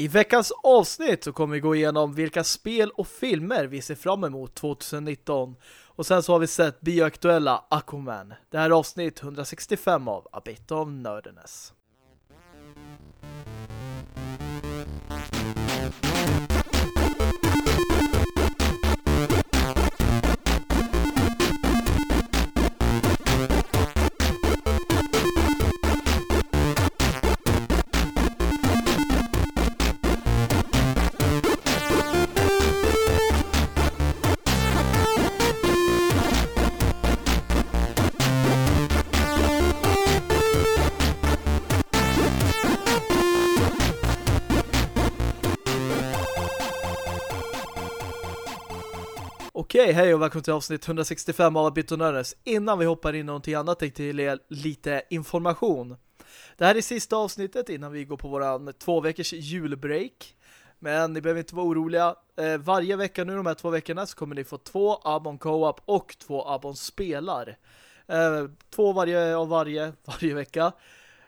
I veckans avsnitt så kommer vi gå igenom vilka spel och filmer vi ser fram emot 2019. Och sen så har vi sett bioaktuella Aquaman. Det här är avsnitt 165 av A Bit of Nerdiness. Okej, hej och välkommen till avsnitt 165 av Bitonördes. Innan vi hoppar in i någonting annat tänkte jag ge lite information. Det här är sista avsnittet innan vi går på våran två veckors julbreak. Men ni behöver inte vara oroliga. Eh, varje vecka nu de här två veckorna så kommer ni få två Abon Co-op och två Abon spelar. Eh, två varje av varje, varje vecka.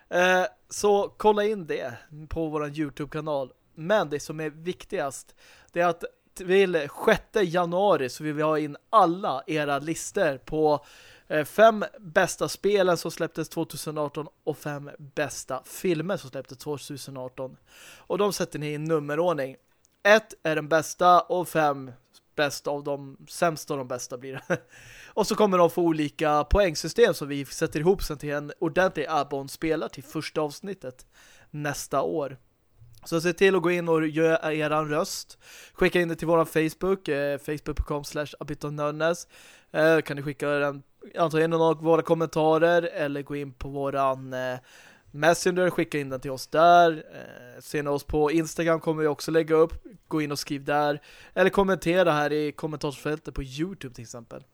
Eh, så kolla in det på våran Youtube-kanal. Men det som är viktigast det är att till 6 januari så vill vi ha in alla era lister på eh, fem bästa spelen som släpptes 2018 och fem bästa filmer som släpptes 2018. Och de sätter ni i nummerordning. Ett är den bästa och fem bästa av de sämsta och de bästa blir det. och så kommer de få olika poängsystem som vi sätter ihop sen till en ordentlig Abon-spelare till första avsnittet nästa år. Så se till att gå in och göra er röst. Skicka in det till vår Facebook, eh, facebook.com slash. Eh, kan ni skicka den antingen någon av våra kommentarer eller gå in på våran eh, Messenger, skicka in den till oss där. Eh, ser ni oss på Instagram kommer vi också lägga upp. Gå in och skriv där. Eller kommentera här i kommentarsfältet på Youtube till exempel.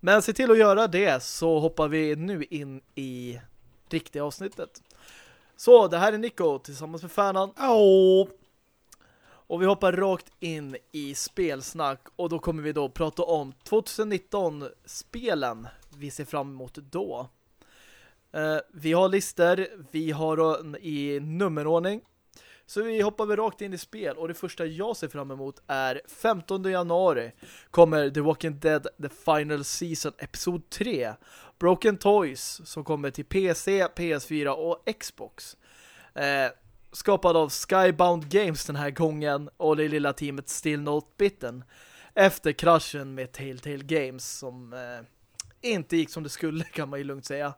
Men se till att göra det så hoppar vi nu in i riktiga avsnittet. Så, det här är Nico tillsammans med Färnan. Oh. Och vi hoppar rakt in i spelsnack och då kommer vi då prata om 2019-spelen vi ser fram emot då. Uh, vi har lister, vi har i nummerordning. Så vi hoppar väl rakt in i spel och det första jag ser fram emot är 15 januari kommer The Walking Dead The Final Season Episod 3 Broken Toys som kommer till PC, PS4 och Xbox. Eh, skapad av Skybound Games den här gången och det lilla teamet Still Not Bitten. Efter kraschen med Telltale Games som eh, inte gick som det skulle kan man ju lugnt säga.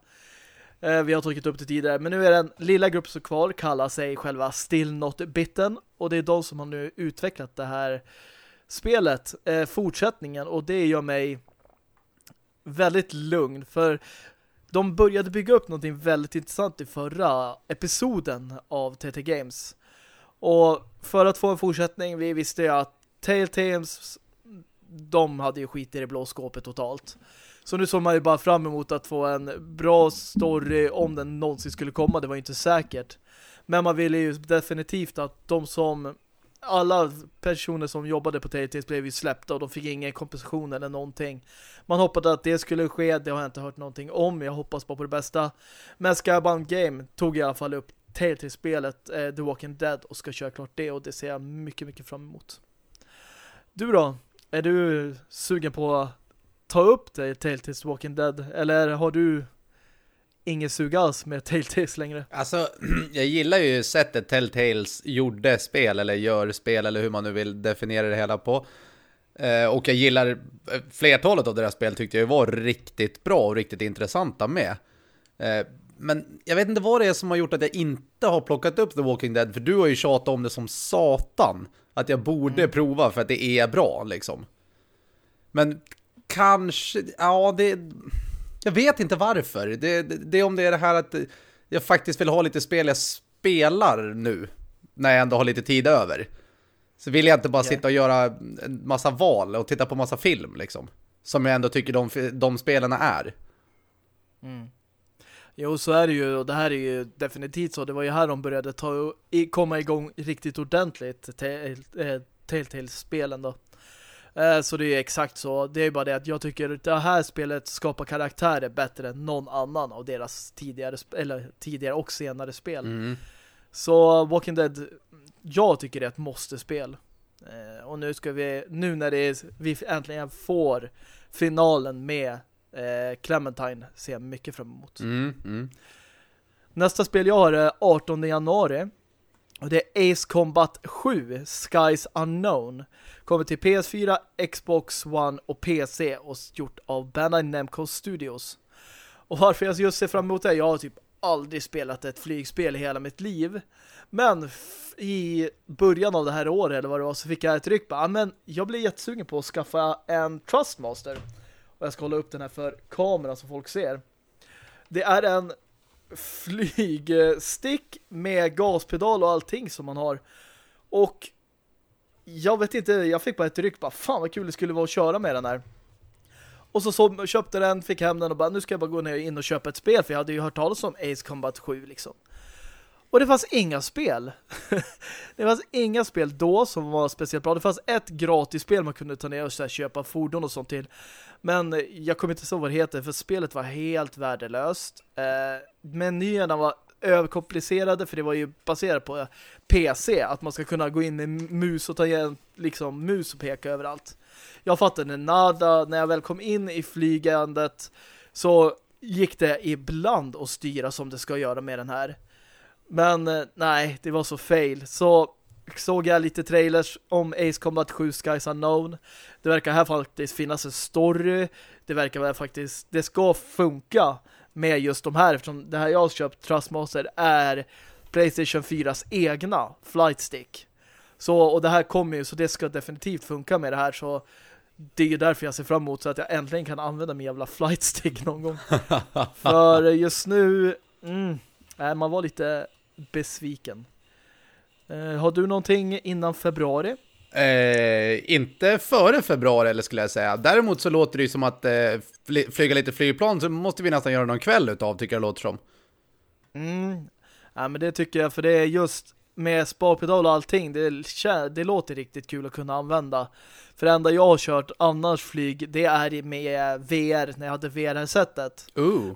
Eh, vi har tryckt upp det tidigare men nu är den lilla grupp som kvar kallar sig själva Still Not Bitten och det är de som har nu utvecklat det här spelet, eh, fortsättningen och det gör mig väldigt lugn för de började bygga upp någonting väldigt intressant i förra episoden av TT Games. Och för att få en fortsättning, vi visste ju att Telltales de hade ju skit i det blå skåpet totalt. Så nu såg man ju bara fram emot att få en bra story om den någonsin skulle komma. Det var ju inte säkert. Men man ville ju definitivt att de som alla personer som jobbade på Telltales blev ju släppta och de fick ingen kompensation eller någonting. Man hoppade att det skulle ske, det har jag inte hört någonting om. Jag hoppas bara på det bästa. Men Skybound Game tog i alla fall upp Telltale-spelet eh, The Walking Dead och ska köra klart det och det ser jag mycket, mycket fram emot. Du då? Är du sugen på att ta upp det Telltales Walking Dead eller har du ingen sug alls med Telltales längre. Alltså, jag gillar ju sättet Telltales gjorde spel eller gör spel eller hur man nu vill definiera det hela på. Eh, och jag gillar eh, flertalet av deras spel tyckte jag var riktigt bra och riktigt intressanta med. Eh, men jag vet inte vad det är som har gjort att jag inte har plockat upp The Walking Dead. För du har ju tjatat om det som satan. Att jag borde mm. prova för att det är bra liksom. Men kanske, ja det jag vet inte varför. Det, det, det, är om det är det här att jag faktiskt vill ha lite spel jag spelar nu. När jag ändå har lite tid över. Så vill jag inte bara sitta och göra en massa val och titta på massa film liksom. Som jag ändå tycker de, de spelarna är. Mm. Jo, så är det ju. Och det här är ju definitivt så. Det var ju här de började ta, komma igång riktigt ordentligt. Telltale-spelen då. Eh, så det är exakt så. Det är bara det att jag tycker att det här spelet skapar karaktärer bättre än någon annan av deras tidigare eller tidigare och senare spel. Mm. Så Walking Dead jag tycker det är ett måste-spel. Eh, och nu ska vi, nu när det är, vi äntligen får finalen med eh, Clementine ser jag mycket fram emot. Mm, mm. Nästa spel jag har är 18 januari. Och det är Ace Combat 7, Skies Unknown. Kommer till PS4, Xbox One och PC och gjort av Bandai Namco Studios. Och varför jag just ser fram emot det, jag har typ aldrig spelat ett flygspel i hela mitt liv. Men i början av det här året eller vad det var så fick jag ett ryck på, ah, men jag blev jättesugen på att skaffa en Trustmaster. Och jag ska hålla upp den här för kameran som folk ser. Det är en flygstick med gaspedal och allting som man har. Och jag vet inte, jag fick bara ett ryck bara, fan vad kul det skulle vara att köra med den här. Och så, så köpte den, fick hem den och bara, nu ska jag bara gå ner in och köpa ett spel för jag hade ju hört talas om Ace Combat 7 liksom. Och det fanns inga spel. det fanns inga spel då som var speciellt bra. Det fanns ett gratis spel man kunde ta ner och så här, köpa fordon och sånt till. Men jag kommer inte ihåg vad det heter för spelet var helt värdelöst. Eh, menyerna var överkomplicerade för det var ju baserat på PC att man ska kunna gå in med mus och ta igen liksom mus och peka överallt. Jag fattade nada när jag väl kom in i flygandet så gick det ibland att styra som det ska göra med den här. Men eh, nej, det var så fail. Så såg jag lite trailers om Ace Combat 7 Skies Unknown. Det verkar här faktiskt finnas en story. Det verkar väl faktiskt, det ska funka med just de här eftersom det här jag har köpt Trustmaster är Playstation 4s egna flight stick. Så, och det här kommer ju, så det ska definitivt funka med det här så det är ju därför jag ser fram emot så att jag äntligen kan använda min jävla flight stick någon gång. För just nu mm, man var lite besviken. Eh, har du någonting innan februari? Eh, inte före februari eller skulle jag säga. Däremot så låter det ju som att eh, flyga lite flygplan så måste vi nästan göra någon kväll utav tycker jag låter som. Mm. Ja men det tycker jag för det är just med sparpedal och allting det, det låter riktigt kul att kunna använda. För det enda jag har kört annars flyg det är med VR när jag hade VR-sättet.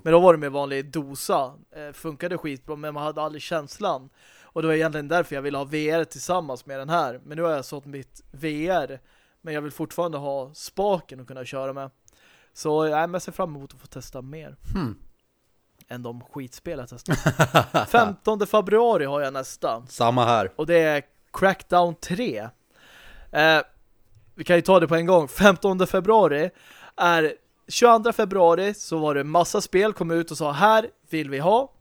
Men då var det med vanlig dosa. Eh, funkade skitbra men man hade aldrig känslan. Och det var egentligen därför jag ville ha VR tillsammans med den här. Men nu har jag sålt mitt VR. Men jag vill fortfarande ha spaken att kunna köra med. Så jag ser fram emot att få testa mer. Hmm. Än de skitspel jag testar. 15 februari har jag nästa. Samma här. Och det är Crackdown 3. Eh, vi kan ju ta det på en gång. 15 februari är 22 februari så var det massa spel kom ut och sa här vill vi ha.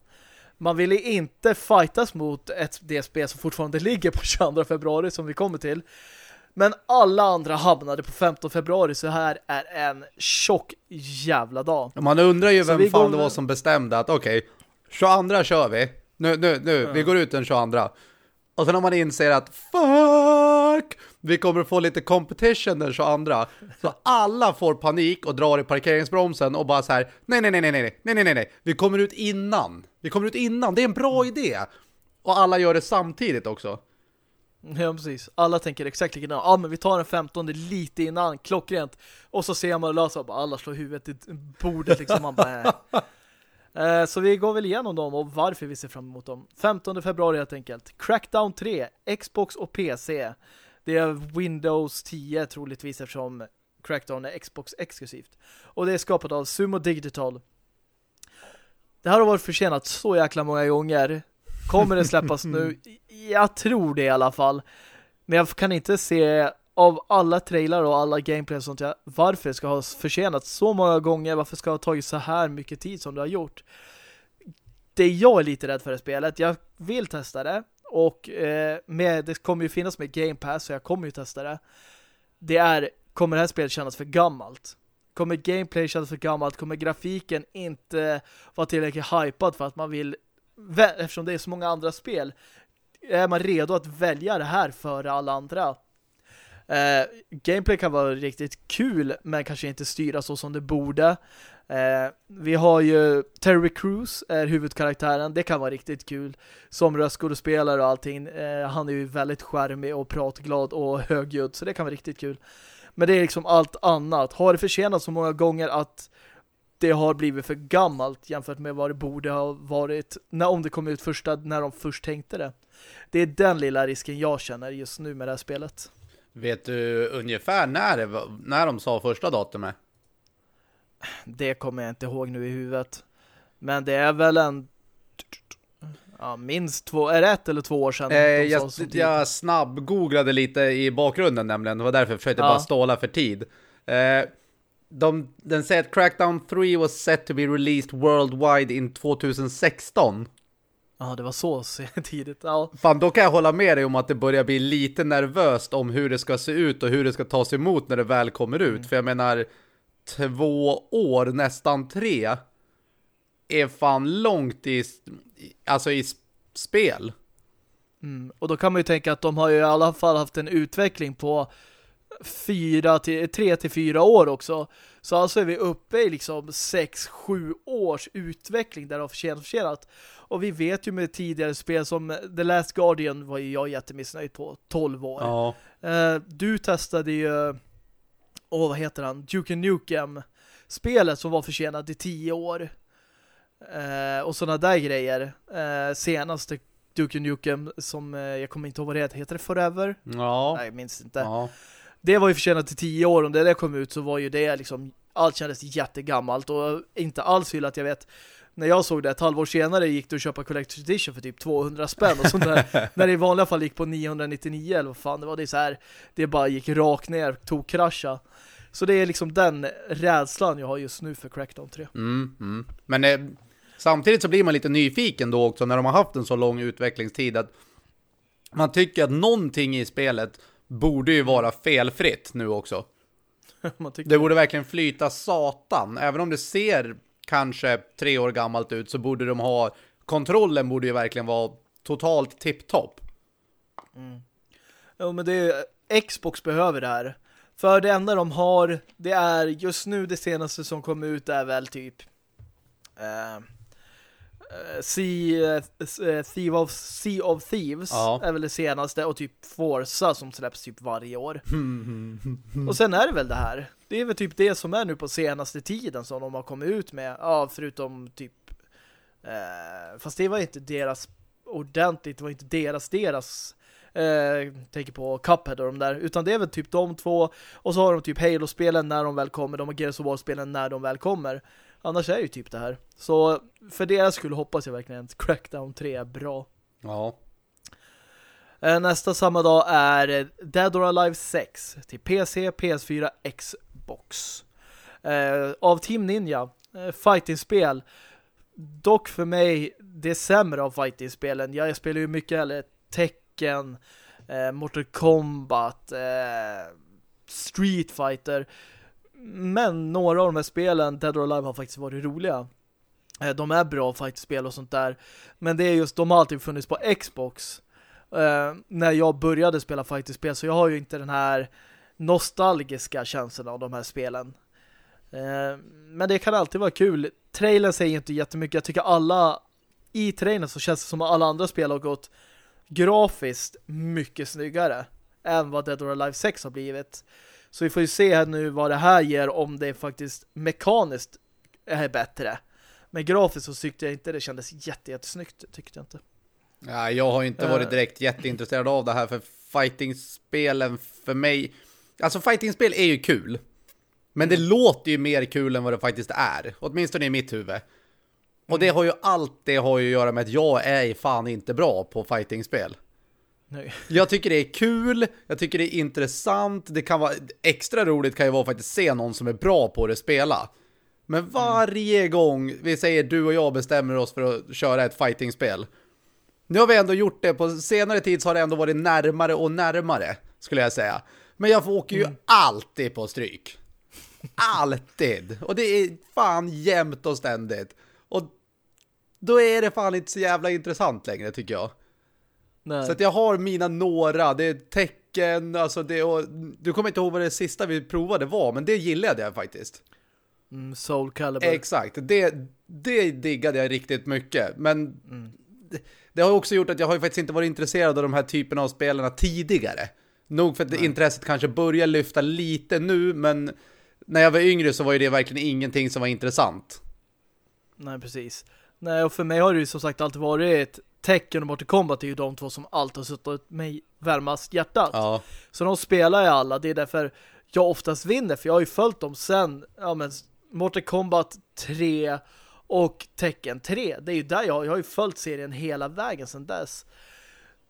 Man ville inte fightas mot ett spel som fortfarande ligger på 22 februari som vi kommer till. Men alla andra hamnade på 15 februari så här är en tjock jävla dag. Man undrar ju så vem fan det var som bestämde att okej, okay, 22 kör vi. Nu, nu, nu, ja. vi går ut den 22. Och sen när man inser att fuck, vi kommer få lite competition den 22. Så alla får panik och drar i parkeringsbromsen och bara så här, nej, nej, nej, nej, nej, nej, nej, nej. Vi kommer ut innan. Vi kommer ut innan. Det är en bra idé. Och alla gör det samtidigt också. Ja, precis. Alla tänker exakt likadant. Ja, men vi tar den 15 lite innan, klockrent. Och så ser man och lösa bara alla slår huvudet i bordet liksom. Man bara, äh. Eh, så vi går väl igenom dem och varför vi ser fram emot dem. 15 februari helt enkelt. Crackdown 3, Xbox och PC. Det är Windows 10 troligtvis eftersom Crackdown är Xbox exklusivt. Och det är skapat av Sumo Digital. Det här har varit försenat så jäkla många gånger. Kommer det släppas nu? Jag tror det i alla fall. Men jag kan inte se av alla trailrar och alla gameplay och sånt, där, varför ska ha försenats så många gånger, varför ska ha tagit så här mycket tid som det har gjort. Det jag är lite rädd för det spelet, jag vill testa det och eh, med, det kommer ju finnas med Game Pass så jag kommer ju testa det. Det är, kommer det här spelet kännas för gammalt? Kommer gameplay kännas för gammalt? Kommer grafiken inte vara tillräckligt hypad för att man vill, eftersom det är så många andra spel, är man redo att välja det här före alla andra? Eh, gameplay kan vara riktigt kul men kanske inte styra så som det borde. Eh, vi har ju Terry Crews är huvudkaraktären. Det kan vara riktigt kul. Som röstskådespelare och allting. Eh, han är ju väldigt skärmig och pratglad och högljudd så det kan vara riktigt kul. Men det är liksom allt annat. Har det försenats så många gånger att det har blivit för gammalt jämfört med vad det borde ha varit när, om det kom ut första, när de först tänkte det. Det är den lilla risken jag känner just nu med det här spelet. Vet du ungefär när, det när de sa första datumet? Det kommer jag inte ihåg nu i huvudet. Men det är väl en ja, minst två, är det ett eller två år sedan? Eh, jag, jag snabb-googlade lite i bakgrunden nämligen. Det var därför jag försökte ja. bara ståla för tid. Eh, de, den säger att Crackdown 3 was set to be released worldwide in 2016. Ja, det var så tidigt. Ja. Fan, då kan jag hålla med dig om att det börjar bli lite nervöst om hur det ska se ut och hur det ska tas emot när det väl kommer ut. Mm. För jag menar, två år, nästan tre, är fan långt i, alltså i spel. Mm. Och då kan man ju tänka att de har ju i alla fall haft en utveckling på fyra till, tre till fyra år också. Så alltså är vi uppe i liksom sex, sju års utveckling där det har förtjänat. Och vi vet ju med tidigare spel som The Last Guardian var ju jag jättemissnöjd på, 12 år. Ja. Uh, du testade ju åh oh, vad heter han? Duke Nukem spelet som var försenat i 10 år. Uh, och sådana där grejer. Uh, senaste Duke Nukem som jag kommer inte ihåg vad det heter. Heter det Forever? Ja. Nej, jag minns inte. Ja det var ju förtjänat i tio år och när det kom ut så var ju det liksom allt kändes jättegammalt och inte alls vill att jag vet. När jag såg det ett halvår senare gick du att köpa Collector's Edition för typ 200 spänn och sånt där, när det i vanliga fall gick på 999 eller vad fan det var det så här det bara gick rakt ner, tog krascha. Så det är liksom den rädslan jag har just nu för Crackdown 3 mm, mm. men eh, samtidigt så blir man lite nyfiken då också när de har haft en så lång utvecklingstid att man tycker att någonting i spelet borde ju vara felfritt nu också. det borde verkligen flyta satan. Även om det ser kanske tre år gammalt ut så borde de ha... Kontrollen borde ju verkligen vara totalt tipptopp. Mm. Jo, men det är, Xbox behöver det här. För det enda de har, det är just nu det senaste som kom ut är väl typ... Eh, sea, uh, Thief of, sea of Thieves ja. är väl det senaste och typ Forza som släpps typ varje år. och sen är det väl det här. Det är väl typ det som är nu på senaste tiden som de har kommit ut med. Ja, förutom typ uh, fast det var inte deras ordentligt, det var inte deras deras eh, tänker på Cuphead och de där, utan det är väl typ de två och så har de typ Halo-spelen när de väl kommer, de har Gears of War-spelen när de väl kommer. Annars är ju typ det här. Så för deras skull hoppas jag verkligen att Crackdown 3 är bra. Ja. Eh, nästa samma dag är Dead or Alive 6 till PC, PS4, Xbox. Eh, av Team Ninja, eh, fighting-spel. Dock för mig, det är sämre av fighting-spelen. Jag spelar ju mycket eller Tekken, Mortal Kombat, Street Fighter. Men några av de här spelen, Dead or Alive, har faktiskt varit roliga. Eh, de är bra fighterspel och sånt där. Men det är just, de har alltid funnits på Xbox. Eh, när jag började spela fighterspel så jag har ju inte den här nostalgiska känslan av de här spelen. Eh, men det kan alltid vara kul. Trailern säger inte jättemycket. Jag tycker alla i trailern så känns det som att alla andra spel har gått grafiskt mycket snyggare än vad Dead or Alive 6 har blivit. Så vi får ju se här nu vad det här ger om det faktiskt mekaniskt är bättre. Men grafiskt så tyckte jag inte det kändes jätte, jättesnyggt, tyckte jag inte. Ja, jag har inte varit eh. direkt jätteintresserad av det här för fighting-spelen för mig... Alltså fighting-spel är ju kul. Men det mm. låter ju mer kul än vad det faktiskt är. Åtminstone i mitt huvud. Och det mm. har ju allt det har ju att göra med att jag är fan inte bra på fighting-spel. Nej. Jag tycker det är kul, jag tycker det är intressant, det kan vara extra roligt kan ju vara faktiskt se någon som är bra på det spela. Men varje mm. gång vi säger du och jag bestämmer oss för att köra ett fightingspel. Nu har vi ändå gjort det, på senare tid så har det ändå varit närmare och närmare, skulle jag säga. Men jag åker ju mm. alltid på stryk. Alltid. Och det är fan jämt och ständigt. Och då är det fan inte så jävla intressant längre, tycker jag. Nej. Så att jag har mina några, det är tecken, alltså det och, du kommer inte ihåg vad det sista vi provade var, men det gillade jag faktiskt. Mm, Soul Calibur. Exakt, det, det diggade jag riktigt mycket, men mm. det, det, har också gjort att jag har faktiskt inte varit intresserad av de här typerna av spelarna tidigare. Nog för att intresset kanske börjar lyfta lite nu, men när jag var yngre så var ju det verkligen ingenting som var intressant. Nej, precis. Nej, och för mig har det ju som sagt alltid varit Tekken och Mortal Kombat är ju de två som alltid har suttit mig värmast hjärtat. Ja. Så de spelar jag alla. Det är därför jag oftast vinner. För jag har ju följt dem sen ja, men Mortal Kombat 3 och Tekken 3. Det är ju där jag, jag har ju följt serien hela vägen sedan dess.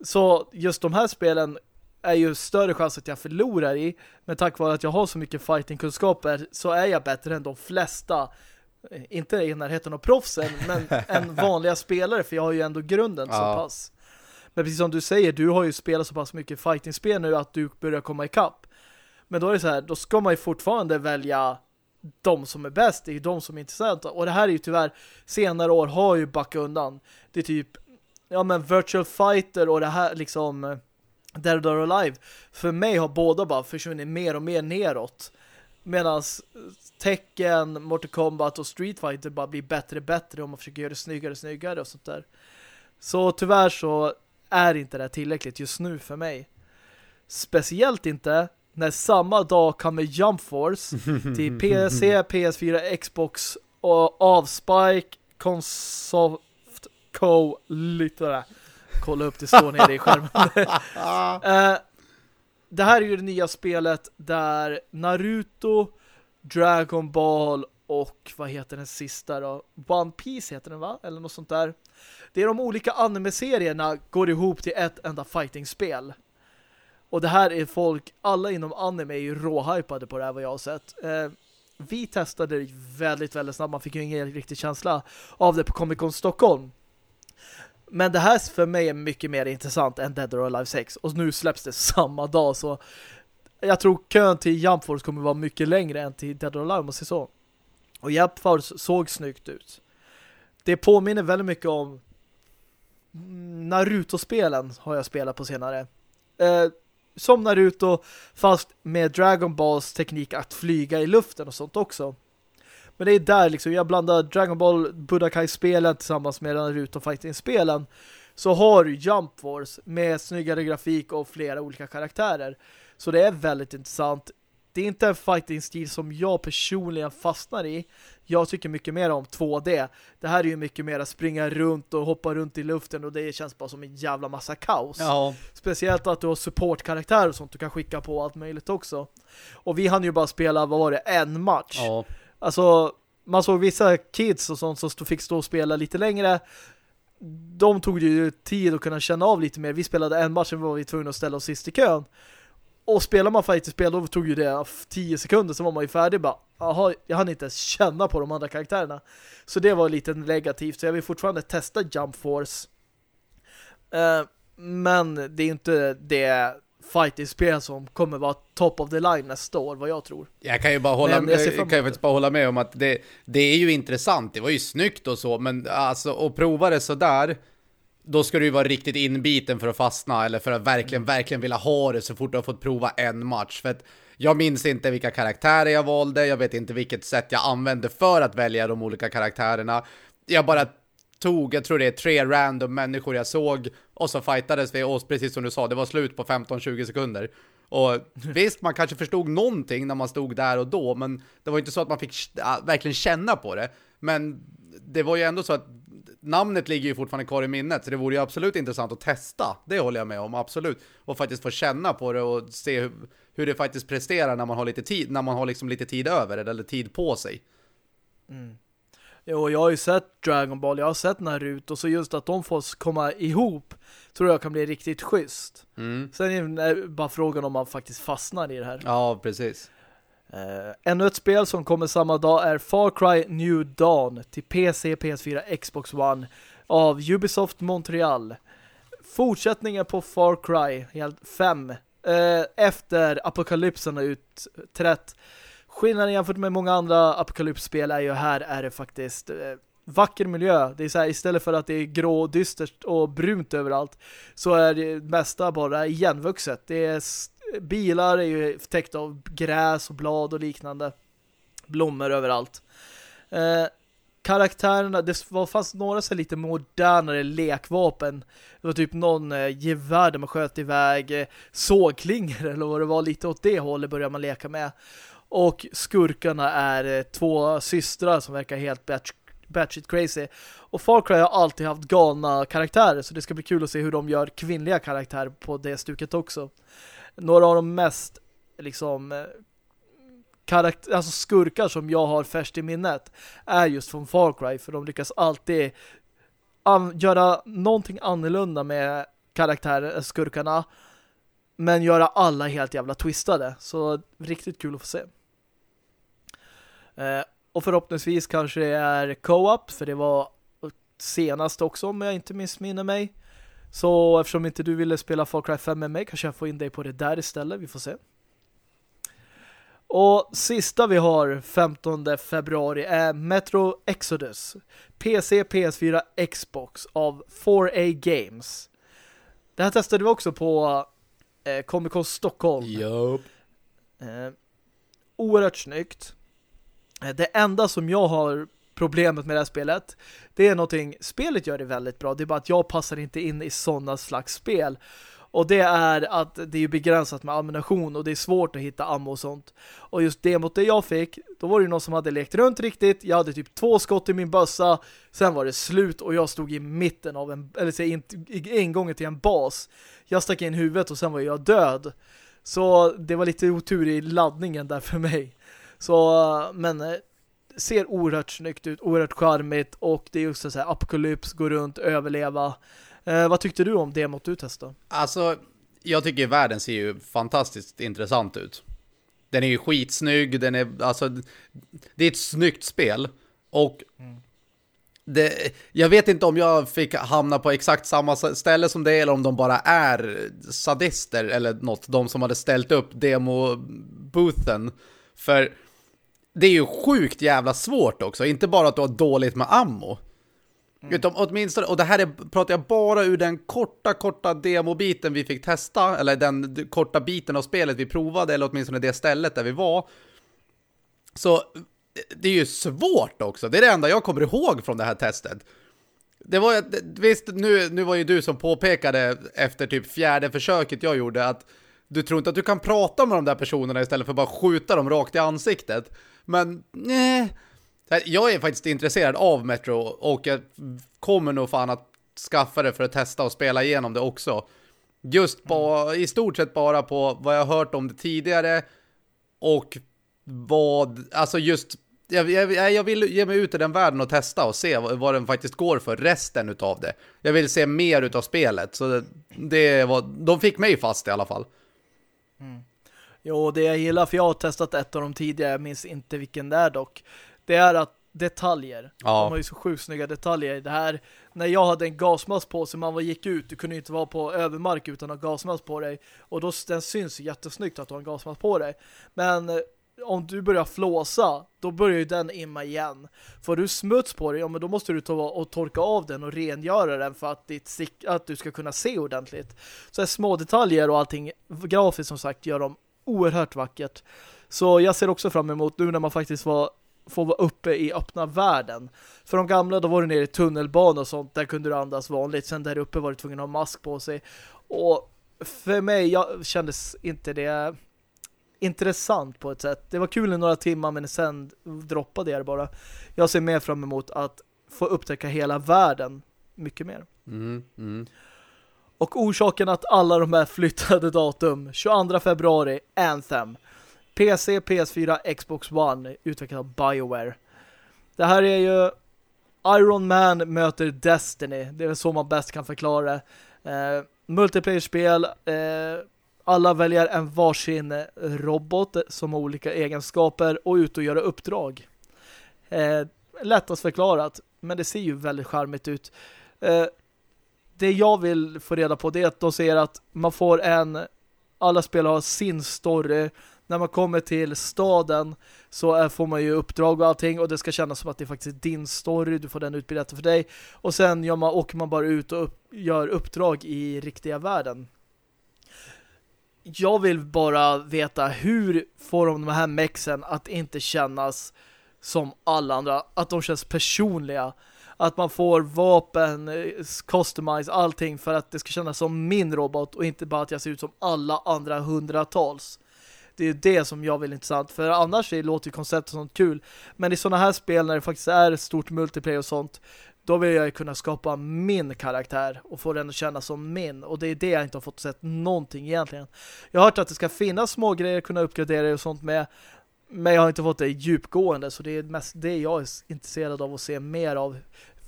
Så just de här spelen är ju större chans att jag förlorar i. Men tack vare att jag har så mycket fightingkunskaper så är jag bättre än de flesta. Inte i närheten av proffsen, men en vanliga spelare. För jag har ju ändå grunden Ja. så pass. Men precis som du säger, du har ju spelat så pass mycket fightingspel nu att du börjar komma ikapp. Men då är det så här, då ska man ju fortfarande välja de som är bäst, det är ju de som är intressanta. Och det här är ju tyvärr, senare år har ju backat undan. Det är typ, ja men Virtual Fighter och det här liksom eh, Dead or Alive. För mig har båda bara försvunnit mer och mer neråt. Medan Tekken, Mortal Kombat och Street Fighter bara blir bättre och bättre och man försöker göra det snyggare och snyggare och sånt där. Så tyvärr så är inte det tillräckligt just nu för mig. Speciellt inte när samma dag kommer Jump Force till PC, PS4, Xbox och av Spike, Consoft, Co. Lite Kolla upp, det står nere i skärmen. Eh, det här är ju det nya spelet där Naruto, Dragon Ball och vad heter den sista då? One Piece heter den va? Eller något sånt där. Det är de olika anime-serierna går ihop till ett enda fighting-spel. Och det här är folk, alla inom anime är ju råhypade på det här vad jag har sett. Eh, vi testade det väldigt, väldigt snabbt. Man fick ju ingen riktig känsla av det på Comic Con Stockholm. Men det här för mig är mycket mer intressant än Dead or Alive 6. Och nu släpps det samma dag så jag tror kön till Jump Force kommer vara mycket längre än till Dead or Alive, måste jag säga så. Och Jump Force såg snyggt ut. Det påminner väldigt mycket om Naruto-spelen har jag spelat på senare. Eh, som Naruto fast med Dragon Balls teknik att flyga i luften och sånt också. Men det är där liksom, jag blandar Dragon Ball Budokai-spelen tillsammans med Naruto Fighting-spelen så har du Jump Force med snyggare grafik och flera olika karaktärer. Så det är väldigt intressant. Det är inte en fighting-stil som jag personligen fastnar i. Jag tycker mycket mer om 2D. Det här är ju mycket mer att springa runt och hoppa runt i luften och det känns bara som en jävla massa kaos. Ja. Speciellt att du har supportkaraktärer och sånt du kan skicka på allt möjligt också. Och vi hann ju bara spela, vad var det, en match. Ja. Alltså, man såg vissa kids och sånt som fick stå och spela lite längre. De tog ju tid att kunna känna av lite mer. Vi spelade en match och var vi tvungna att ställa oss sist i kön. Och spelar man fighting-spel då tog ju det 10 sekunder så var man ju färdig bara. Jaha, jag hann inte ens känna på de andra karaktärerna. Så det var lite negativt. Så jag vill fortfarande testa Jump Force. Eh, men det är inte det fighting-spel som kommer vara top of the line nästa år, vad jag tror. Jag kan ju bara hålla, Men jag jag kan faktiskt bara hålla med om att det, det är ju intressant. Det var ju snyggt och så, men alltså att prova det så där då ska du ju vara riktigt inbiten för att fastna eller för att verkligen, verkligen vilja ha det så fort du har fått prova en match. För att jag minns inte vilka karaktärer jag valde, jag vet inte vilket sätt jag använde för att välja de olika karaktärerna. Jag bara tog, jag tror det är tre random människor jag såg och så fightades vi och precis som du sa, det var slut på 15-20 sekunder. Och visst, man kanske förstod någonting när man stod där och då, men det var inte så att man fick verkligen känna på det. Men det var ju ändå så att namnet ligger ju fortfarande kvar i minnet, så det vore ju absolut intressant att testa. Det håller jag med om, absolut. Och faktiskt få känna på det och se hur, hur det faktiskt presterar när man har lite tid, när man har liksom lite tid över eller tid på sig. Jo, jag har ju sett Dragon Ball, jag har sett Naruto, så just att de får komma ihop tror jag kan bli riktigt schysst. Mm. Sen är det bara frågan om man faktiskt fastnar i det här. Ja, precis. Uh, ännu ett spel som kommer samma dag är Far Cry New Dawn till PC, PS4, Xbox One av Ubisoft Montreal. Fortsättningen på Far Cry 5 uh, efter apokalypsen har utträtt. Skillnaden jämfört med många andra apokalypsspel är ju här är det faktiskt eh, vacker miljö. Det är så här, istället för att det är grå, dystert och brunt överallt så är det mesta bara igenvuxet. Det är bilar är ju täckta av gräs och blad och liknande. Blommor överallt. Eh, karaktärerna, det var fast några så lite modernare lekvapen. Det var typ någon eh, gevär där man sköt iväg eh, sågklingor eller vad det var lite åt det hållet började man leka med. Och skurkarna är eh, två systrar som verkar helt batch, batshit crazy. Och Far Cry har alltid haft galna karaktärer så det ska bli kul att se hur de gör kvinnliga karaktärer på det stuket också. Några av de mest liksom eh, karaktär, alltså skurkar som jag har färskt i minnet är just från Far Cry för de lyckas alltid göra någonting annorlunda med karaktärer, eh, skurkarna men göra alla helt jävla twistade. Så riktigt kul att få se. Eh, och förhoppningsvis kanske det är co-op för det var senast också om jag inte missminner mig. Så eftersom inte du ville spela Far Cry 5 med mig kanske jag får in dig på det där istället. Vi får se. Och sista vi har 15 februari är Metro Exodus. PC, PS4, Xbox av 4A Games. Det här testade vi också på eh, Comic Con Stockholm. Yup. Eh, oerhört snyggt. Eh, det enda som jag har problemet med det här spelet det är någonting, spelet gör det väldigt bra det är bara att jag passar inte in i sådana slags spel och det är att det är begränsat med ammunition och det är svårt att hitta ammo och sånt. Och just det mot det jag fick, då var det någon som hade lekt runt riktigt. Jag hade typ två skott i min bössa. Sen var det slut och jag stod i mitten av en, eller säg in, ingången till en bas. Jag stack in huvudet och sen var jag död. Så det var lite otur i laddningen där för mig. Så, men eh, ser oerhört snyggt ut, oerhört charmigt och det är just så här apokalyps, gå runt, överleva. Eh, vad tyckte du om demot du testade? Alltså, jag tycker världen ser ju fantastiskt intressant ut. Den är ju skitsnygg, den är, alltså, det är ett snyggt spel. Och mm. det, jag vet inte om jag fick hamna på exakt samma ställe som det eller om de bara är sadister eller något, de som hade ställt upp demo-boothen. För det är ju sjukt jävla svårt också, inte bara att du har dåligt med ammo. Mm. Utom åtminstone, och det här är, pratar jag bara ur den korta, korta demobiten vi fick testa, eller den korta biten av spelet vi provade, eller åtminstone det stället där vi var. Så det är ju svårt också, det är det enda jag kommer ihåg från det här testet. Det var visst, nu, nu var ju du som påpekade efter typ fjärde försöket jag gjorde att du tror inte att du kan prata med de där personerna istället för att bara skjuta dem rakt i ansiktet. Men nej, jag är faktiskt intresserad av Metro och jag kommer nog fan att skaffa det för att testa och spela igenom det också. Just på, i stort sett bara på vad jag har hört om det tidigare och vad, alltså just jag, jag, jag, vill ge mig ut i den världen och testa och se vad, vad den faktiskt går för resten utav det. Jag vill se mer utav spelet så det, det var, de fick mig fast i alla fall. Mm. Jo, det jag gillar, för jag har testat ett av dem tidigare, jag minns inte vilken det är dock det är att detaljer. Ja. De har ju så sjukt snygga detaljer. Det här, när jag hade en gasmask på sig, man var, gick ut, du kunde inte vara på övermark utan att ha gasmask på dig. Och då den syns jättesnyggt att du har en gasmask på dig. Men eh, om du börjar flåsa, då börjar ju den imma igen. Får du smuts på dig, ja, men då måste du ta och torka av den och rengöra den för att, ditt, att du ska kunna se ordentligt. Så små detaljer och allting grafiskt som sagt gör dem oerhört vackert. Så jag ser också fram emot nu när man faktiskt var får vara uppe i öppna världen. För de gamla, då var du nere i tunnelbanan och sånt, där kunde du andas vanligt. Sen där uppe var du tvungen att ha mask på sig. Och för mig jag kändes inte det intressant på ett sätt. Det var kul i några timmar men sen droppade jag det bara. Jag ser mer fram emot att få upptäcka hela världen mycket mer. Mm, mm. Och orsaken att alla de här flyttade datum 22 februari, Anthem. PC, PS4, Xbox One utvecklat av BioWare. Det här är ju Iron Man möter Destiny. Det är väl så man bäst kan förklara det. Eh, multiplayer-spel. Eh, alla väljer en varsin robot som har olika egenskaper och ut och göra uppdrag. Eh, lättast förklarat, men det ser ju väldigt charmigt ut. Eh, det jag vill få reda på det är att de säger att man får en alla spelare har sin story. När man kommer till staden så är, får man ju uppdrag och allting och det ska kännas som att det är faktiskt din story, du får den utbildad för dig. Och sen gör man, åker man bara ut och upp, gör uppdrag i riktiga världen. Jag vill bara veta hur får de de här mexen att inte kännas som alla andra, att de känns personliga? Att man får vapen, eh, customize, allting för att det ska kännas som min robot och inte bara att jag ser ut som alla andra hundratals Det är det som jag vill intressant. För annars är, låter ju konceptet sånt kul. Men i sådana här spel när det faktiskt är ett stort multiplayer och sånt då vill jag ju kunna skapa min karaktär och få den att kännas som min. Och det är det jag inte har fått sett någonting egentligen. Jag har hört att det ska finnas små grejer, kunna uppgradera och sånt med. Men jag har inte fått det djupgående så det är mest det jag är intresserad av att se mer av.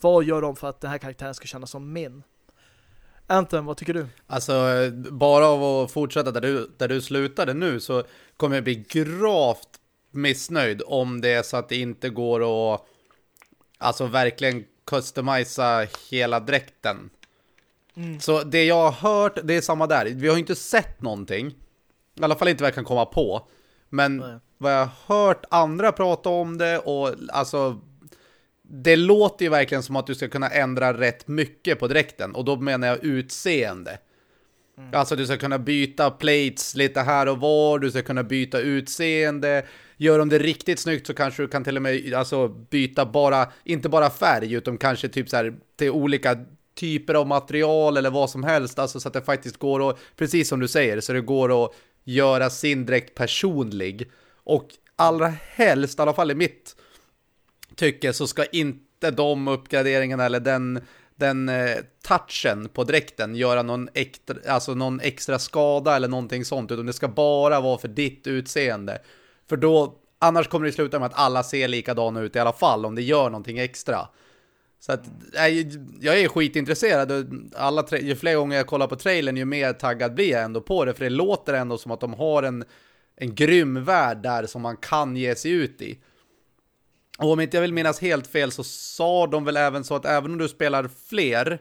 Vad gör de för att den här karaktären ska kännas som min? Anthem, vad tycker du? Alltså, bara av att fortsätta där du, där du slutade nu så kommer jag bli gravt missnöjd om det är så att det inte går att alltså verkligen customisa hela dräkten. Mm. Så det jag har hört, det är samma där. Vi har inte sett någonting. I alla fall inte vad jag kan komma på. Men Nej. vad jag har hört andra prata om det och alltså det låter ju verkligen som att du ska kunna ändra rätt mycket på dräkten. Och då menar jag utseende. Mm. Alltså du ska kunna byta plates lite här och var. Du ska kunna byta utseende. Gör de det riktigt snyggt så kanske du kan till och med alltså, byta bara, inte bara färg utan kanske typ så här till olika typer av material eller vad som helst. Alltså så att det faktiskt går att, precis som du säger, så det går att göra sin dräkt personlig. Och allra helst, i alla fall i mitt tycker, så ska inte de uppgraderingarna eller den, den eh, touchen på dräkten göra någon extra, alltså någon extra skada eller någonting sånt. Utan det ska bara vara för ditt utseende. För då, annars kommer det sluta med att alla ser likadana ut i alla fall om det gör någonting extra. Så att, jag är skitintresserad. Alla, ju fler gånger jag kollar på trailern, ju mer taggad blir jag ändå på det. För det låter ändå som att de har en, en grym värld där som man kan ge sig ut i. Och om inte jag vill minnas helt fel så sa de väl även så att även om du spelar fler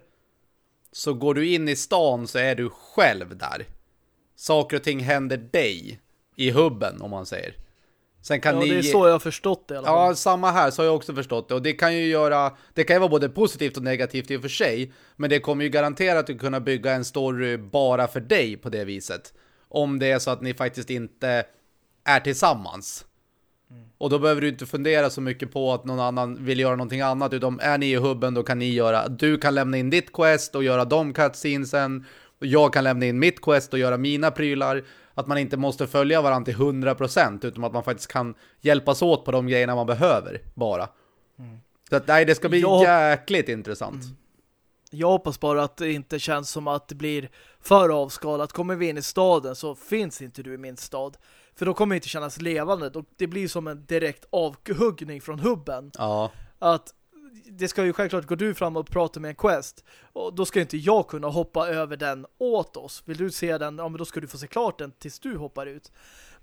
så går du in i stan så är du själv där. Saker och ting händer dig i hubben om man säger. Sen kan ja, ni... det är så jag har förstått det i alla fall. Ja, samma här så har jag också förstått det. Och det kan ju göra... Det kan ju vara både positivt och negativt i och för sig. Men det kommer ju garanterat att kunna bygga en story bara för dig på det viset. Om det är så att ni faktiskt inte är tillsammans. Mm. Och då behöver du inte fundera så mycket på att någon annan vill göra någonting annat. Utan är ni i hubben då kan ni göra... Du kan lämna in ditt quest och göra de cutscenesen. Jag kan lämna in mitt quest och göra mina prylar att man inte måste följa varandra till 100% utan att man faktiskt kan hjälpas åt på de grejerna man behöver bara. Mm. Så att, nej, det ska bli jag... jäkligt intressant. Mm. Jag hoppas bara att det inte känns som att det blir för avskalat. Kommer vi in i staden så finns inte du i min stad. För då kommer det inte kännas levande. Det blir som en direkt avhuggning från hubben. Ja. Att det ska ju självklart gå du fram och prata med en quest. Och då ska inte jag kunna hoppa över den åt oss. Vill du se den, ja men då ska du få se klart den tills du hoppar ut.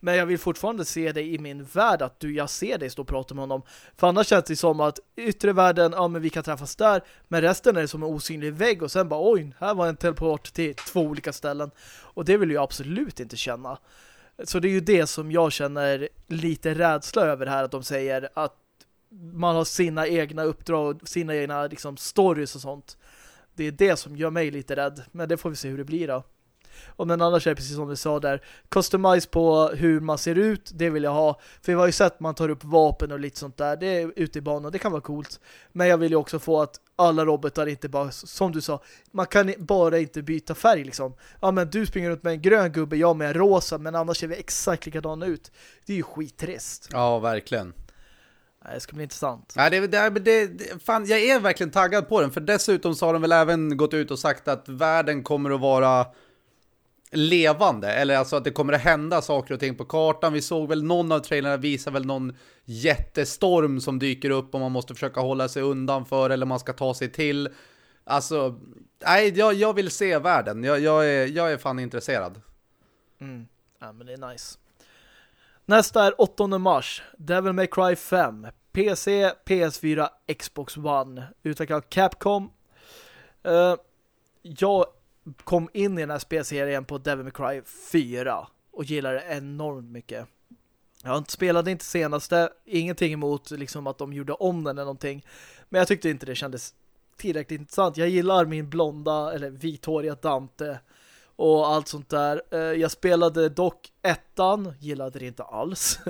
Men jag vill fortfarande se dig i min värld att du, jag ser dig stå och prata med honom. För annars känns det som att yttre världen, ja men vi kan träffas där. Men resten är det som en osynlig vägg och sen bara, oj, här var en teleport till två olika ställen. Och det vill jag absolut inte känna. Så det är ju det som jag känner lite rädsla över här, att de säger att man har sina egna uppdrag, sina egna liksom, stories och sånt. Det är det som gör mig lite rädd. Men det får vi se hur det blir då. Och men annars är det precis som vi sa där. Customize på hur man ser ut, det vill jag ha. För vi har ju sett att man tar upp vapen och lite sånt där. Det är ute i banan, det kan vara coolt. Men jag vill ju också få att alla robotar inte bara, som du sa, man kan bara inte byta färg liksom. Ja men du springer runt med en grön gubbe, jag med en rosa, men annars ser vi exakt likadana ut. Det är ju skittrist. Ja, verkligen. Det ska bli intressant. Nej, det, det, det, fan, jag är verkligen taggad på den. För dessutom så har de väl även gått ut och sagt att världen kommer att vara levande. Eller alltså att det kommer att hända saker och ting på kartan. Vi såg väl någon av trailerna visar väl någon jättestorm som dyker upp och man måste försöka hålla sig undan för eller man ska ta sig till. Alltså, nej, jag, jag vill se världen. Jag, jag, är, jag är fan intresserad. Mm. Ja, men det är nice. Nästa är 8 mars. Devil May Cry 5. PC, PS4, Xbox One. Utvecklad Capcom. Uh, jag kom in i den här spelserien på Devil May Cry 4 och gillar det enormt mycket. Jag spelade inte senaste, ingenting emot liksom att de gjorde om den eller någonting. Men jag tyckte inte det kändes tillräckligt intressant. Jag gillar min blonda eller vithåriga Dante och allt sånt där. Eh, jag spelade dock ettan, gillade det inte alls.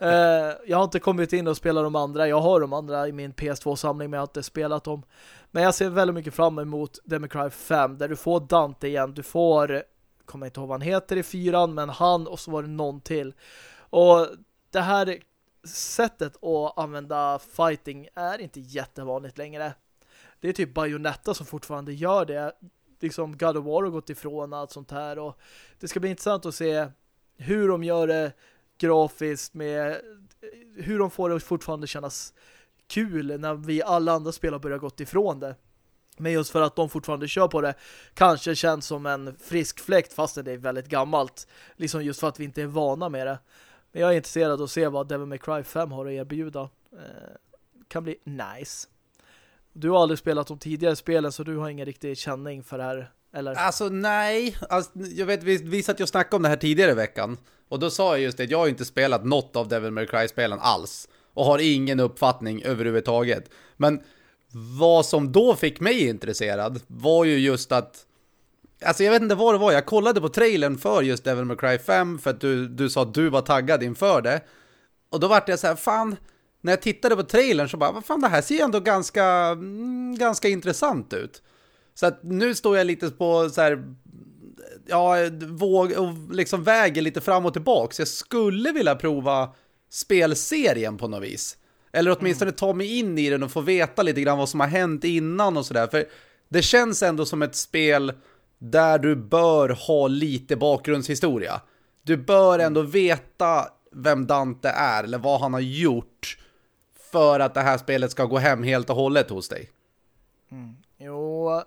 Eh, jag har inte kommit in och spelat de andra. Jag har de andra i min PS2-samling men jag har inte spelat dem. Men jag ser väldigt mycket fram emot Democry 5 där du får Dante igen, du får kommer inte ihåg vad han heter i fyran, men han och så var det någon till. Och det här sättet att använda fighting är inte jättevanligt längre. Det är typ Bayonetta som fortfarande gör det. Liksom God of War har gått ifrån allt sånt här och det ska bli intressant att se hur de gör det grafiskt med hur de får det att fortfarande kännas kul när vi alla andra spelare börjar gått ifrån det. Men just för att de fortfarande kör på det kanske känns som en frisk fläkt fast det är väldigt gammalt. Liksom just för att vi inte är vana med det. Men jag är intresserad av att se vad Devil May Cry 5 har att erbjuda. Eh, kan bli nice. Du har aldrig spelat de tidigare spelen så du har ingen riktig känning för det här, eller? Alltså nej, alltså, jag vet, vi, vi satt ju och snackade om det här tidigare i veckan. Och då sa jag just det, jag har inte spelat något av Devil May Cry-spelen alls. Och har ingen uppfattning överhuvudtaget. Men vad som då fick mig intresserad var ju just att Alltså jag vet inte vad det var, jag kollade på trailern för just Devil May Cry 5 för att du, du sa att du var taggad inför det. Och då vart jag så här, fan, när jag tittade på trailern så bara, vad fan det här ser ju ändå ganska, mm, ganska intressant ut. Så att nu står jag lite på så här, ja, våg och liksom väger lite fram och tillbaka. Så jag skulle vilja prova spelserien på något vis. Eller åtminstone ta mig in i den och få veta lite grann vad som har hänt innan och sådär. För det känns ändå som ett spel där du bör ha lite bakgrundshistoria. Du bör ändå veta vem Dante är eller vad han har gjort för att det här spelet ska gå hem helt och hållet hos dig. Mm. Jo,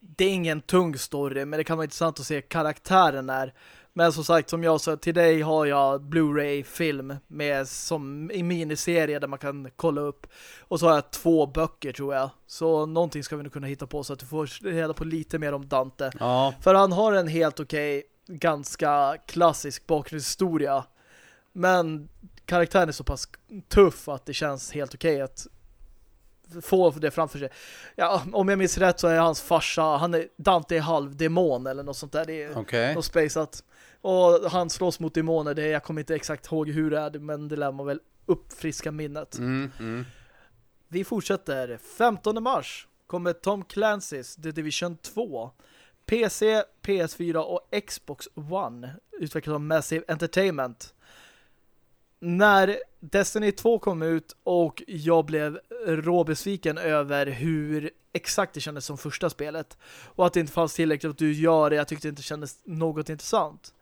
det är ingen tung story men det kan vara intressant att se karaktären är. Men som sagt, som jag sa, till dig har jag Blu-ray-film med som i miniserie där man kan kolla upp. Och så har jag två böcker tror jag. Så någonting ska vi nog kunna hitta på så att du får reda på lite mer om Dante. Ja. För han har en helt okej, okay, ganska klassisk bakgrundshistoria. Men karaktären är så pass tuff att det känns helt okej okay att få det framför sig. Ja, om jag minns rätt så är hans farsa, han är Dante är halvdemon eller något sånt där. Det är okay. något spaceat. Och han slåss mot demoner, det, jag kommer inte exakt ihåg hur det är, men det lär man väl uppfriska minnet. Mm, mm. Vi fortsätter. 15 mars kommer Tom Clancy's The Division 2. PC, PS4 och Xbox One utvecklat av Massive Entertainment. När Destiny 2 kom ut och jag blev råbesviken över hur exakt det kändes som första spelet och att det inte fanns tillräckligt att du gör det, jag tyckte det inte kändes något intressant.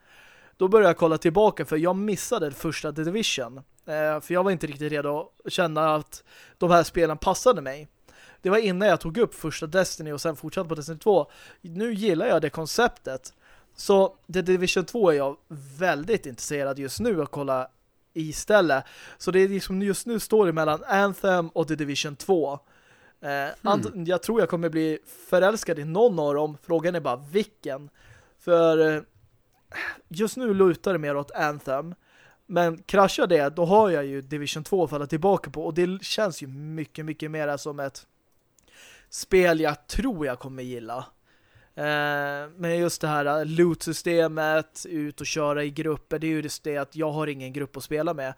Då började jag kolla tillbaka för jag missade första Division. Eh, för jag var inte riktigt redo att känna att de här spelen passade mig. Det var innan jag tog upp första Destiny och sen fortsatte på Destiny 2. Nu gillar jag det konceptet. Så The Division 2 är jag väldigt intresserad just nu att kolla istället. Så det är liksom just nu står det mellan Anthem och The Division 2. Eh, hmm. Jag tror jag kommer bli förälskad i någon av dem. Frågan är bara vilken. För eh, just nu lutar det mer åt Anthem. Men kraschar det, då har jag ju Division 2 att falla tillbaka på. Och det känns ju mycket, mycket mer som ett spel jag tror jag kommer gilla. Eh, men just det här loot-systemet, ut och köra i grupper, det är ju just det att jag har ingen grupp att spela med.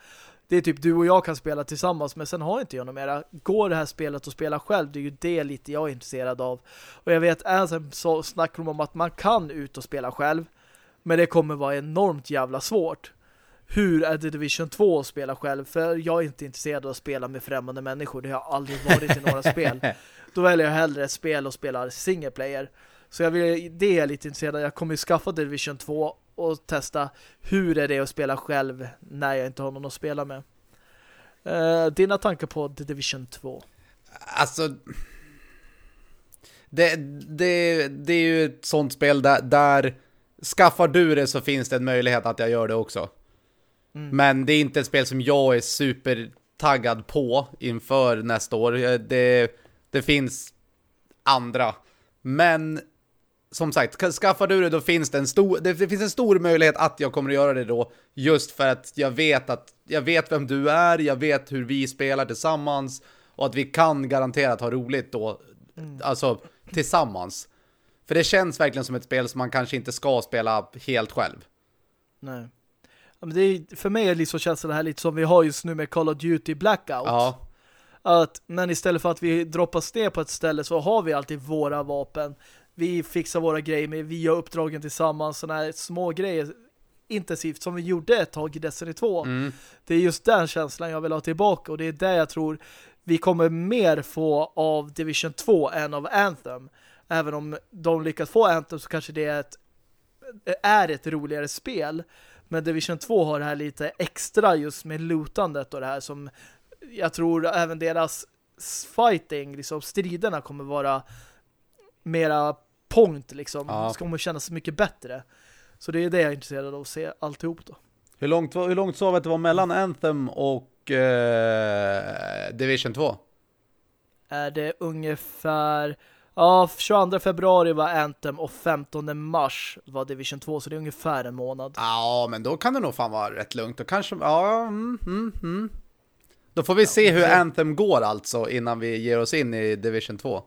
Det är typ du och jag kan spela tillsammans, men sen har inte jag något mera. Går det här spelet att spela själv, det är ju det lite jag är intresserad av. Och jag vet, Anthem så snackar de om att man kan ut och spela själv. Men det kommer vara enormt jävla svårt. Hur är The Division 2 att spela själv? För jag är inte intresserad av att spela med främmande människor. Det har jag aldrig varit i några spel. Då väljer jag hellre ett spel och spelar single player. Så jag vill, det är jag lite intresserad av. Jag kommer ju skaffa Division 2 och testa hur är det att spela själv när jag inte har någon att spela med. Uh, dina tankar på The Division 2? Alltså... Det, det, det är ju ett sånt spel där, där skaffar du det så finns det en möjlighet att jag gör det också. Mm. Men det är inte ett spel som jag är super taggad på inför nästa år. Det, det finns andra. Men som sagt, skaffar du det då finns det en stor det, finns en stor möjlighet att jag kommer att göra det då just för att jag vet att jag vet vem du är, jag vet hur vi spelar tillsammans och att vi kan garanterat ha roligt då mm. alltså tillsammans. För det känns verkligen som ett spel som man kanske inte ska spela helt själv. Nej. Men det är, för mig liksom känns det här lite som vi har just nu med Call of Duty Blackout. Ja. Att, men istället för att vi droppas ner på ett ställe så har vi alltid våra vapen. vi fixar våra grejer med, vi gör uppdragen tillsammans, sådana här små grejer intensivt som vi gjorde ett tag i Destiny 2. Mm. Det är just den känslan jag vill ha tillbaka och det är det jag tror vi kommer mer få av Division 2 än av Anthem. Även om de lyckas få Anthem så kanske det är ett, är ett roligare spel. Men Division 2 har det här lite extra just med lootandet och det här som jag tror även deras fighting, liksom striderna kommer vara mera point liksom. Ja. Ska kommer kännas mycket bättre. Så det är det jag är intresserad av att se alltihop då. Hur långt, hur långt sa vi att det var mellan Anthem och eh, Division 2? är det ungefär ja, 22 februari var Anthem och 15 mars var Division 2 så det är ungefär en månad. Ja, men då kan det nog fan vara rätt lugnt. Då kanske, ja, mm, mm, mm. Då får vi se hur Anthem går alltså innan vi ger oss in i Division 2.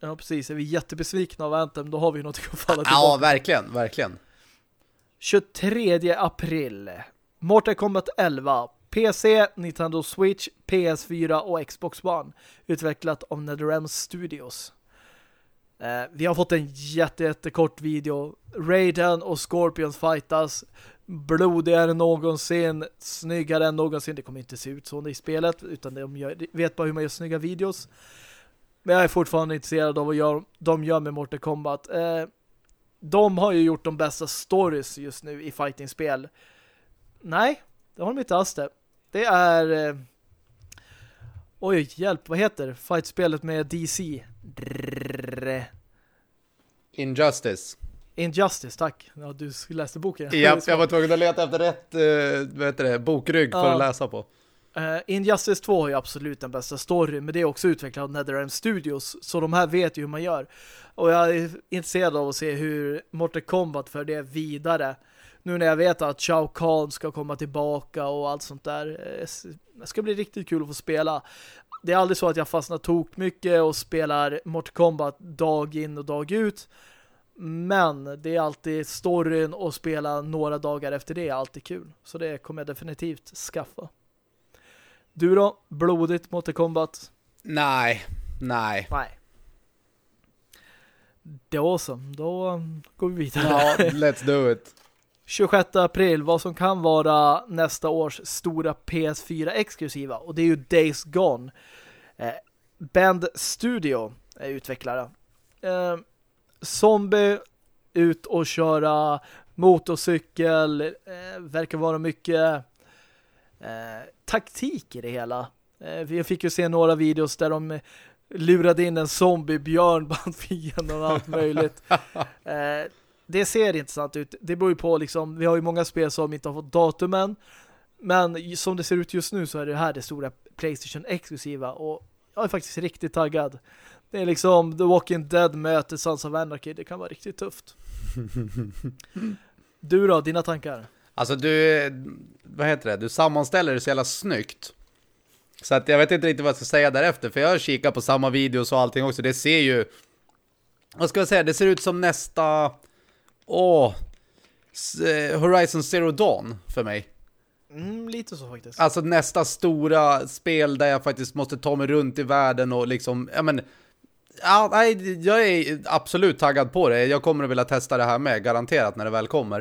Ja, precis. Är vi jättebesvikna av Anthem då har vi något att falla Ja, tillbaka. verkligen, verkligen. 23 april Mortal Kombat 11 PC, Nintendo Switch, PS4 och Xbox One utvecklat av NetherRealm Studios. Eh, vi har fått en jätte, jättekort video. Raiden och Scorpions fightas blodigare än någonsin, snyggare än någonsin. Det kommer inte se ut så i spelet utan de gör, vet bara hur man gör snygga videos. Men jag är fortfarande intresserad av vad gör, de gör med Mortal Kombat. Eh, de har ju gjort de bästa stories just nu i fightingspel. Nej, det har de inte alls det. Det är... Eh... Oj, hjälp, vad heter fightspelet med DC? Drrrr. Injustice. Injustice, tack. Ja, du läste boken. Ja, jag var tvungen att leta efter rätt eh, vad heter det, bokrygg för Ja. att läsa på. Uh, Injustice 2 har ju absolut den bästa storyn, men det är också utvecklat av NetherRealm Studios, så de här vet ju hur man gör. Och jag är intresserad av att se hur Mortal Kombat för det vidare. Nu när jag vet att Shao Kahn ska komma tillbaka och allt sånt där. Eh, Det ska bli riktigt kul att få spela. Det är aldrig så att jag fastnar tok mycket och spelar Mortal Kombat dag in och dag ut. Men det är alltid storyn och spela några dagar efter det är alltid kul. Så det kommer jag definitivt skaffa. Du då? Blodigt Mortal Kombat? Nej, nej. Nej. Då så, då går vi vidare. Ja, let's do it. 26 april, vad som kan vara nästa års stora PS4-exklusiva. Och det är ju Days Gone. Eh, Band Studio är utvecklare. Eh, zombie, ut och köra motorcykel. Eh, verkar vara mycket eh, taktik i det hela. Eh, fick ju se några videos där de lurade in en zombiebjörn bland fienden och allt möjligt. Eh, det ser intressant ut. Det beror ju på liksom, vi har ju många spel som inte har fått datum än. Men som det ser ut just nu så är det här det stora Playstation exklusiva och jag är faktiskt riktigt taggad. Det är liksom The Walking Dead möter Sons of Anarchy. Det kan vara riktigt tufft. Du då, dina tankar? Alltså du, vad heter det? Du sammanställer det så jävla snyggt. Så att jag vet inte riktigt vad jag ska säga därefter. För jag har kikat på samma videos och allting också. Det ser ju... Vad ska jag säga? Det ser ut som nästa... Åh... eh, Horizon Zero Dawn för mig. Mm, lite så faktiskt. Alltså nästa stora spel där jag faktiskt måste ta mig runt i världen och liksom... Ja men... Ja, nej, jag är absolut taggad på det. Jag kommer att vilja testa det här med, garanterat, när det väl kommer.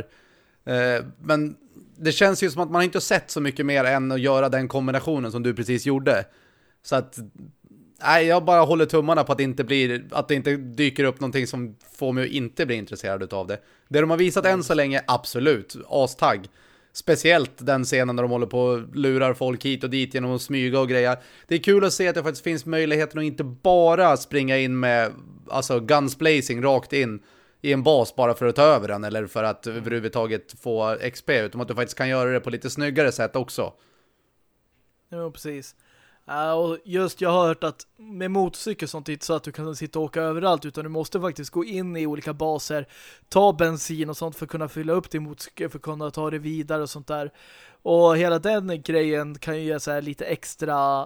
Eh, men det känns ju som att man inte har sett så mycket mer än att göra den kombinationen som du precis gjorde. Så att, nej, jag bara håller tummarna på att det inte blir, att det inte dyker upp någonting som får mig att inte bli intresserad av det. Det de har visat än så länge, absolut, astagg. Speciellt den scenen när de håller på och lurar folk hit och dit genom att smyga och greja. Det är kul att se att det faktiskt finns möjligheten att inte bara springa in med alltså guns blazing rakt in i en bas bara för att ta över den eller för att överhuvudtaget få XP utan att du faktiskt kan göra det på lite snyggare sätt också. Ja, precis. Ja, och just jag har hört att med motorcykel sånt inte så att du kan sitta och åka överallt utan du måste faktiskt gå in i olika baser, ta bensin och sånt för att kunna fylla upp din motorcykel för att kunna ta det vidare och sånt där. Och hela den grejen kan ju ge så här lite extra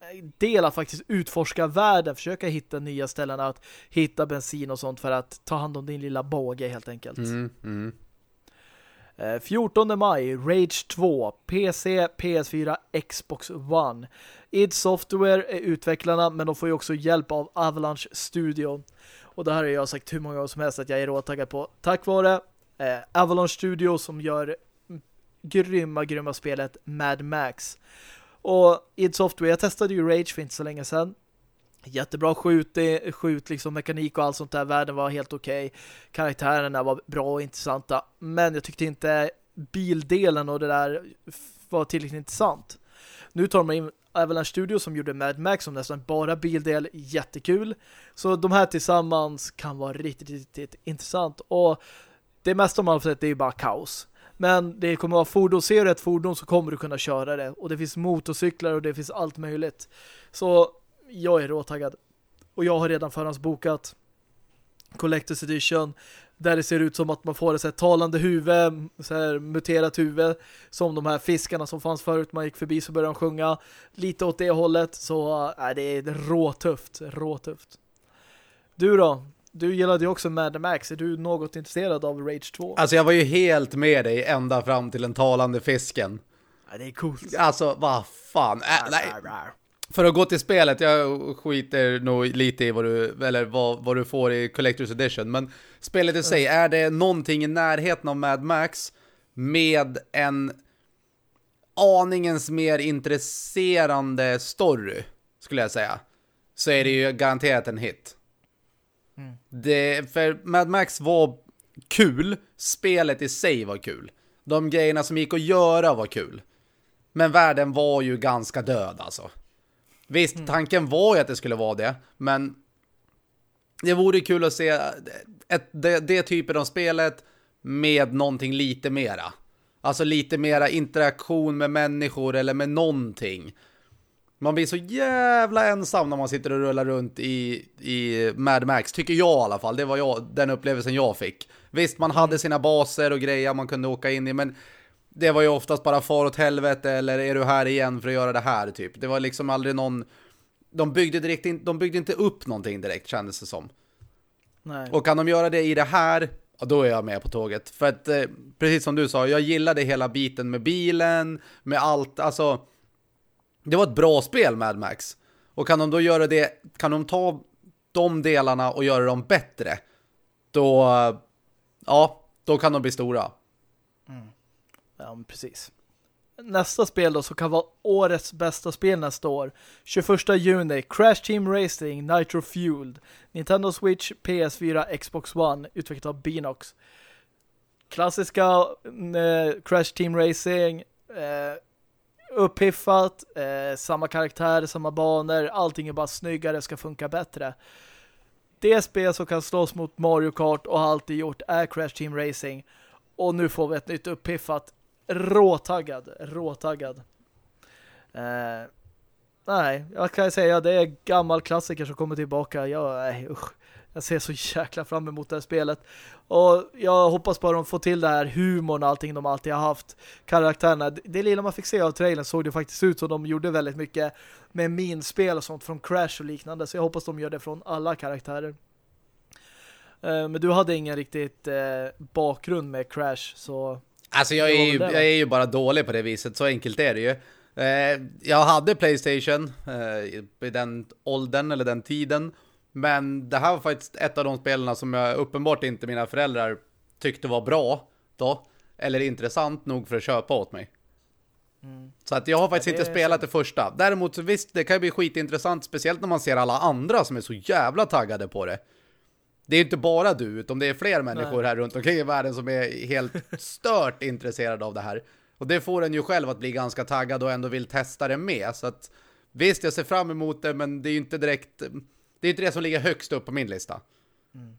eh, del att faktiskt utforska världen, försöka hitta nya ställen att hitta bensin och sånt för att ta hand om din lilla båge helt enkelt. Mm, mm. Eh, 14 maj, Rage 2, PC, PS4, Xbox One. id Software är utvecklarna men de får ju också hjälp av Avalanche Studio. Och det här har jag sagt hur många gånger som helst att jag är råtaggad på. Tack vare eh, Avalanche Studio som gör grymma, grymma spelet Mad Max. Och id Software, jag testade ju Rage för inte så länge sedan. Jättebra skjut, eh, skjut liksom mekanik och allt sånt där. Världen var helt okej. Okay. Karaktärerna var bra och intressanta. Men jag tyckte inte bildelen och det där var tillräckligt intressant. Nu tar man in Avalanche Studio som gjorde Mad Max som nästan bara bildel. Jättekul. Så de här tillsammans kan vara riktigt, riktigt intressant. Och det mesta man har sett är ju bara kaos. Men det kommer vara fordon. Ser du ett fordon så kommer du kunna köra det. Och det finns motorcyklar och det finns allt möjligt. Så jag är råtaggad. Och jag har redan förhandsbokat Collector's Edition där det ser ut som att man får ett så här talande huvud, så här muterat huvud som de här fiskarna som fanns förut man gick förbi så började de sjunga lite åt det hållet så äh, det är råtufft, råtufft. Du då? Du gillade ju också Mad Max. Är du något intresserad av Rage 2? Alltså jag var ju helt med dig ända fram till den talande fisken. Ja, det är coolt. Alltså, vad fan. Äh, nej. För att gå till spelet, jag skiter nog lite i vad du, eller vad, vad du får i Collector's Edition, men spelet i sig, är det någonting i närheten av Mad Max med en aningens mer intresserande story, skulle jag säga, så är det ju garanterat en hit. Mm. Det, för Mad Max var kul, spelet i sig var kul. De grejerna som gick att göra var kul. Men världen var ju ganska död alltså. Visst, mm. tanken var ju att det skulle vara det, men det vore kul att se ett, det, det typen av spelet med någonting lite mera. Alltså lite mera interaktion med människor eller med någonting. Man blir så jävla ensam när man sitter och rullar runt i, i Mad Max, tycker jag i alla fall. Det var jag, den upplevelsen jag fick. Visst, man hade sina baser och grejer man kunde åka in i, men det var ju oftast bara far åt helvete eller är du här igen för att göra det här typ. Det var liksom aldrig någon de byggde direkt in, de byggde inte upp någonting direkt kändes det som. Nej. Och kan de göra det i det här, ja, då är jag med på tåget. För att eh, precis som du sa, jag gillade hela biten med bilen, med allt, alltså det var ett bra spel Mad Max. Och kan de då göra det, kan de ta de delarna och göra dem bättre, då ja, då kan de bli stora. Ja men precis. Nästa spel då som kan vara årets bästa spel nästa år. 21 juni, Crash Team Racing, Nitro Fueled. Nintendo Switch, PS4, Xbox One, utvecklat av Binox. Klassiska eh, Crash Team Racing, eh, upphiffat, eh, samma karaktär, samma banor, allting är bara snyggare, ska funka bättre. Det spel som kan slåss mot Mario Kart och har alltid gjort är Crash Team Racing. Och nu får vi ett nytt upphiffat råtaggad. Råtaggad. Eh, nej, jag kan säga det är gammal klassiker som kommer tillbaka. Jag, nej, usch. Jag ser så jäkla fram emot det här spelet. Och jag hoppas bara att de får till det här humorn och allting de alltid har haft. Karaktärerna. Det lilla man fick se av trailern såg det faktiskt ut som de gjorde väldigt mycket med minspel och sånt från Crash och liknande. Så jag hoppas de gör det från alla karaktärer. Eh, men du hade ingen riktigt eh, bakgrund med Crash så Alltså jag är, ju, jag är ju bara dålig på det viset, så enkelt är det ju. Eh, jag hade Playstation eh, i den åldern eller den tiden. Men det här var faktiskt ett av de spelarna som jag uppenbart inte mina föräldrar tyckte var bra då. Eller intressant nog för att köpa åt mig. Mm. Så att jag har faktiskt ja, inte spelat så... det första. Däremot visst, det kan ju bli skitintressant. Speciellt när man ser alla andra som är så jävla taggade på det det är inte bara du, utan det är fler människor Nej. här runt omkring i världen som är helt stört intresserade av det här. Och det får en ju själv att bli ganska taggad och ändå vill testa det med. Så att visst, jag ser fram emot det, men det är ju inte direkt... Det är inte det som ligger högst upp på min lista. Mm.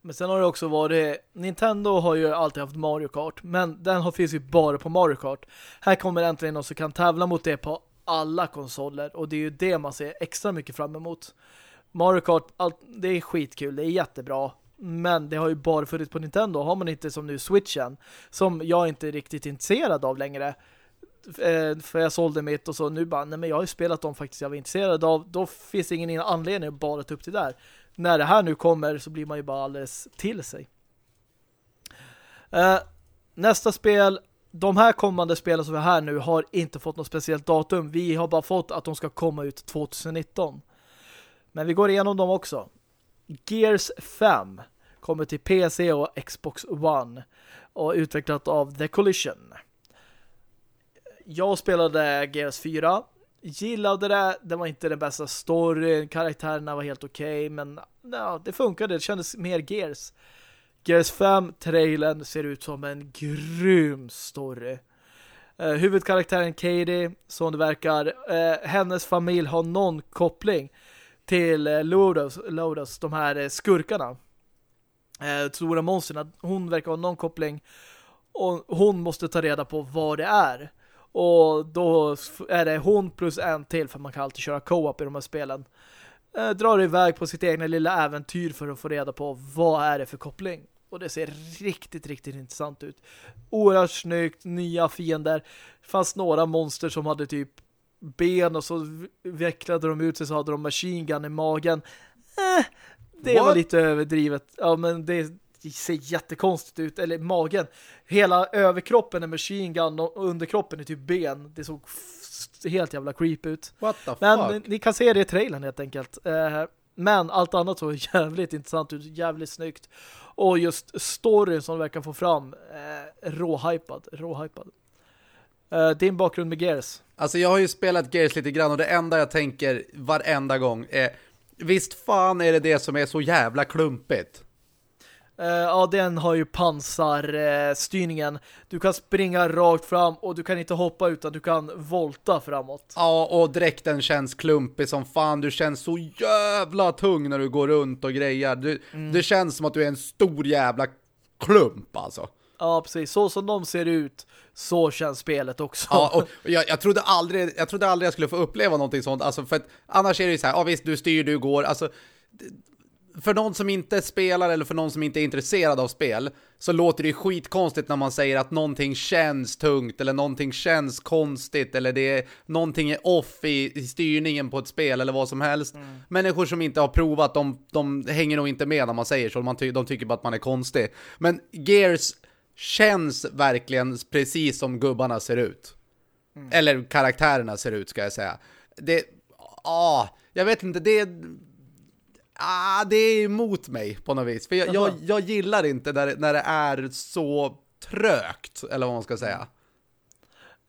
Men sen har det också varit... Nintendo har ju alltid haft Mario Kart, men den finns ju bara på Mario Kart. Här kommer äntligen någon som kan tävla mot det på alla konsoler, och det är ju det man ser extra mycket fram emot. Mario Kart, allt, det är skitkul, det är jättebra. Men det har ju bara funnits på Nintendo. Har man inte som nu Switchen, som jag inte är riktigt intresserad av längre. Eh, för jag sålde mitt och så nu bara, nej men jag har ju spelat dem faktiskt jag var intresserad av. Då finns det ingen anledning att bara ta upp det där. När det här nu kommer så blir man ju bara alldeles till sig. Eh, nästa spel de här kommande spelen som vi har här nu har inte fått något speciellt datum. Vi har bara fått att de ska komma ut 2019. Men vi går igenom dem också. Gears 5 kommer till PC och Xbox One och utvecklat av The Collision. Jag spelade Gears 4 gillade det, det var inte den bästa storyn, karaktärerna var helt okej, okay, men ja, det funkade, det kändes mer Gears. Gears 5, trailern ser ut som en grym story. Uh, huvudkaraktären Katie, som det verkar, uh, hennes familj har någon koppling till eh, Lodos, Lodos, de här eh, skurkarna. Eh, stora monstren, Hon verkar ha någon koppling och hon måste ta reda på vad det är. Och då är det hon plus en till för man kan alltid köra co-op i de här spelen. Eh, drar iväg på sitt egna lilla äventyr för att få reda på vad är det för koppling. Och det ser riktigt, riktigt intressant ut. Oerhört snyggt, nya fiender. Det fanns några monster som hade typ ben och så vecklade de ut sig så hade de machine gun i magen. Eh, det What? var lite överdrivet. Ja, men det ser jättekonstigt ut. Eller magen. Hela överkroppen är machine gun och underkroppen är typ ben. Det såg helt jävla creep ut. What the Men fuck? ni kan se det i trailern helt enkelt. Eh, men allt annat såg jävligt intressant ut. Jävligt snyggt. Och just storyn som verkar få fram eh, råhypad. råhypad. Uh, din bakgrund med Gears? Alltså jag har ju spelat Gears lite grann och det enda jag tänker varenda gång är visst fan är det det som är så jävla klumpigt. Uh, ja, den har ju pansarstyrningen. Uh, du kan springa rakt fram och du kan inte hoppa utan du kan volta framåt. Ja, och dräkten känns klumpig som fan. Du känns så jävla tung när du går runt och grejer. Du, mm. Det känns som att du är en stor jävla klump alltså. Ja, precis. Så som de ser ut så känns spelet också. Ja, och jag, jag, trodde aldrig, jag trodde aldrig jag skulle få uppleva någonting sånt. Alltså, för att annars är det ju så här, ja visst, du styr, du går. Alltså, för någon som inte spelar eller för någon som inte är intresserad av spel så låter det skitkonstigt när man säger att någonting känns tungt eller någonting känns konstigt eller det är, någonting är off i, i styrningen på ett spel eller vad som helst. Mm. Människor som inte har provat, de, de hänger nog inte med när man säger så. Man ty de tycker bara att man är konstig. Men Gears känns verkligen precis som gubbarna ser ut. Mm. Eller karaktärerna ser ut ska jag säga. Det, ah, jag vet inte, det ah, det är emot mig på något vis. För jag, jag, jag, gillar inte när, när det är så trögt, eller vad man ska säga.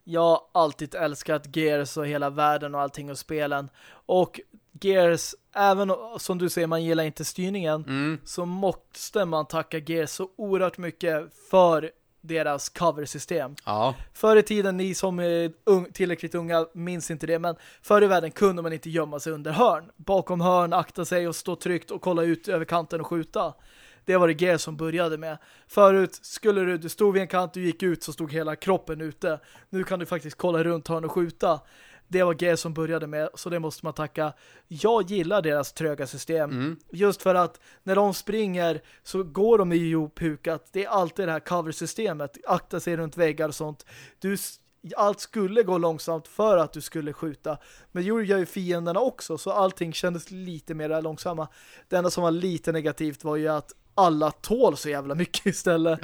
Jag har alltid älskat Gears och hela världen och allting och spelen. Och Gears, även som du säger, man gillar inte styrningen, mm. så måste man tacka Gears så oerhört mycket för deras coversystem. Ja. Förr i tiden, ni som är ung, tillräckligt unga minns inte det, men förr i världen kunde man inte gömma sig under hörn. Bakom hörn, akta sig och stå tryggt och kolla ut över kanten och skjuta. Det var det Gear som började med. Förut skulle du, du stod vid en kant, du gick ut så stod hela kroppen ute. Nu kan du faktiskt kolla runt hörn och skjuta det var G som började med, så det måste man tacka. Jag gillar deras tröga system. Mm. Just för att när de springer så går de ihop hukat. Det är alltid det här coversystemet. Akta sig runt väggar och sånt. Du, allt skulle gå långsamt för att du skulle skjuta. Men det gör ju fienderna också, så allting kändes lite mer långsamma. Det enda som var lite negativt var ju att alla tål så jävla mycket istället.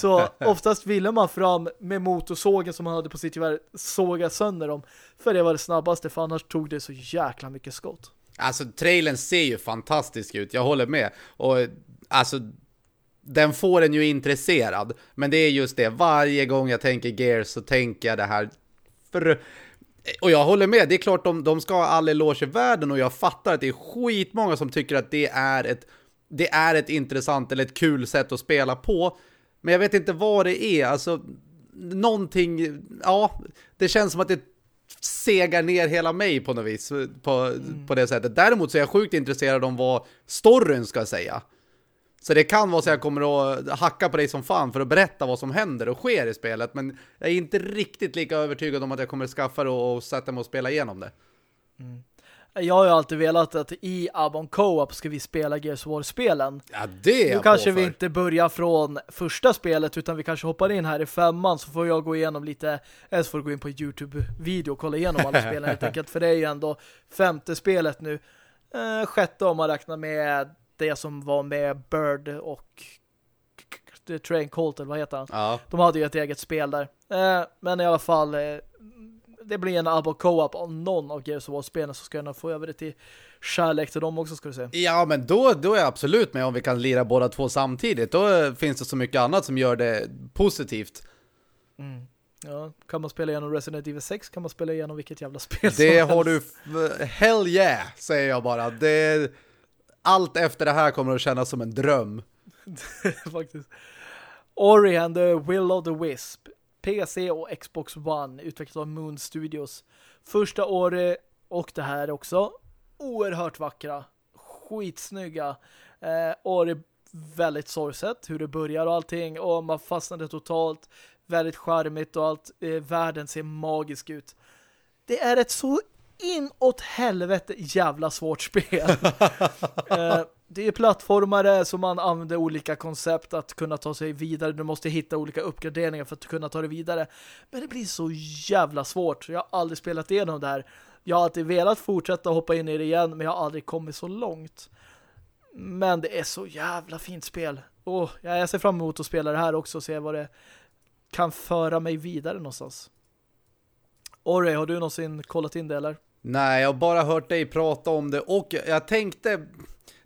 Så oftast ville man fram med motorsågen som man hade på sitt gevär såga sönder dem. För det var det snabbaste, för annars tog det så jäkla mycket skott. Alltså, trailern ser ju fantastisk ut, jag håller med. Och alltså, den får en ju intresserad. Men det är just det, varje gång jag tänker Gears så tänker jag det här... För... Och jag håller med, det är klart de, de ska ha all eloge i världen och jag fattar att det är skitmånga som tycker att det är ett det är ett intressant eller ett kul sätt att spela på. Men jag vet inte vad det är. Alltså, någonting, ja, det känns som att det segar ner hela mig på något vis på, mm. på det sättet. Däremot så är jag sjukt intresserad om vad storyn ska säga. Så det kan vara så att jag kommer att hacka på dig som fan för att berätta vad som händer och sker i spelet. Men jag är inte riktigt lika övertygad om att jag kommer skaffa det och sätta mig och spela igenom det. Mm. Jag har ju alltid velat att i Abon Co-op ska vi spela Gears of War-spelen. Ja, det är Nu kanske vi inte börjar från första spelet utan vi kanske hoppar in här i femman så får jag gå igenom lite, eller så får du gå in på Youtube-video och kolla igenom alla spelen helt enkelt. För det är ju ändå femte spelet nu. Eh, sjätte om man räknar med det som var med Bird och Train Colt, eller vad heter han? Ja. De hade ju ett eget spel där. Eh, men i alla fall... Eh, det blir en abo co-op av någon av Gears of War-spelen så ska jag nog få över det till kärlek till dem också ska du säga. Ja, men då, då är jag absolut med om vi kan lira båda två samtidigt. Då finns det så mycket annat som gör det positivt. Mm. Ja, kan man spela igenom Resident Evil 6 kan man spela igenom vilket jävla spel Det har du... Hell yeah, säger jag bara. Det, allt efter det här kommer att kännas som en dröm. Faktiskt. Ori and the Will of the Wisp. PC och Xbox One utvecklat av Moon Studios. Första Ori och det här också. Oerhört vackra. Skitsnygga. Eh, Ori väldigt sorgset hur det börjar och allting. Och man fastnade totalt. Väldigt charmigt och allt. Eh, världen ser magisk ut. Det är ett så inåt helvete jävla svårt spel. eh, det är plattformare som man använder olika koncept att kunna ta sig vidare. Du måste hitta olika uppgraderingar för att kunna ta det vidare. Men det blir så jävla svårt. Jag har aldrig spelat igenom det här. Jag har alltid velat fortsätta hoppa in i det igen men jag har aldrig kommit så långt. Men det är så jävla fint spel. Och jag ser fram emot att spela det här också och se vad det kan föra mig vidare någonstans. Orre, har du någonsin kollat in det eller? Nej, jag har bara hört dig prata om det och jag tänkte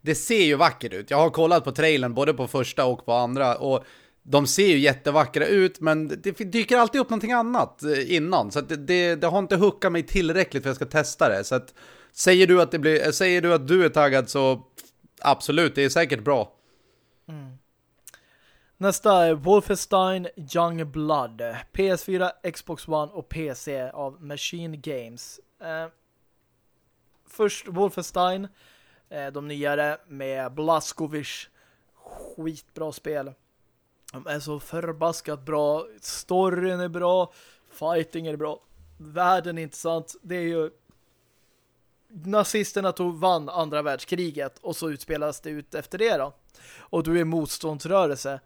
det ser ju vackert ut. Jag har kollat på trailern både på första och på andra och de ser ju jättevackra ut men det dyker alltid upp någonting annat eh, innan så det, det, det, har inte huckat mig tillräckligt för att jag ska testa det. Så att, säger, du att det blir, eh, säger du att du är taggad så absolut, det är säkert bra. Mm. Nästa är Wolfenstein Young Blood. PS4, Xbox One och PC av Machine Games. Eh, först Wolfenstein Eh, de nyare med Blaskovic. Skitbra spel. De är så förbaskat bra. Storyn är bra. Fighting är bra. Världen är intressant. Det är ju nazisterna tog vann andra världskriget och så utspelas det ut efter det då. Och du är motståndsrörelse.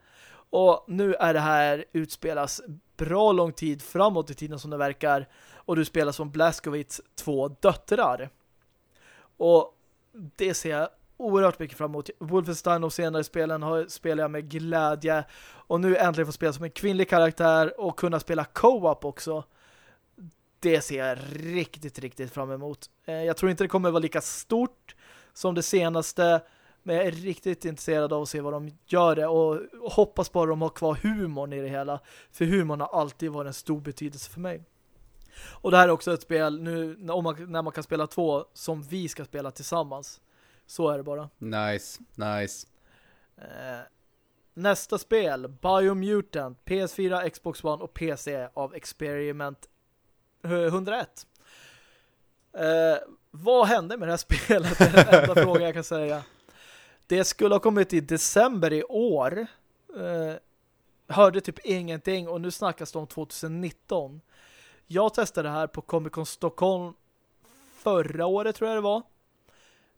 Och nu är det här utspelas bra lång tid framåt i tiden som det verkar. Och du spelar som Blaskovits två döttrar. Och det ser jag oerhört mycket fram emot. Wolfenstein och senare spelen har, spelar jag med glädje. Och nu äntligen få spela som en kvinnlig karaktär och kunna spela co-op också. Det ser jag riktigt, riktigt fram emot. Eh, jag tror inte det kommer vara lika stort som det senaste. Men jag är riktigt intresserad av att se vad de gör det och hoppas bara de har kvar humorn i det hela. För humorn har alltid varit en stor betydelse för mig. Och det här är också ett spel nu man, när man kan spela två som vi ska spela tillsammans. Så är det bara. Nice, nice. Eh, nästa spel, Biomutant, PS4, Xbox One och PC av Experiment 101. Eh, vad hände med det här spelet? Det är den enda frågan jag kan säga. Det skulle ha kommit i december i år. Eh, hörde typ ingenting och nu snackas det om 2019. Jag testade det här på Comic Con Stockholm förra året tror jag det var.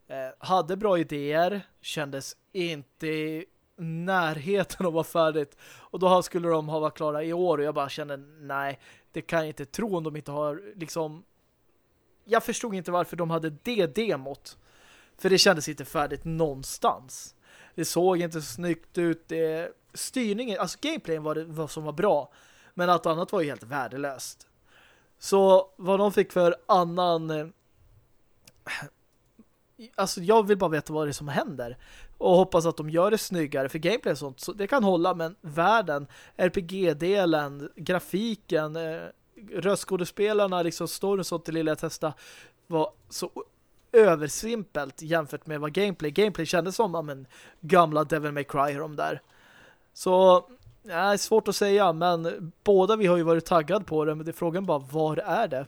Eh, hade bra idéer, kändes inte i närheten av att vara färdigt. Och då skulle de ha varit klara i år och jag bara kände, nej, det kan jag inte tro om de inte har liksom... Jag förstod inte varför de hade det demot. För det kändes inte färdigt någonstans. Det såg inte så snyggt ut. Det... Styrningen, alltså gameplayen var det var som var bra. Men allt annat var ju helt värdelöst. Så vad de fick för annan... Eh, alltså jag vill bara veta vad det är som händer. Och hoppas att de gör det snyggare. För gameplay och sånt, så det kan hålla. Men världen, RPG-delen, grafiken, eh, röstskådespelarna, liksom storyn och sånt, det lilla Testa var så översimpelt jämfört med vad gameplay. Gameplay kändes som men, gamla Devil May Cry de där. Så Nej, svårt att säga, men båda vi har ju varit taggad på det, men det är frågan bara, var är det?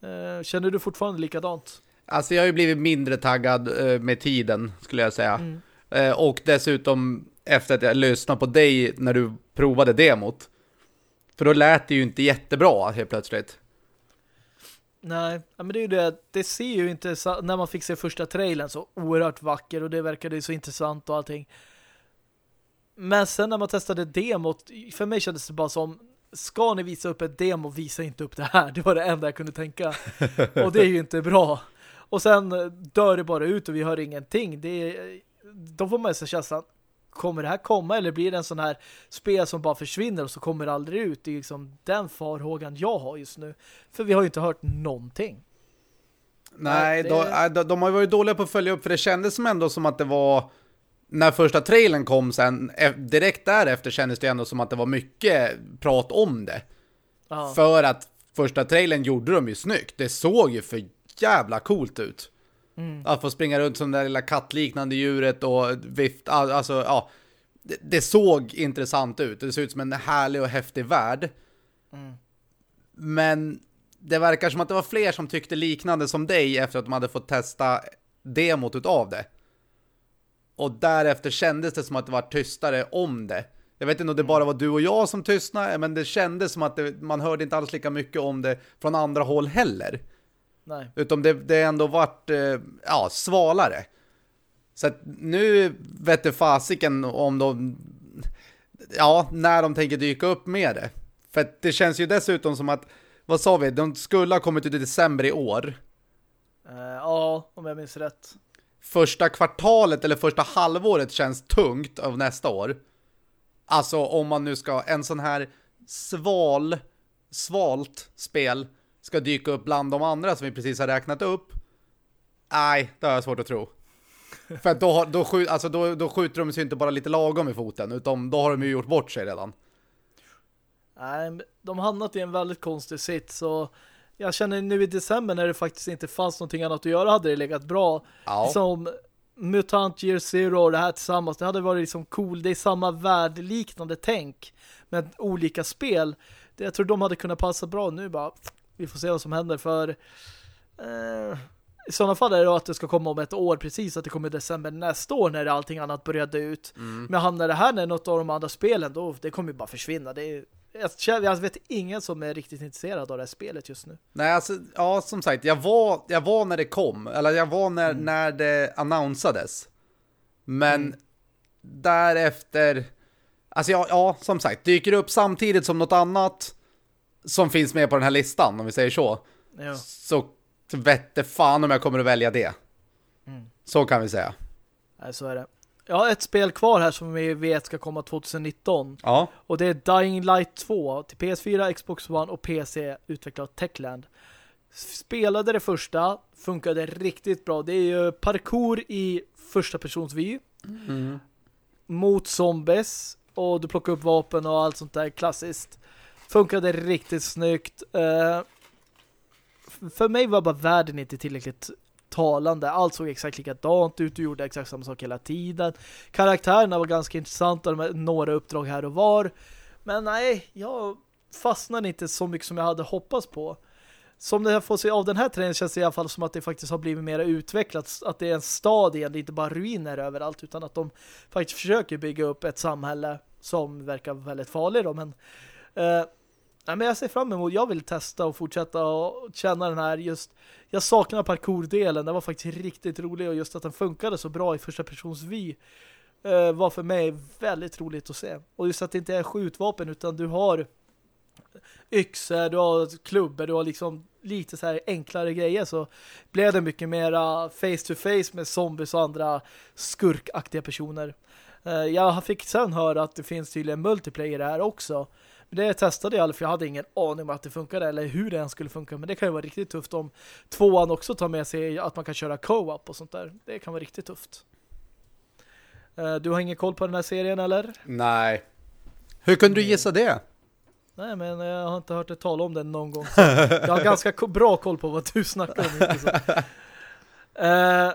Eh, känner du fortfarande likadant? Alltså jag har ju blivit mindre taggad eh, med tiden, skulle jag säga. Mm. Eh, och dessutom efter att jag lyssnade på dig när du provade demot. För då lät det ju inte jättebra helt plötsligt. Nej, men det är ju det. Det ser ju inte, när man fick se första trailern så oerhört vacker och det verkade så intressant och allting. Men sen när man testade demot, för mig kändes det bara som ska ni visa upp ett demo, visa inte upp det här. Det var det enda jag kunde tänka. och det är ju inte bra. Och sen dör det bara ut och vi hör ingenting. Det är, då får man ju känslan, kommer det här komma eller blir det en sån här spel som bara försvinner och så kommer det aldrig ut? Det är liksom den farhågan jag har just nu. För vi har ju inte hört någonting. Nej, det... de, de, de har ju varit dåliga på att följa upp för det kändes som ändå som att det var när första trailern kom sen, direkt därefter kändes det ändå som att det var mycket prat om det. Ja. För att första trailern gjorde de ju snyggt. Det såg ju för jävla coolt ut. Mm. Att få springa runt som det där lilla kattliknande djuret och vift, alltså ja. Det, det, såg intressant ut. Det såg ut som en härlig och häftig värld. Mm. Men det verkar som att det var fler som tyckte liknande som dig efter att de hade fått testa demot utav det. Och därefter kändes det som att det var tystare om det. Jag vet inte om det bara var du och jag som tystnade, men det kändes som att det, man hörde inte alls lika mycket om det från andra håll heller. Nej. Utom det, det ändå varit eh, ja, svalare. Så att nu vet du fasiken om de ja, när de tänker dyka upp med det. För det känns ju dessutom som att vad sa vi? De skulle ha kommit ut i december i år. Uh, ja, om jag minns rätt. Första kvartalet eller första halvåret känns tungt av nästa år. Alltså om man nu ska en sån här sval svalt spel ska dyka upp bland de andra som vi precis har räknat upp. Nej, det har jag svårt att tro. För då, då, skjut, alltså då, då skjuter de sig inte bara lite lagom i foten, utan då har de ju gjort bort sig redan. Nej, de har hamnat i en väldigt konstig sitt, så jag känner nu i december när det faktiskt inte fanns någonting annat att göra hade det legat bra. Ja. Som Mutant Year Zero och det här tillsammans, det hade varit liksom cool. Det är samma världliknande tänk med olika spel. Det, jag tror de hade kunnat passa bra nu bara vi får se vad som händer för eh, i sådana fall är det att det ska komma om ett år precis att det kommer i december nästa år när allting annat började ut. Mm. Men hamnar det här när något av de andra spelen då det kommer ju bara försvinna. Det är, jag, jag vet ingen som är riktigt intresserad av det här spelet just nu. Nej, alltså, ja, som sagt, jag var, jag var när det kom. Eller jag var när, mm. när det annonsades. Men mm. därefter... Alltså, ja, ja, som sagt, dyker upp samtidigt som något annat som finns med på den här listan, om vi säger så. Ja. Så vette fan om jag kommer att välja det. Mm. Så kan vi säga. Nej, så är det. Jag har ett spel kvar här som vi vet ska komma 2019. Ja. Och det är Dying Light 2 till PS4, Xbox One och PC utvecklat Techland. Spelade det första, funkade riktigt bra. Det är ju parkour i första persons vy. Mm. Mot zombies och du plockar upp vapen och allt sånt där klassiskt. Funkade riktigt snyggt. Uh, för mig var bara världen inte tillräckligt talande. Allt såg exakt likadant ut. Du gjorde exakt samma sak hela tiden. Karaktärerna var ganska intressanta med några uppdrag här och var. Men nej, jag fastnade inte så mycket som jag hade hoppats på. Som det jag får se av den här trenden känns det i alla fall som att det faktiskt har blivit mer utvecklat. Att det är en stad igen, det är inte bara ruiner överallt utan att de faktiskt försöker bygga upp ett samhälle som verkar väldigt farligt då. Men eh, Nej, men jag ser fram emot, jag vill testa och fortsätta och känna den här just, jag saknar parkourdelen, den var faktiskt riktigt rolig och just att den funkade så bra i första persons vy eh, var för mig väldigt roligt att se. Och just att det inte är skjutvapen utan du har yxor, du har klubbor, du har liksom lite så här enklare grejer så blev det mycket mera face to face med zombies och andra skurkaktiga personer. Eh, jag fick sen höra att det finns tydligen multiplayer här också det testade jag för jag hade ingen aning om att det funkade eller hur det ens skulle funka. Men det kan ju vara riktigt tufft om tvåan också tar med sig att man kan köra co-op och sånt där. Det kan vara riktigt tufft. Eh, du har ingen koll på den här serien eller? Nej. Hur kunde du gissa det? Nej, men jag har inte hört ett tal om den någon gång. jag har ganska bra koll på vad du snackar om. uh,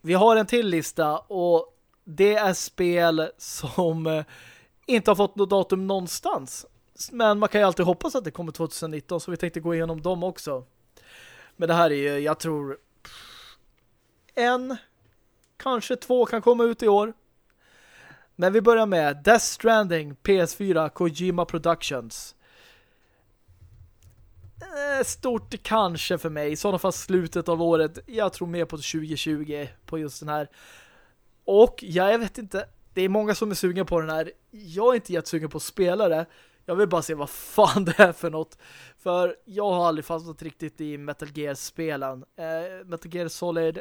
vi har en till lista och det är spel som inte har fått något datum någonstans. Men man kan ju alltid hoppas att det kommer 2019 så vi tänkte gå igenom dem också. Men det här är ju, jag tror en, kanske två kan komma ut i år. Men vi börjar med Death Stranding PS4 Kojima Productions. Eh, stort kanske för mig. I sådana fall slutet av året. Jag tror mer på 2020 på just den här. Och ja, jag vet inte. Det är många som är sugen på den här. Jag är inte jättesugen på spelare. Jag vill bara se vad fan det är för något. För jag har aldrig fastnat riktigt i Metal Gear-spelen. Eh, Metal Gear Solid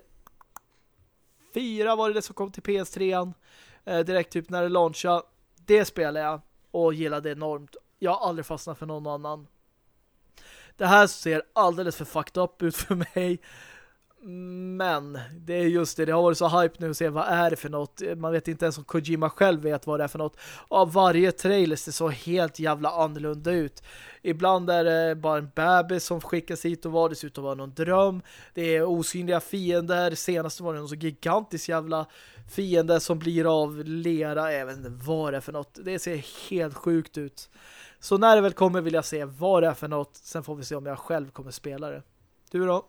4 var det, det som kom till PS3. eh, direkt typ när det launchade. Det spelade jag och gillade enormt. Jag har aldrig fastnat för någon annan. Det här ser alldeles för fucked up ut för mig. Men det är just det, det har varit så hype nu att se vad är det för något. Man vet inte ens om Kojima själv vet vad det är för något. Av varje trailer ser så helt jävla annorlunda ut. Ibland är det bara en bebis som skickas hit och var. Det ser ut att vara någon dröm. Det är osynliga fiender. Senast var det någon så gigantisk jävla fiende som blir av lera. Jag vet inte vad det är för något. Det ser helt sjukt ut. Så när det väl kommer vill jag se vad det är för något. Sen får vi se om jag själv kommer spela det. Du då?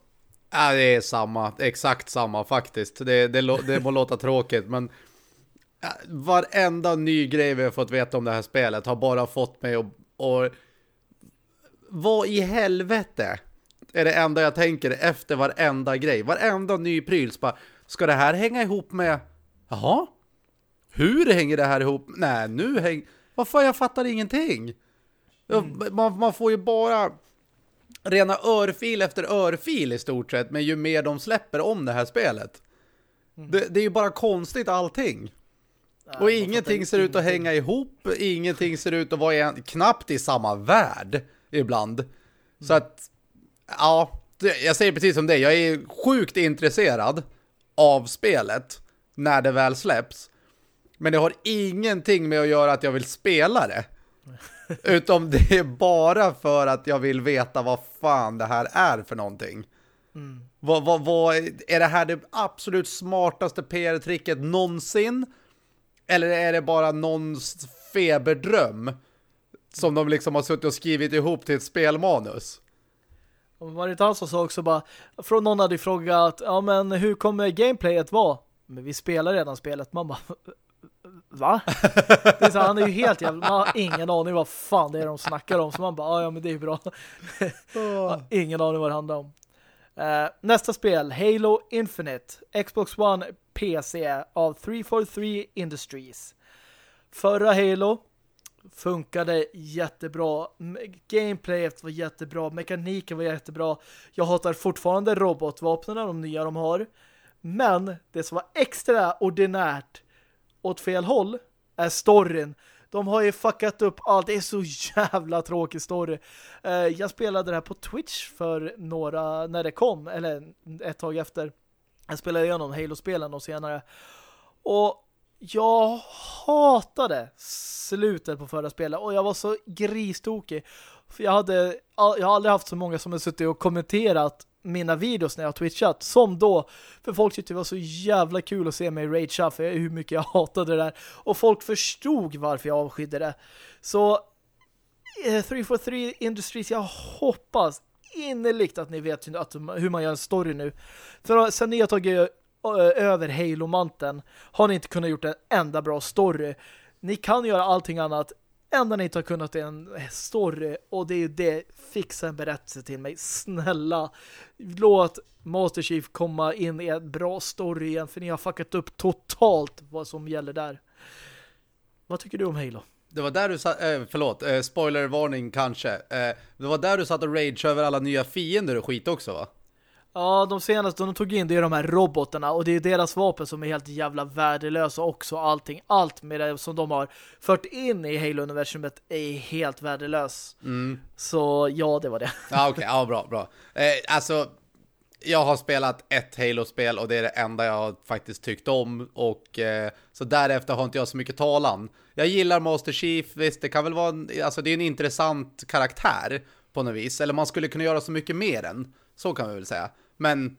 Ja, det är samma. Exakt samma faktiskt. Det, det, det må låta tråkigt, men varenda ny grej vi har fått veta om det här spelet har bara fått mig att... Och, vad i helvete är det enda jag tänker efter varenda grej. Varenda ny pryl. Bara, ska det här hänga ihop med... Jaha? Hur hänger det här ihop? Nej, nu hänger... Vad fan, jag fattar ingenting. Mm. Man, man får ju bara rena örfil efter örfil i stort sett, men ju mer de släpper om det här spelet. Mm. Det, det, är ju bara konstigt allting. Nej, och ingenting ser ut att hänga ihop, ingenting ser ut att vara en, knappt i samma värld ibland. Mm. Så att, ja, jag säger precis som det, jag är sjukt intresserad av spelet när det väl släpps. Men det har ingenting med att göra att jag vill spela det. Utom det är bara för att jag vill veta vad fan det här är för någonting. Mm. Vad, vad, vad, är det här det absolut smartaste PR-tricket någonsin? Eller är det bara någons feberdröm som de liksom har suttit och skrivit ihop till ett spelmanus? Och Marit Hansson sa också bara, från någon hade frågat, ja men hur kommer gameplayet vara? Men vi spelar redan spelet. Man bara, va? Det är så, han är ju helt jävla, man har ingen aning vad fan det är de snackar om. Så man bara, ja men det är bra. ingen aning vad det handlar om. Uh, nästa spel, Halo Infinite, Xbox One PC av 343 Industries. Förra Halo funkade jättebra. Gameplayet var jättebra. Mekaniken var jättebra. Jag hatar fortfarande robotvapnen, de nya de har. Men det som var extraordinärt åt fel håll är storyn. De har ju fuckat upp allt. Det är så jävla tråkig story. Eh, jag spelade det här på Twitch för några, när det kom, eller ett tag efter. Jag spelade igenom Halo-spelen och senare. Och jag hatade slutet på förra spelet och jag var så gristokig. För jag hade jag har aldrig haft så många som har suttit och kommenterat mina videos när jag har twitchat som då, för folk tyckte det var så jävla kul att se mig ragea för hur mycket jag hatade det där. Och folk förstod varför jag avskydde det. Så eh, 343 Industries, jag hoppas innerligt att ni vet att, hur man gör en story nu. För sen ni har tagit eh, över Halo-manteln har ni inte kunnat gjort en enda bra story. Ni kan göra allting annat enda ni inte har kunnat är en story och det är ju det, fixa en berättelse till mig snälla, låt Master Chief komma in i en bra story igen för ni har fuckat upp totalt vad som gäller där vad tycker du om Halo? Det var där du satt, eh, förlåt, eh, spoilervarning kanske. Eh, det var där du satt och rage över alla nya fiender och skit också va? Ja, de senaste de tog in det är de här robotarna och det är deras vapen som är helt jävla värdelösa också. Allting, allt med det som de har fört in i Halo-universumet är helt värdelös. Mm. Så ja, det var det. Ja, okej. Okay. Ja, bra, bra. Eh, alltså, jag har spelat ett Halo-spel och det är det enda jag faktiskt tyckt om. Och eh, så därefter har inte jag så mycket talan. Jag gillar Master Chief, visst, det kan väl vara en, alltså det är en intressant karaktär på något vis. Eller man skulle kunna göra så mycket mer än. Så kan vi väl säga. Men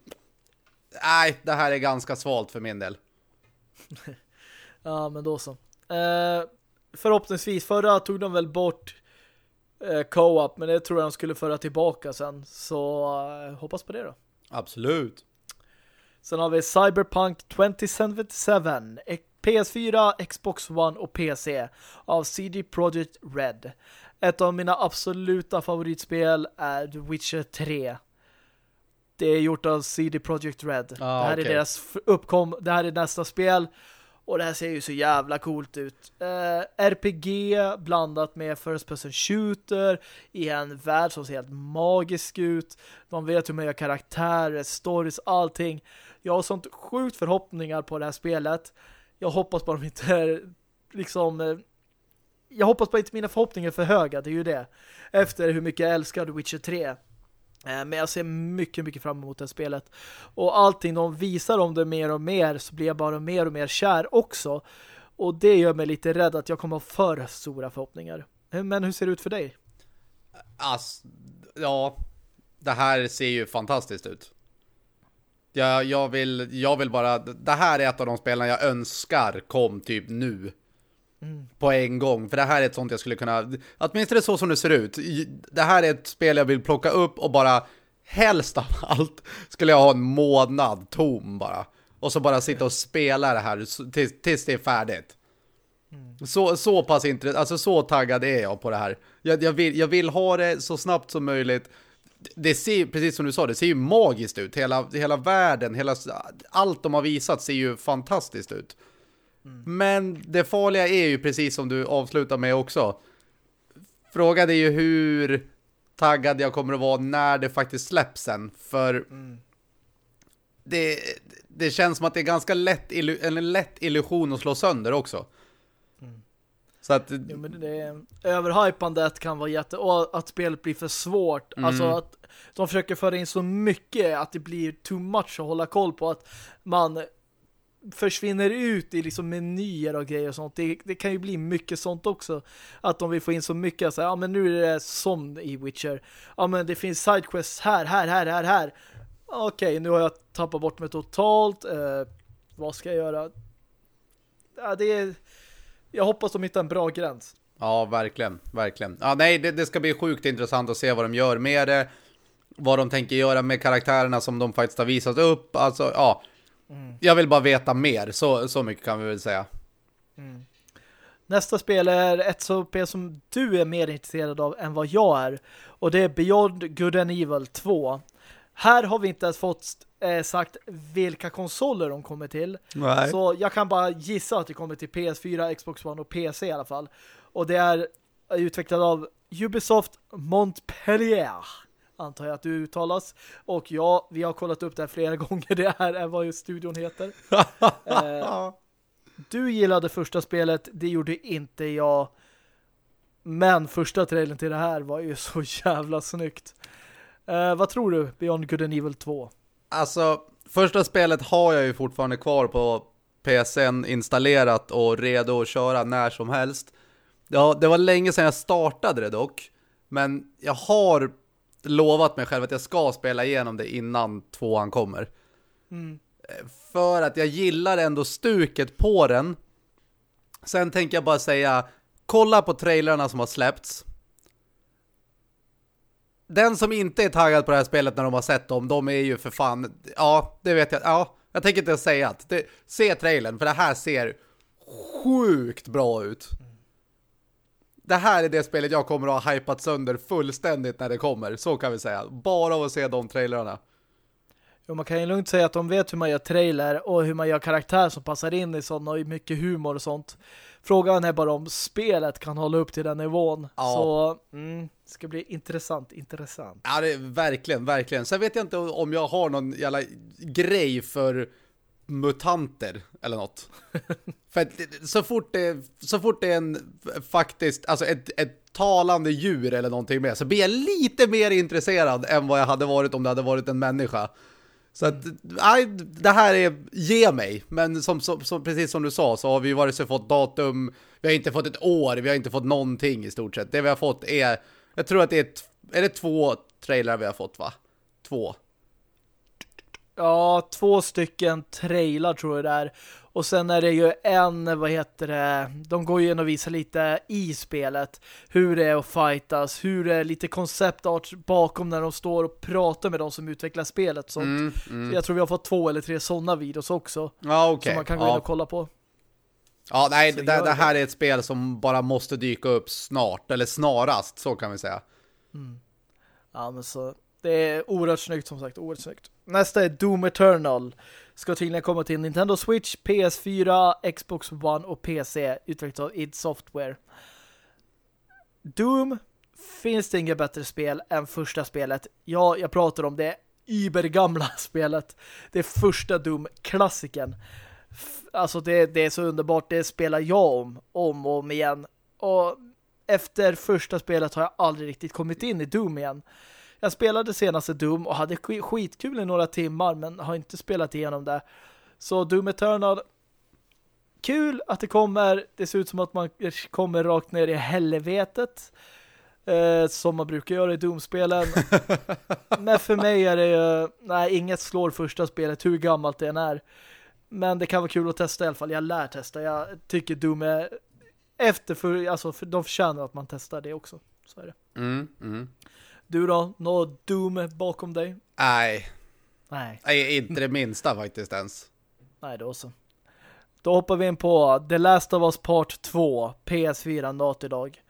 nej, det här är ganska svalt för min del. ja, men då så. Eh, förhoppningsvis, förra tog de väl bort eh, co-op, men det tror jag de skulle föra tillbaka sen. Så eh, hoppas på det då. Absolut. Sen har vi Cyberpunk 2077, PS4, Xbox One och PC av CD Projekt Red. Ett av mina absoluta favoritspel är The Witcher 3. Det är gjort av CD Projekt Red. Ah, det här okay. är deras uppkom. Det här är nästa spel. Och det här ser ju så jävla coolt ut. Eh, RPG blandat med first person shooter i en värld som ser helt magisk ut. De vet hur man gör karaktärer, stories, allting. Jag har sånt sjukt förhoppningar på det här spelet. jag hoppas bara de inte är liksom eh, jag hoppas bara inte mina förhoppningar är för höga, det är ju det. Efter hur mycket jag älskar Witcher 3. Eh, men jag ser mycket, mycket fram emot det spelet. Och allting de visar om det mer och mer så blir jag bara mer och mer kär också. Och det gör mig lite rädd att jag kommer ha för stora förhoppningar. Eh, men hur ser det ut för dig? Alltså, ja, det här ser ju fantastiskt ut. Jag, jag, vill, jag vill bara, det här är ett av de spelarna jag önskar kom typ nu. Mm. På en gång, för det här är ett sånt jag skulle kunna, åtminstone så som det ser ut. Det här är ett spel jag vill plocka upp och bara, helst av allt, skulle jag ha en månad tom bara. Och så bara sitta och spela det här tills, tills det är färdigt. Mm. Så, så pass intressant, alltså så taggad är jag på det här. Jag, jag, vill, jag vill ha det så snabbt som möjligt. Det ser, precis som du sa, det ser ju magiskt ut. Hela, hela världen, hela, allt de har visat ser ju fantastiskt ut. Mm. Men det farliga är ju precis som du avslutar med också. Frågan är ju hur taggad jag kommer att vara när det faktiskt släpps sen. För mm. det, det känns som att det är ganska lätt, en lätt illusion att slå sönder också. Så att... Jo, men det är, överhypandet kan vara jätte... Och att spelet blir för svårt. Mm. Alltså att de försöker föra in så mycket att det blir too much att hålla koll på. Att man försvinner ut i liksom menyer och grejer och sånt. Det, det, kan ju bli mycket sånt också. Att de vill få in så mycket. Så, här, ja, men nu är det som i Witcher. Ja, men det finns sidequests här, här, här, här, här. Okej, okay, nu har jag tappat bort mig totalt. Eh, vad ska jag göra? Ja, det är jag hoppas de hittar en bra gräns. Ja, verkligen. Verkligen. Ja, nej, det, det, ska bli sjukt intressant att se vad de gör med det. Vad de tänker göra med karaktärerna som de faktiskt har visat upp. Alltså, ja. Mm. Jag vill bara veta mer. Så, så mycket kan vi väl säga. Mm. Nästa spel är ett spel som du är mer intresserad av än vad jag är. Och det är Beyond Good and Evil 2. Här har vi inte ens fått eh, sagt vilka konsoler de kommer till. Nej. Så jag kan bara gissa att det kommer till PS4, Xbox One och PC i alla fall. Och det är utvecklat av Ubisoft Montpellier antar jag att du uttalas. Och ja, vi har kollat upp det här flera gånger. Det här är vad studion heter. eh, du gillade första spelet, det gjorde inte jag. Men första trailern till det här var ju så jävla snyggt. Eh, vad tror du, Beyond Good and Evil 2? Alltså, första spelet har jag ju fortfarande kvar på PSN installerat och redo att köra när som helst. Ja, det var länge sedan jag startade det dock. Men jag har lovat mig själv att jag ska spela igenom det innan tvåan kommer. Mm. För att jag gillar ändå stuket på den. Sen tänker jag bara säga, kolla på trailerna som har släppts den som inte är taggad på det här spelet när de har sett dem, de är ju för fan, ja, det vet jag, ja, jag tänker inte säga att, det, se trailern, för det här ser sjukt bra ut. Det här är det spelet jag kommer att ha hypat sönder fullständigt när det kommer, så kan vi säga. Bara av att se de trailerna. Jo, man kan ju lugnt säga att de vet hur man gör trailer och hur man gör karaktär som passar in i sådana och mycket humor och sånt. Frågan är bara om spelet kan hålla upp till den nivån. Ja. Så mm, det ska bli intressant, intressant. Ja, det verkligen, verkligen. Sen vet jag inte om jag har någon jävla grej för mutanter eller något. för så fort det så fort det är en faktiskt alltså ett, ett talande djur eller någonting med så blir jag lite mer intresserad än vad jag hade varit om det hade varit en människa. Så att, nej, det här är, ge mig. Men som, som, som, precis som du sa så har vi vare sig fått datum, vi har inte fått ett år, vi har inte fått någonting i stort sett. Det vi har fått är, jag tror att det är, är det två trailrar vi har fått va? Två. Ja, två stycken trailar tror jag det är. Och sen är det ju en, vad heter det, de går ju in och visar lite i spelet hur det är att fightas, hur det är lite konceptart bakom när de står och pratar med de som utvecklar spelet. Sånt. Mm, mm. Jag tror vi har fått två eller tre sådana videos också. Ja, okay. Som man kan gå in och kolla på. Ja, nej, det, det, här är ett spel som bara måste dyka upp snart, eller snarast, så kan vi säga. Mm. Ja, men så det är oerhört snyggt som sagt, oerhört snyggt. Nästa är Doom Eternal. Ska tydligen komma till Nintendo Switch, PS4, Xbox One och PC utvecklat av id Software. Doom finns det inget bättre spel än första spelet. Ja, jag pratar om det übergamla spelet. Det första Doom-klassiken. Alltså det, det är så underbart. Det spelar jag om, om och om igen. Och efter första spelet har jag aldrig riktigt kommit in i Doom igen. Jag spelade senaste Doom och hade skitkul i några timmar men har inte spelat igenom det. Så Doom Eternal kul att det kommer. Det ser ut som att man kommer rakt ner i helvetet. Eh, som man brukar göra i Doom-spelen. men för mig är det ju, nej, inget slår första spelet hur gammalt det än är. Men det kan vara kul att testa i alla fall. Jag lär testa. Jag tycker Doom är efter för, alltså för de förtjänar att man testar det också. Så är det. Mm, mm. Du då? Något Doom bakom dig? Nej. Nej. Nej, inte det minsta faktiskt ens. Nej, då så. Då hoppar vi in på The Last of Us Part 2, PS4 Naughty Dog.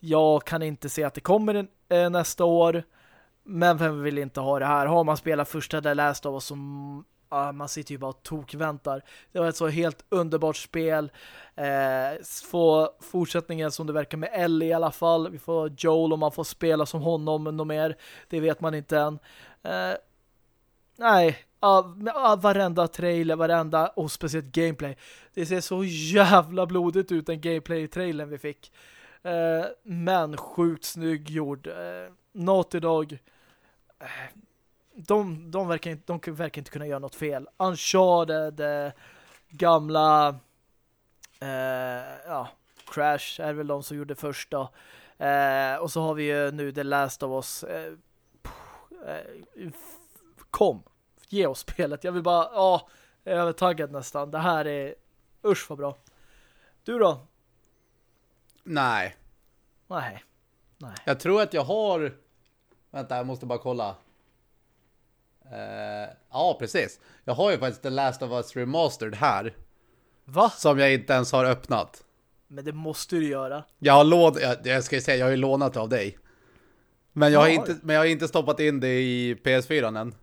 Jag kan inte se att det kommer eh, nästa år, men vem vill inte ha det här? Har man spelat första The Last of Us som ah, man sitter ju bara och tokväntar. Det var ett så helt underbart spel. Eh, få fortsättningen som det verkar med Ellie i alla fall. Vi får Joel om man får spela som honom något mer. Det vet man inte än. Eh, nej, uh, varenda trailer, varenda, och speciellt gameplay. Det ser så jävla blodigt ut den gameplay-trailern vi fick. Eh, men sjukt snygg gjord. Eh, Naughty Dog eh, de, de, verkar inte, de verkar inte kunna göra något fel. Uncharted, uh, gamla uh, ja, Crash är väl de som gjorde första. Uh, och så har vi ju nu The Last of Us kom ge oss spelet. Jag vill bara, ja, jag är övertaggad nästan. Det här är, usch vad bra. Du då? Nej. Nej. Nej. Jag tror att jag har, vänta jag måste bara kolla. Uh, ja, precis. Jag har ju faktiskt The Last of Us Remastered här. Va? Som jag inte ens har öppnat. Men det måste du göra. Jag har lånat, jag, jag ska säga, jag har ju lånat det av dig. Men jag, har inte, men jag har inte stoppat in det i PS4 än.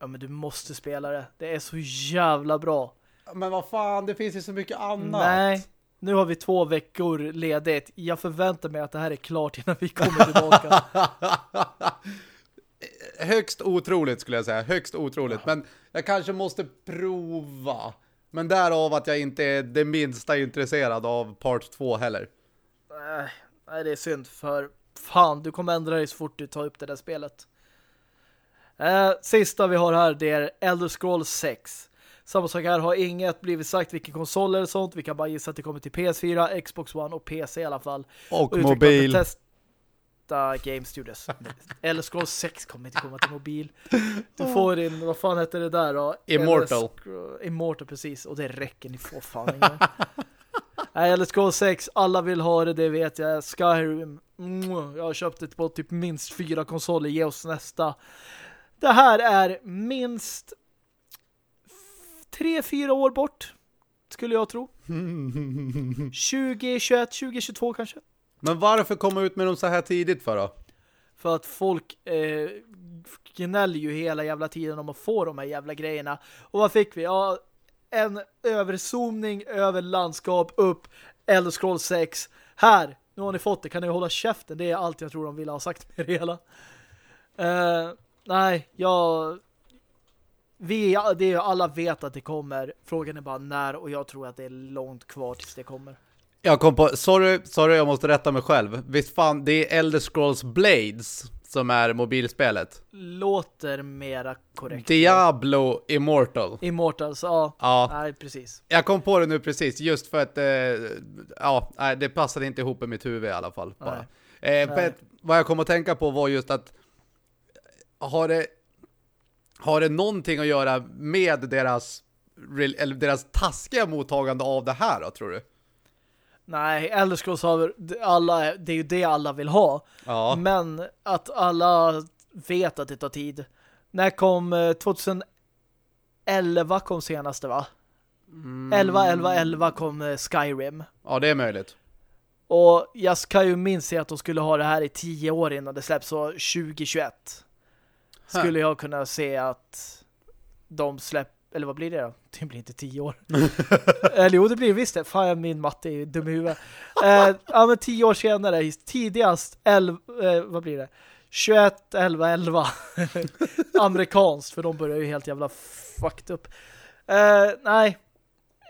Ja, men du måste spela det. Det är så jävla bra. Men vad fan, det finns ju så mycket annat. Nej, nu har vi två veckor ledigt. Jag förväntar mig att det här är klart innan vi kommer tillbaka. Högst otroligt skulle jag säga. Högst otroligt. Ja. Men jag kanske måste prova. Men därav att jag inte är det minsta intresserad av part 2 heller. Nej, det är synd. För fan, du kommer ändra dig så fort du tar upp det där spelet. Eh, sista vi har här det är Elder Scrolls 6. Samma sak här har inget blivit sagt vilken konsol eller sånt. Vi kan bara gissa att det kommer till PS4, Xbox One och PC i alla fall. Och, och mobil. Testa Game Studios. Elder Scrolls 6 kommer inte komma till mobil. Du får in, vad fan heter det där då? Immortal. Immortal, precis. Och det räcker, ni får fan ingen. Nej, Elder Scrolls 6, alla vill ha det, det vet jag. Skyrim, mm, jag har köpt det på typ minst fyra konsoler, ge oss nästa. Det här är minst tre, fyra år bort skulle jag tro. 2021, 2022 kanske. Men varför komma ut med dem så här tidigt för då? För att folk eh, gnäller ju hela jävla tiden om att få de här jävla grejerna. Och vad fick vi? Ja, en överzoomning över landskap upp Elder Scrolls 6. Här, nu har ni fått det. Kan ni hålla käften? Det är allt jag tror de ville ha sagt med det hela. Eh, nej, jag... Vi, det är, alla vet att det kommer. Frågan är bara när och jag tror att det är långt kvar tills det kommer. Jag kom på, sorry, sorry jag måste rätta mig själv. Visst fan, det är Elder Scrolls Blades som är mobilspelet. Låter mera korrekt. Diablo Immortal. Immortals, ja. Ja. Nej, precis. Jag kom på det nu precis, just för att, eh, ja, det passade inte ihop i mitt huvud i alla fall. Bara. Eh, för vad jag kom att tänka på var just att har det, har det någonting att göra med deras, eller deras taskiga mottagande av det här då, tror du? Nej, Elder Scrolls har alla, det är ju det alla vill ha. Ja. Men att alla vet att det tar tid. När kom 2011 eh, kom senaste va? Mm. 11, 11, 11 kom eh, Skyrim. Ja, det är möjligt. Och jag kan ju minnas att de skulle ha det här i 10 år innan det släpps, så 2021 skulle jag kunna se att de släpper eller vad blir det då? Det blir inte tio år. eller jo, det blir visst det. Fan, min matte är dum i huvudet. Eh, ja, men tio år senare, tidigast, elv, eh, vad blir det? 21, 11, 11. Amerikanskt, för de börjar ju helt jävla fucked upp. Eh, nej,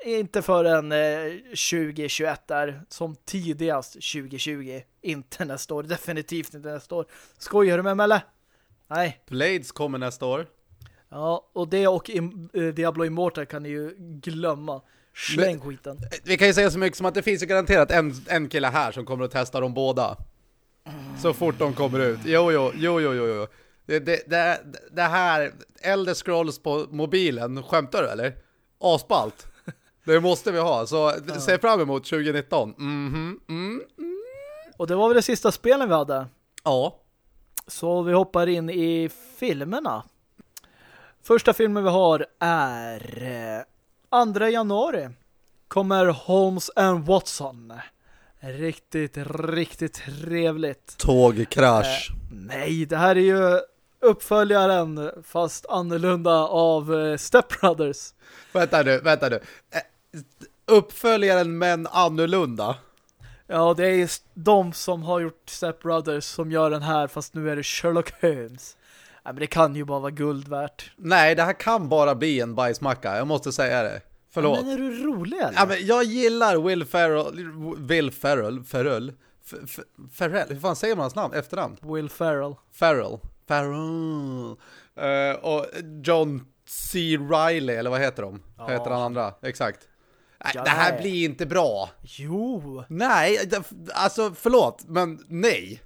inte förrän eh, 2021 där, som tidigast 2020. Inte nästa år, definitivt inte nästa år. Skojar du med mig eller? Nej. Blades kommer nästa år. Ja, och det och eh, Diablo Immortal kan ni ju glömma. Släng skiten. Vi kan ju säga så mycket som att det finns ju garanterat en, en kille här som kommer att testa dem båda. Så fort de kommer ut. Jo, jo, jo, jo, jo. jo. Det, det, det, det här, Elder Scrolls på mobilen, skämtar du eller? Asballt. Det måste vi ha, så se fram emot 2019. Mhm, mm, mm. Och det var väl det sista spelen vi hade. Ja. Så vi hoppar in i filmerna. Första filmen vi har är eh, 2 januari. Kommer Holmes and Watson. Riktigt, riktigt trevligt. Tågkrasch. Nej, det här är ju uppföljaren fast annorlunda av eh, Step Brothers. Vänta nu, vänta nu. Eh, Uppföljaren men annorlunda. Ja, det är just de som har gjort Step Brothers som gör den här fast nu är det Sherlock Holmes. Men det kan ju bara vara guld värt. Nej, det här kan bara bli en bajsmacka. Jag måste säga det. Förlåt. Men är du rolig eller? Ja, men jag gillar Will Ferrell, Will Ferrell, Ferrell, Ferrell, hur fan säger man hans namn, efternamn? Will Ferrell. Ferrell, Ferrell, Eh, och John C. Reilly, eller vad heter de? Vad Ja. heter han andra? Exakt. Ja, det här nej. blir inte bra. Jo! Nej, alltså förlåt, men nej.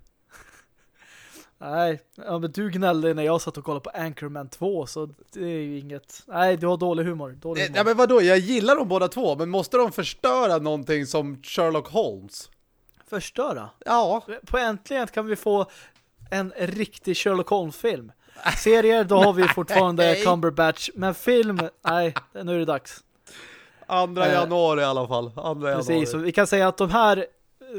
Nej, ja, men du gnällde när jag satt och kollade på Anchorman 2 så det är ju inget. Nej, du har dålig humor. Dålig Eh, humor. Ja, men vadå, jag gillar dem båda två, men måste de förstöra någonting som Sherlock Holmes? Förstöra. Ja, På äntligen kan vi få en riktig Sherlock Holmes-film. Serier, då har vi fortfarande. Cumberbatch. Men film, nej, nu är det dags. andra Eh, januari i alla fall. Andra Precis, januari. vi kan säga att de här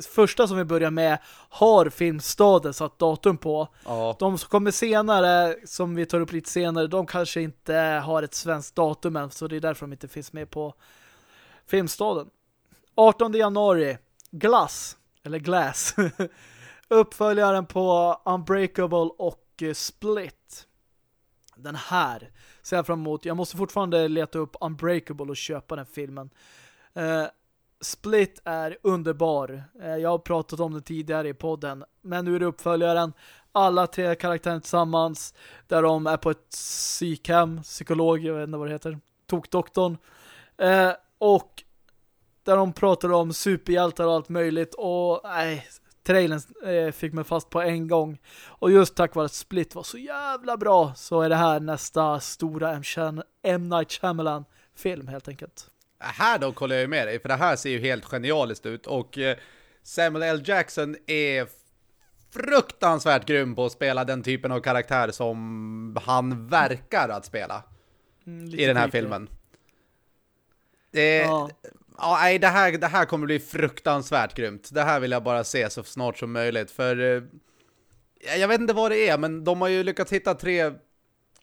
första som vi börjar med har filmstaden satt datum på. Ja. De som kommer senare, som vi tar upp lite senare, de kanske inte har ett svenskt datum än, så det är därför de inte finns med på filmstaden. 18 januari, Glass, eller Glass, uppföljaren på Unbreakable och eh, Split. Den här ser jag fram emot. Jag måste fortfarande leta upp Unbreakable och köpa den filmen. Split är underbar. Eh, jag har pratat om det tidigare i podden. Men nu är det uppföljaren. Alla tre karaktärer tillsammans. Där de är på ett psykhem, psykolog, jag vet inte vad det heter. Tokdoktorn. Eh, och där de pratar om superhjältar och allt möjligt. Och nej, trailern eh, fick mig fast på en gång. Och just tack vare att Split var så jävla bra så är det här nästa stora M. M. Night Shyamalan film helt enkelt. Här då kollar jag ju med dig, för det här ser ju helt genialiskt ut. Och eh, Samuel L. Jackson är fruktansvärt grym på att spela den typen av karaktär som han verkar att spela Mm, lite i den här creepy. filmen. Det, ja. Ja. nej, det, här, det här kommer bli fruktansvärt grymt. Det här vill jag bara se så snart som möjligt. För eh, jag vet inte vad det är, men de har ju lyckats hitta tre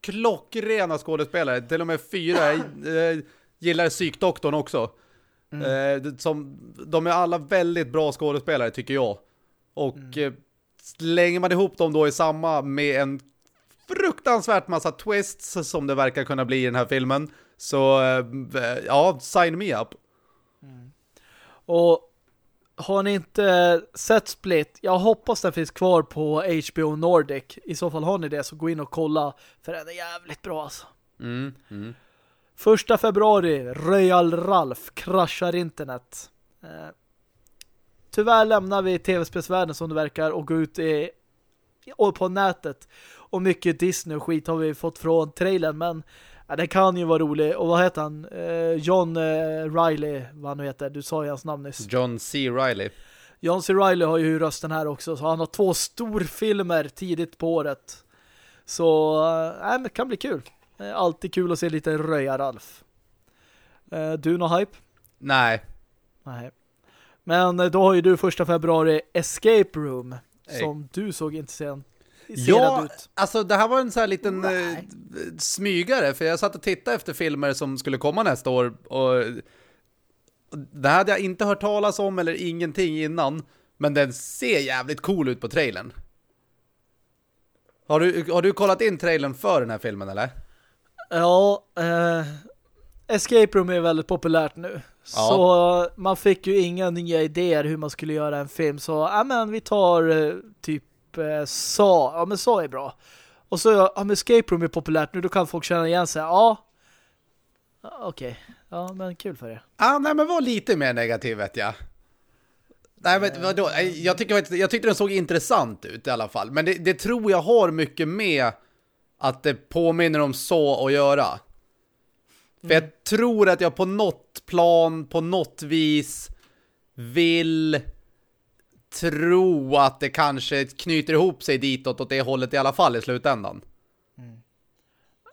klockrena skådespelare. Till och med fyra. Eh, gillar psykdoktorn också. Eh, det- som, de är alla väldigt bra skådespelare tycker jag. Och eh, slänger man ihop dem då i samma med en fruktansvärt massa twists som det verkar kunna bli i den här filmen. Så eh, ja, sign me up. Och har ni inte sett Split, jag hoppas den finns kvar på HBO Nordic. I så fall har ni det, så gå in och kolla. För den är jävligt bra alltså. Mm, mm. Första februari, Royal Ralph kraschar internet. Eh, tyvärr lämnar vi tv-spelsvärlden som det verkar och går ut i, och på nätet. Och mycket Disney och skit har vi fått från trailern, men ja, den kan ju vara rolig. Och vad heter han? Eh, John eh, Riley, vad han nu heter. Du sa ju hans namn nyss. John C. Reilly. John C. Reilly har ju rösten här också, så han har två storfilmer tidigt på året. Så, äh, men det kan bli kul. Eh, Alltid kul att se lite Röja Ralf. Eh, du någon hype? Nej. Nej. Men eh, då har ju du första februari Escape Room, Hey. som du såg intresserad Ja, ut. alltså det här var en så här liten eh, smygare, för jag satt och tittade efter filmer som skulle komma nästa år och och det hade jag inte hört talas om eller ingenting innan, men den ser jävligt cool ut på trailern. Har du, har du kollat in trailern för den här filmen eller? Ja, eh, Escape Room är väldigt populärt nu. Ja. Så man fick ju inga nya idéer hur man skulle göra en film. Så, ja men vi tar eh, typ eh, Sa. Ja men Sa är bra. Och så, ja men Escape Room är populärt nu. Då kan folk känna igen sig. Ja, okej. Ja men kul för er. Ah, nej, men var lite mer negativ vet jag. Nej, men vadå? Jag, tycker, jag tyckte den såg intressant ut i alla fall. Men det, det tror jag har mycket med att det påminner om så att göra. För jag tror att jag på något plan, på något vis vill tro att det kanske knyter ihop sig ditåt åt det hållet i alla fall i slutändan.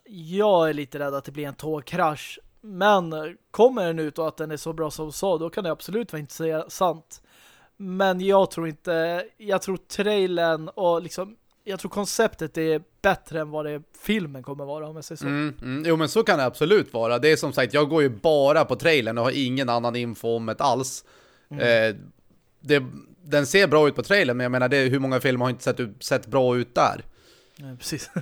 Jag är lite rädd att det blir en tågkrasch. Men kommer den ut och att den är så bra som sa, då kan det absolut vara intressant. Men jag tror inte, jag tror trailern och liksom, jag tror konceptet är bättre än vad det filmen kommer vara om jag säger så. Mm, mm. Jo men så kan det absolut vara. Det är som sagt, jag går ju bara på trailern och har ingen annan info om det alls. Eh, det, den ser bra ut på trailern men jag menar, det, hur många filmer har inte sett, sett bra ut där? Ja, precis.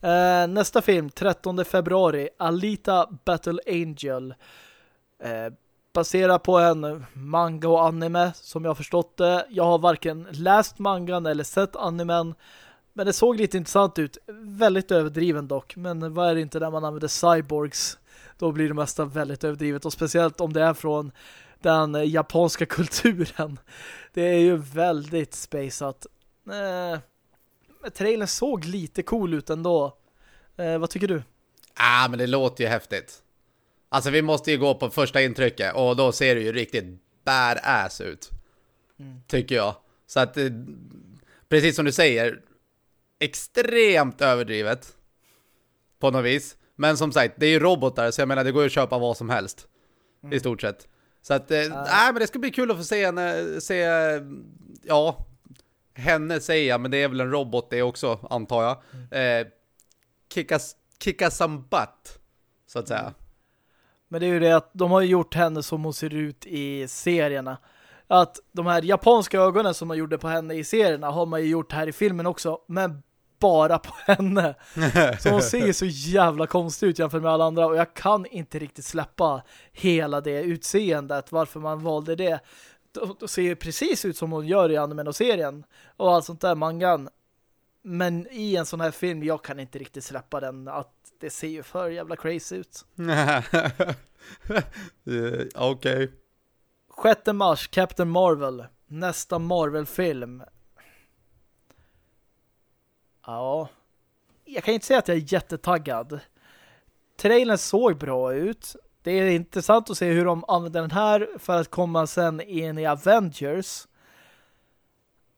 Eh, nästa film, 13 februari, Alita Battle Angel. Eh, baserad på en manga och anime som jag har förstått det. Jag har varken läst mangan eller sett animen. Men det såg lite intressant ut. Väldigt överdriven dock. Men vad är det inte när man använder cyborgs? Då blir det mesta väldigt överdrivet. Och speciellt om det är från den japanska kulturen. Det är ju väldigt spaceat. Eh, trailern såg lite cool ut ändå. Eh, vad tycker du? Ah, men det låter ju häftigt. Alltså vi måste ju gå på första intrycket och då ser det ju riktigt badass ut. Mm. Tycker jag. Så att, eh, precis som du säger, extremt överdrivet. På något vis. Men som sagt, det är ju robotar så jag menar det går ju att köpa vad som helst. Mm. I stort sett. Så att, uh. men det ska bli kul att få se henne, se, ja, henne säga, men det är väl en robot det också, antar jag. Mm. Eh, kicka, kicka some butt, så att säga. Mm. Men det är ju det att de har gjort henne som hon ser ut i serierna. Att de här japanska ögonen som man gjorde på henne i serierna har man ju gjort här i filmen också, men bara på henne. Så hon ser så jävla konstig ut jämfört med alla andra och jag kan inte riktigt släppa hela det utseendet, varför man valde det. Det ser ju precis ut som hon gör i animen och serien och allt sånt där, mangan. Men i en sån här film, jag kan inte riktigt släppa den att det ser ju för jävla crazy ut. Okej. Okay. 6 mars, Captain Marvel. Nästa Marvel-film. Ja. Jag kan inte säga att jag är jättetaggad. Trailern såg bra ut. Det är intressant att se hur de använder den här för att komma sen in i Avengers.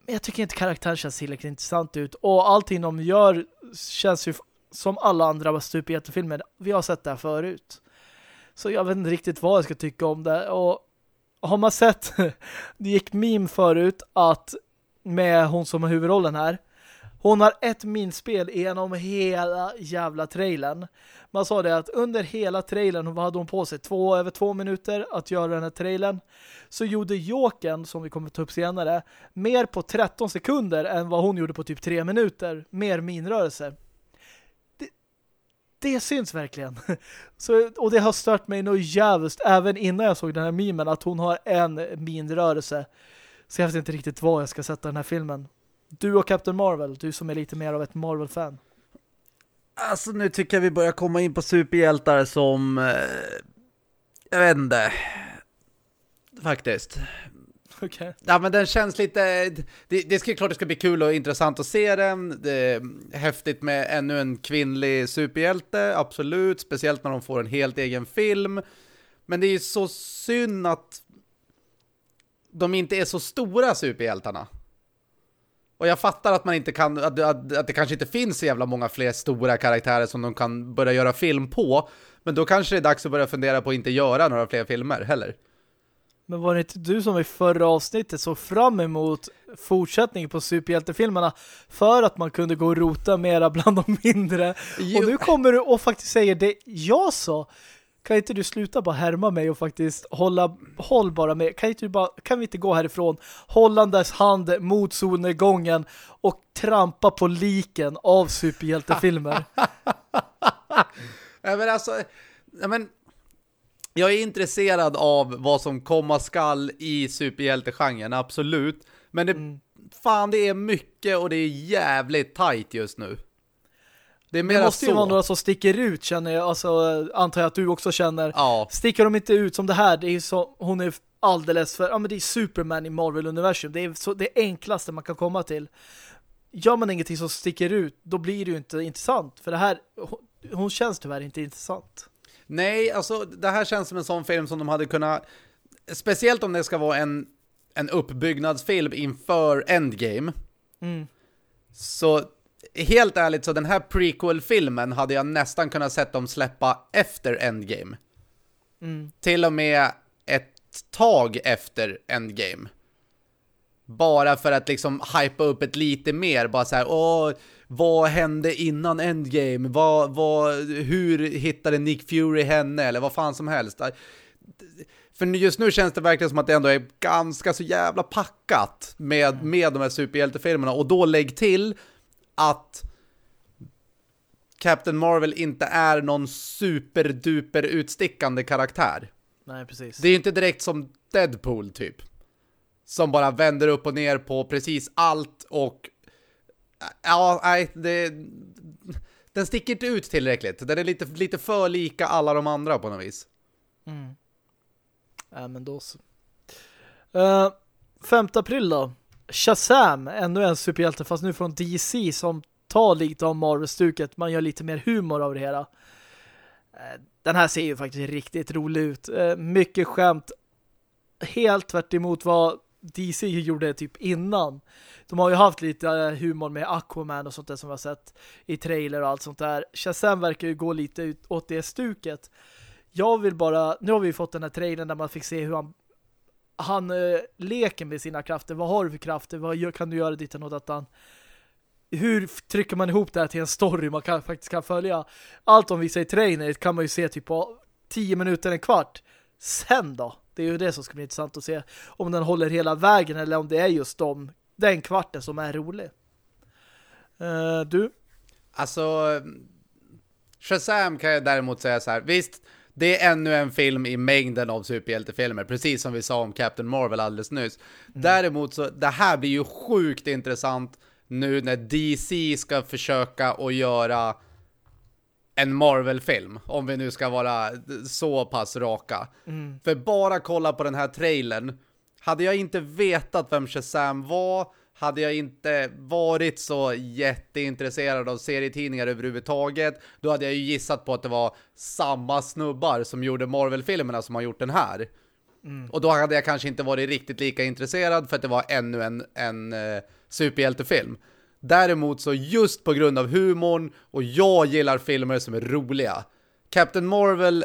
Men jag tycker inte karaktären känns tillräckligt intressant ut. Och allting de gör känns ju som alla andra superhjältefilmer. Vi har sett det här förut. Så jag vet inte riktigt vad jag ska tycka om det. Och har man sett det gick meme förut att med hon som har huvudrollen här hon har ett minspel genom hela jävla trailern. Man sa det att under hela trailern vad hade hon på sig? Två, över två minuter att göra den här trailern. Så gjorde Jåken, som vi kommer ta upp senare, mer på 13 sekunder än vad hon gjorde på typ tre minuter. Mer minrörelse. Det, syns verkligen. Så, och det har stört mig nog jävligt även innan jag såg den här memen att hon har en minrörelse. Så jag vet inte riktigt vad jag ska sätta den här filmen. Du och Captain Marvel, du som är lite mer av ett Marvel-fan. Alltså nu tycker jag vi börjar komma in på superhjältar som... Eh, jag vet inte. Faktiskt. Okay. Ja men den känns lite... Det, det ska klart det ska bli kul och intressant att se den. Det är häftigt med ännu en kvinnlig superhjälte, absolut. Speciellt när de får en helt egen film. Men det är ju så synd att de inte är så stora superhjältarna. Och jag fattar att man inte kan, att, att, att, det kanske inte finns så jävla många fler stora karaktärer som de kan börja göra film på. Men då kanske det är dags att börja fundera på att inte göra några fler filmer heller. Men var det inte du som i förra avsnittet såg fram emot fortsättning på superhjältefilmerna för att man kunde gå och rota mera bland de mindre? Jo. Och nu kommer du och faktiskt säger det jag sa. Kan inte du sluta bara härma mig och faktiskt hålla håll bara med? Kan, inte du bara, kan vi inte gå härifrån hållandes hand mot solnedgången och trampa på liken av superhjältefilmer? ja, men alltså, ja, men Jag är intresserad av vad som komma skall i superhjältegenren, absolut. Men det, mm. fan det är mycket och det är jävligt tight just nu. Det, det måste ju så. vara några som sticker ut känner jag, alltså antar jag att du också känner. Ja. Sticker de inte ut som det här, det är så, hon är alldeles för, ja men det är Superman i Marvel-universum. Det är så det enklaste man kan komma till. Gör man ingenting som sticker ut, då blir det ju inte intressant. För det här, hon, hon känns tyvärr inte intressant. Nej, alltså det här känns som en sån film som de hade kunnat, speciellt om det ska vara en, en uppbyggnadsfilm inför Endgame. Mm. Så helt ärligt så den här prequel-filmen hade jag nästan kunnat sett dem släppa efter Endgame. Mm. Till och med ett tag efter Endgame. Bara för att liksom hypa upp ett lite mer. Bara så här, åh, vad hände innan Endgame? Vad, vad, hur hittade Nick Fury henne? Eller vad fan som helst. För just nu känns det verkligen som att det ändå är ganska så jävla packat med, med de här superhjältefilmerna. Och då lägg till att Captain Marvel inte är någon superduper utstickande karaktär. Nej, precis. Det är inte direkt som Deadpool typ. Som bara vänder upp och ner på precis allt och ja, nej, det den sticker inte ut tillräckligt. Den är lite, lite för lika alla de andra på något vis. Mm. Ja, men då så. Eh, uh, 5 april då. Shazam, ännu en superhjälte fast nu från DC som tar lite av Marvel-stuket. Man gör lite mer humor av det hela. Uh, den här ser ju faktiskt riktigt rolig ut. Uh, mycket skämt. Helt tvärt emot vad DC gjorde typ innan. De har ju haft lite eh, humor med Aquaman och sånt där som vi har sett i trailer och allt sånt där. Shazam verkar ju gå lite ut åt det stuket. Jag vill bara, nu har vi fått den här trailern där man fick se hur han han uh, leker med sina krafter. Vad har du för krafter? Vad kan du göra dit och datan? Hur trycker man ihop det här till en story man kan, faktiskt kan följa? Allt om vi säger trainer kan man ju se typ på 10 minuter, en kvart. Sen då? Det är ju det som ska bli intressant att se om den håller hela vägen eller om det är just de, den kvarten som är rolig. Uh, du? Alltså, Shazam kan jag däremot säga så här. Visst, det är ännu en film i mängden av superhjältefilmer, precis som vi sa om Captain Marvel alldeles nyss. Mm. Däremot så, det här blir ju sjukt intressant nu när DC ska försöka att göra en Marvel-film, om vi nu ska vara så pass raka. Mm. För bara kolla på den här trailern, hade jag inte vetat vem Shazam var, hade jag inte varit så jätteintresserad av serietidningar överhuvudtaget, då hade jag ju gissat på att det var samma snubbar som gjorde Marvel-filmerna som har gjort den här. Mm. Och då hade jag kanske inte varit riktigt lika intresserad för att det var ännu en, en uh, superhjältefilm. Däremot så just på grund av humorn och jag gillar filmer som är roliga. Captain Marvel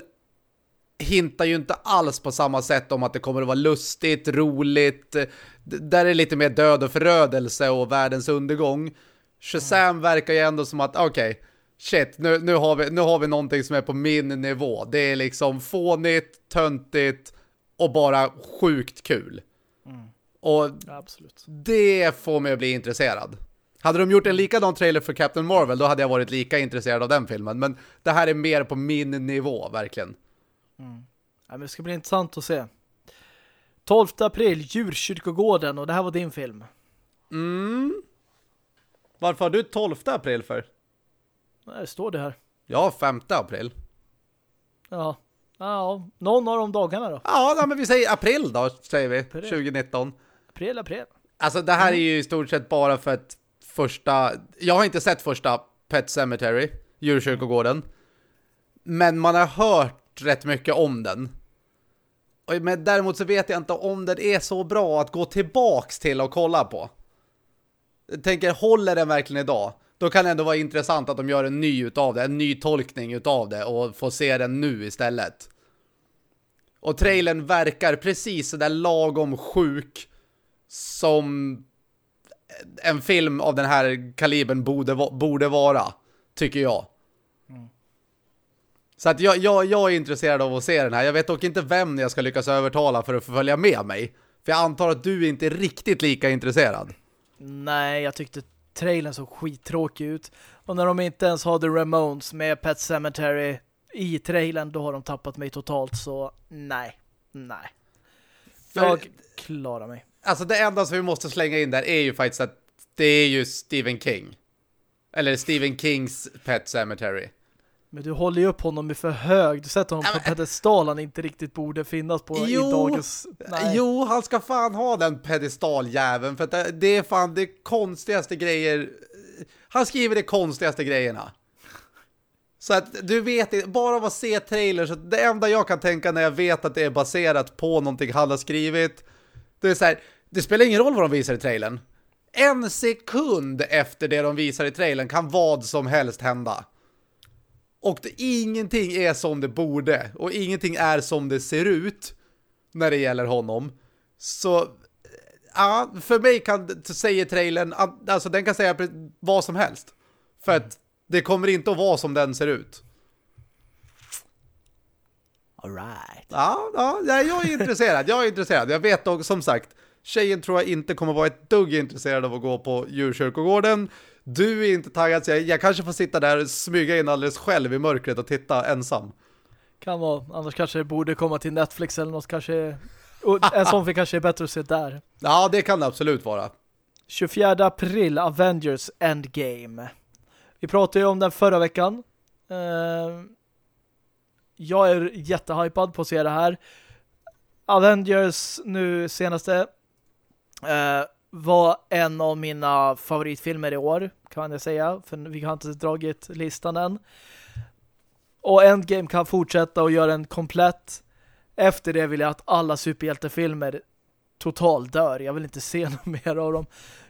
hintar ju inte alls på samma sätt om att det kommer att vara lustigt, roligt. Där är lite mer död och förödelse och världens undergång. Shazam verkar ju ändå som att, okej, okay, shit, nu, nu, har vi, nu har vi någonting som är på min nivå. Det är liksom fånigt, töntigt och bara sjukt kul. Mm. Och Absolut. det får mig att bli intresserad. Hade de gjort en likadan trailer för Captain Marvel då hade jag varit lika intresserad av den filmen. Men det här är mer på min nivå, verkligen. Mm. Ja, men det ska bli intressant att se. 12 april, Djurkyrkogården och det här var din film. Mm. Varför har du 12 april för? Det står det här. Ja, 5 april. Ja. Ja, någon av de dagarna då. Ja, men vi säger april då, säger vi. April. 2019. April, april. Alltså det här är ju i stort sett bara för att första... Jag har inte sett första Pet Cemetery, djurkyrkogården. Men man har hört rätt mycket om den. Men däremot så vet jag inte om den är så bra att gå tillbaks till och kolla på. Jag tänker, håller den verkligen idag? Då kan det ändå vara intressant att de gör en ny utav det, en ny tolkning utav det och får se den nu istället. Och trailern verkar precis så där lagom sjuk som en film av den här kalibern borde, borde vara, tycker jag. Mm. Så att jag, jag, jag är intresserad av att se den här. Jag vet dock inte vem jag ska lyckas övertala för att få följa med mig. För jag antar att du inte är riktigt lika intresserad. Nej, jag tyckte trailern såg skittråkig ut. Och när de inte ens hade Ramones med Pet Cemetery i trailern då har de tappat mig totalt så nej, nej. Jag För- klarar mig. Alltså det enda som vi måste slänga in där är ju faktiskt att det är ju Stephen King. Eller Stephen Kings Pet Cemetery. Men du håller ju upp honom i för hög. Du sätter honom Ja, på men- pedestal han inte riktigt borde finnas på i Jo. dagens... Nej. Jo, han ska fan ha den pedestaljäveln för att det, är fan det konstigaste grejer. Han skriver de konstigaste grejerna. Så att du vet bara av att se trailers, så det enda jag kan tänka när jag vet att det är baserat på någonting han har skrivit, det är så här, det spelar ingen roll vad de visar i trailern. En sekund efter det de visar i trailern kan vad som helst hända. Och det, ingenting är som det borde. Och ingenting är som det ser ut när det gäller honom. Så ja, för mig kan säga trailern, alltså den kan säga vad som helst. För att det kommer inte att vara som den ser ut. All right. Ja, ja, jag är intresserad. Jag är intresserad. Jag vet dock, som sagt, tjejen tror jag inte kommer vara ett dugg intresserad av att gå på djurkyrkogården. Du är inte taggad, så jag, jag kanske får sitta där och smyga in alldeles själv i mörkret och titta ensam. Kan vara. Annars kanske det borde komma till Netflix eller något kanske... En sån film kanske är bättre att se där. Ja, det kan det absolut vara. 24 april, Avengers Endgame. Vi pratade ju om den förra veckan. Eh, jag är jättehypad på att se det här. Avengers nu senaste eh, var en av mina favoritfilmer i år, kan jag säga. För vi har inte dragit listan än. Och Endgame kan fortsätta och göra en komplett. Efter det vill jag att alla superhjältefilmer total dör. Jag vill inte se något mer av dem.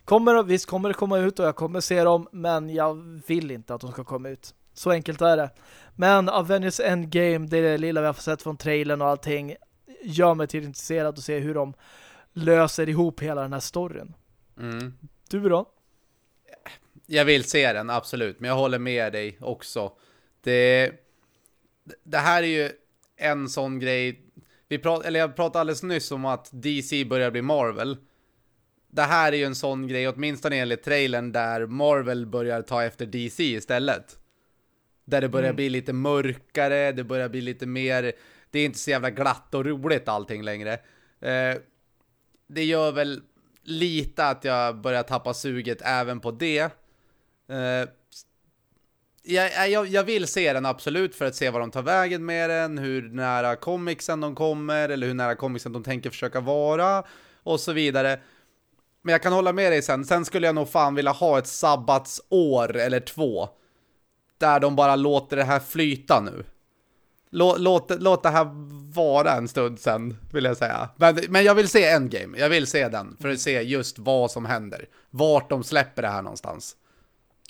Kommer, visst kommer det komma ut och jag kommer se dem, men jag vill inte att de ska komma ut. Så enkelt är det. Men Avengers Endgame, det är det lilla vi har sett från trailern och allting, gör mig till intresserad att se hur de löser ihop hela den här storyn. Mm. Du då? Jag vill se den, absolut. Men jag håller med dig också. Det, det här är ju en sån grej. Vi prat, eller jag pratade alldeles nyss om att DC börjar bli Marvel. Det här är ju en sån grej, åtminstone enligt trailern, där Marvel börjar ta efter DC istället. Där det börjar Mm. bli lite mörkare, det börjar bli lite mer... Det är inte så jävla glatt och roligt allting längre. Eh, det gör väl lite att jag börjar tappa suget även på det. Eh, jag, jag, jag vill se den absolut för att se vad de tar vägen med den, hur nära comicsen de kommer, eller hur nära comicsen de tänker försöka vara, och så vidare. Men jag kan hålla med dig sen. Sen skulle jag nog fan vilja ha ett sabbatsår eller två. Där de bara låter det här flyta nu. Låt, låt, låt det här vara en stund sen, vill jag säga. Men, men jag vill se Endgame. Jag vill se den för att se just vad som händer. Vart de släpper det här någonstans.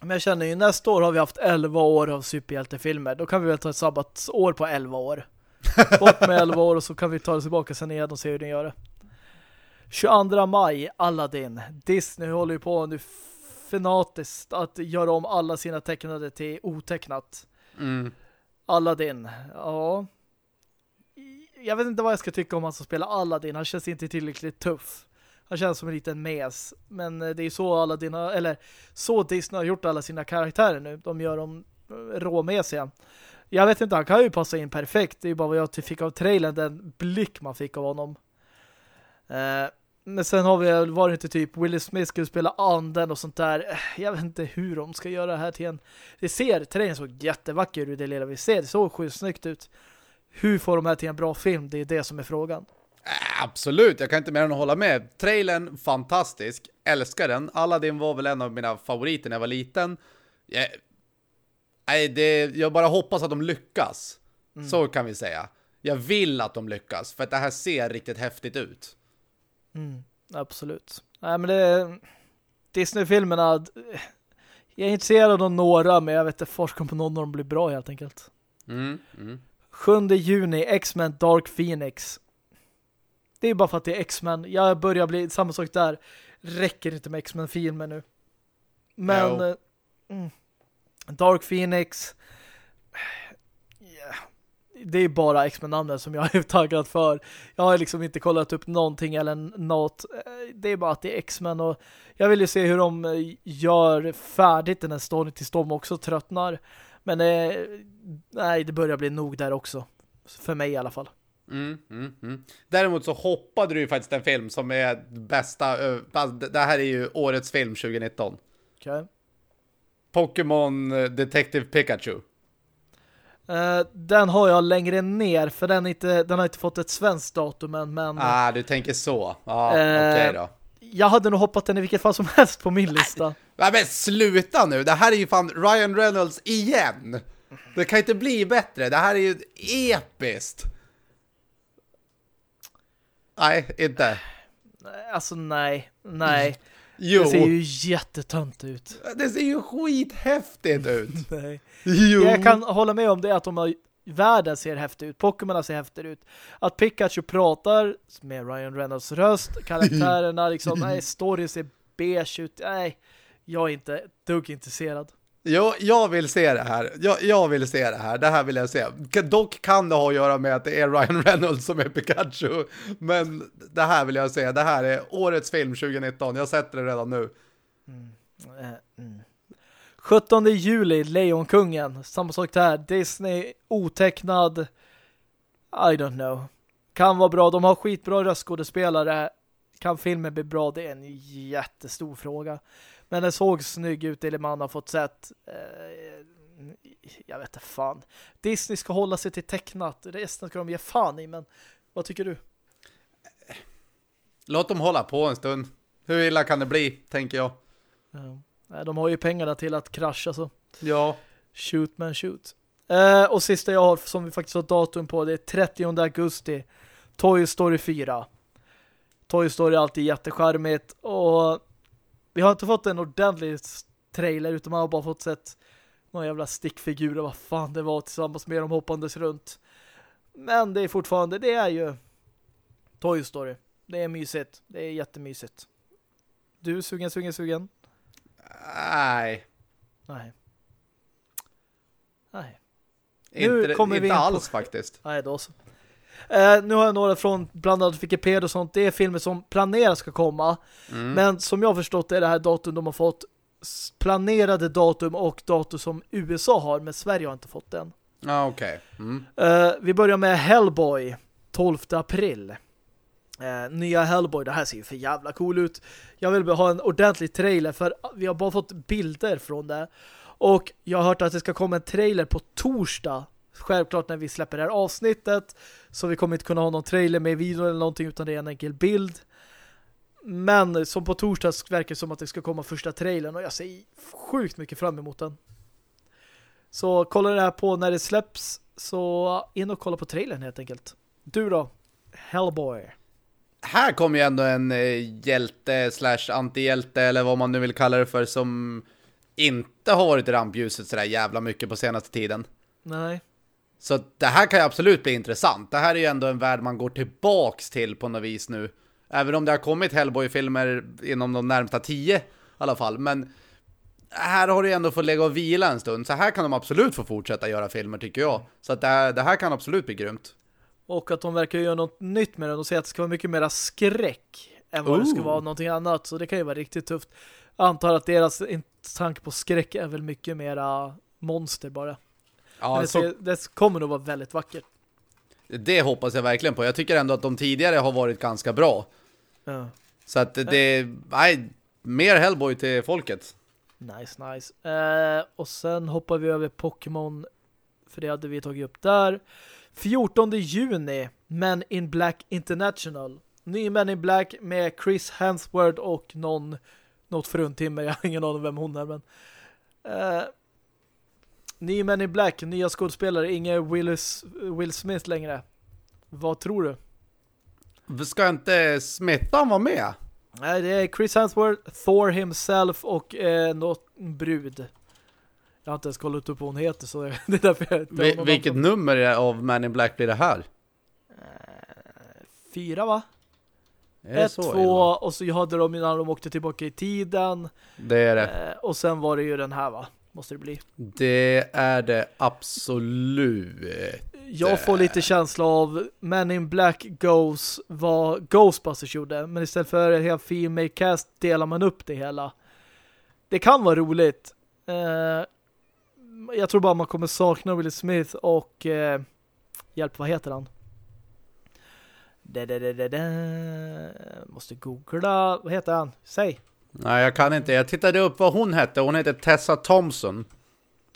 Men jag känner ju nästa år har vi haft 11 år av superhjältefilmer. Då kan vi väl ta ett sabbatsår på 11 år. Bort med 11 år och så kan vi ta det tillbaka sen igen och se hur den gör det. 22 maj, Aladdin. Disney håller ju på nu fanatiskt att göra om alla sina tecknade till otecknat. Mm. Aladdin, ja. Jag vet inte vad jag ska tycka om han som spelar Aladdin. Han känns inte tillräckligt tuff. Han känns som en liten mes. Men eh, det är så Aladdin eller så Disney har gjort alla sina karaktärer nu. De gör dem eh, råmesiga. Jag vet inte, han kan ju passa in perfekt. Det är ju bara vad jag fick av trailern, den blick man fick av honom. Eh, men sen har vi, var det inte typ Will Smith skulle spela anden och sånt där. Jag vet inte hur de ska göra det här till en... Det ser, trailern såg jättevacker ut det lilla vi ser. Det såg sjukt snyggt ut. Hur får de här till en bra film? Det är det som är frågan. Äh, Absolut, jag kan inte mer än hålla med. Trailern, fantastisk. Älskar den. Aladdin var väl en av mina favoriter när jag var liten. Jag, nej, det, jag bara hoppas att de lyckas. Så kan vi säga. Jag vill att de lyckas, för att det här ser riktigt häftigt ut. Mm, absolut. Nej, men det Disney-filmerna jag är intresserad av några, men jag vet inte forskar på någon av dem blir bra helt enkelt. Mm, mm. 7 juni, X-Men Dark Phoenix. Det är bara för att det är X-Men. Jag börjar bli samma sak där. Räcker inte med X-Men-filmer nu. Men eh, mm, Dark Phoenix. Det är bara X-Men-namnet som jag är taggad för. Jag har liksom inte kollat upp någonting eller något. Eh, Det är bara att det är X-Men och jag vill ju se hur de eh, gör färdigt den här storyn tills de också tröttnar. Men eh, nej, det börjar bli nog där också. För mig i alla fall. Mm, mm, mm. Däremot så hoppade du ju faktiskt en film som är bästa, det här är ju årets film 2019. Okej. Okay. Pokémon Detective Pikachu. Uh, den har jag längre ner för den, inte, den har inte fått ett svenskt datum än. Men, ah, du tänker så. Ja, uh, okej okay då. Jag hade nog hoppat den i vilket fall som helst på min lista. Nej, men sluta nu. Det här är ju fan Ryan Reynolds igen. Det kan inte bli bättre. Det här är ju episkt. Nej, inte. Alltså nej, nej. Jo. Det ser ju jättetönt ut. Det ser ju skithäftigt ut. nej. Jo. Jag kan hålla med om det att de har världen ser häftig ut, Pokémon ser häftig ut. Att Pikachu pratar med Ryan Reynolds röst, karaktärerna liksom, nej, storyn ser beige ut. Nej, jag är inte dugg intresserad. Jo, jag vill se det här. Jag, jag, vill se det här. Det här vill jag se. Dock kan det ha att göra med att det är Ryan Reynolds som är Pikachu. Men det här vill jag se. Det här är årets film 2019. Jag sätter det redan nu. Mm. Eh, mm. 17 juli, Lejonkungen. Samma sak där. Disney, otecknad. I don't know. Kan vara bra. De har skitbra röstskådespelare. Kan filmen bli bra? Det är en jättestor fråga. Men den såg snygg ut det man har fått sett. Eh, jag vet inte fan. Disney ska hålla sig till tecknat. Resten ska de ge fan i. Men vad tycker du? Låt dem hålla på en stund. Hur illa kan det bli, tänker jag. Ja. De har ju pengarna till att krascha så. Ja. Shoot man shoot. Eh, och sista jag har som vi faktiskt har datum på det är 30 augusti. Toy Story 4. Toy Story är alltid jättecharmigt och vi har inte fått en ordentlig trailer utan man har bara fått sett några jävla stickfigurer, vad fan det var tillsammans med dem hoppandes runt. Men det är fortfarande, det är ju Toy Story. Det är mysigt. Det är jättemysigt. Du, sugen, sugen, sugen? Nej. Nej. Nej. Inte, inte alls på... faktiskt. Nej, då så. Uh, nu har jag några från bland annat Wikipedia och sånt. Det är filmer som planeras ska komma. Mm. Men som jag har förstått är det här datum de har fått planerade datum och datum som USA har, men Sverige har inte fått den. Ja, ah, okej. Okay. Mm. Uh, vi börjar med Hellboy, 12 april. Uh, nya Hellboy, det här ser ju för jävla cool ut. Jag vill ha en ordentlig trailer för vi har bara fått bilder från det. Och jag har hört att det ska komma en trailer på torsdag självklart när vi släpper det här avsnittet. Så vi kommer inte kunna ha någon trailer med video eller någonting utan det är en enkel bild. Men som på torsdag verkar det som att det ska komma första trailern och jag ser sjukt mycket fram emot den. Så kolla det här på när det släpps så in och kolla på trailern helt enkelt. Du då? Hellboy. Här kommer ju ändå en eh, hjälte slash antihjälte eller vad man nu vill kalla det för som inte har varit i rampljuset sådär jävla mycket på senaste tiden. Nej. Så det här kan ju absolut bli intressant. Det här är ju ändå en värld man går tillbaks till på något vis nu. Även om det har kommit Hellboy-filmer inom de närmsta tio i alla fall. Men här har du ändå fått lägga och vila en stund. Så här kan de absolut få fortsätta göra filmer tycker jag. Så att det, här, det här kan absolut bli grymt. Och att de verkar göra något nytt med det. De säger att det ska vara mycket mer skräck än vad Ooh. det ska vara någonting annat. Så det kan ju vara riktigt tufft. Jag antar att deras tanke på skräck är väl mycket mera monster bara. Ja, det, så... det kommer nog vara väldigt vackert. Det hoppas jag verkligen på. Jag tycker ändå att de tidigare har varit ganska bra. Ja. Så att det... Nej, mer Hellboy till folket. Nice, nice. Eh, och sen hoppar vi över Pokémon. För det hade vi tagit upp där. 14 juni, Men in Black International. Ny Men in Black med Chris Hemsworth och någon något fruntimmer. Jag har ingen aning vem hon är, men... Eh, Ny Men in Black, nya skådespelare, ingen Willis, Will Smith längre. Vad tror du? Ska inte Smittan vara med? Nej, det är Chris Hemsworth, Thor himself och eh, något brud. Jag har inte ens kollat upp vad hon heter så det är därför jag inte Vi, Vilket nummer av Man in Black blir det här? Eh, fyra va? Ett, två och så hade de när de åkte tillbaka i tiden. Det är det. Eh, och sen var det ju den här va? Måste det bli. Det är det absolut. Jag får lite känsla av Men in Black Goes vad Ghostbusters gjorde. Men istället för en helt female cast delar man upp det hela. Det kan vara roligt. Uh, jag tror bara man kommer sakna Will Smith och eh, hjälp, vad heter han? Da, da, da, da, da. Måste googla. Vad heter han? Säg. Nej, jag kan inte. Jag tittade upp vad hon hette. Hon heter Tessa Thompson.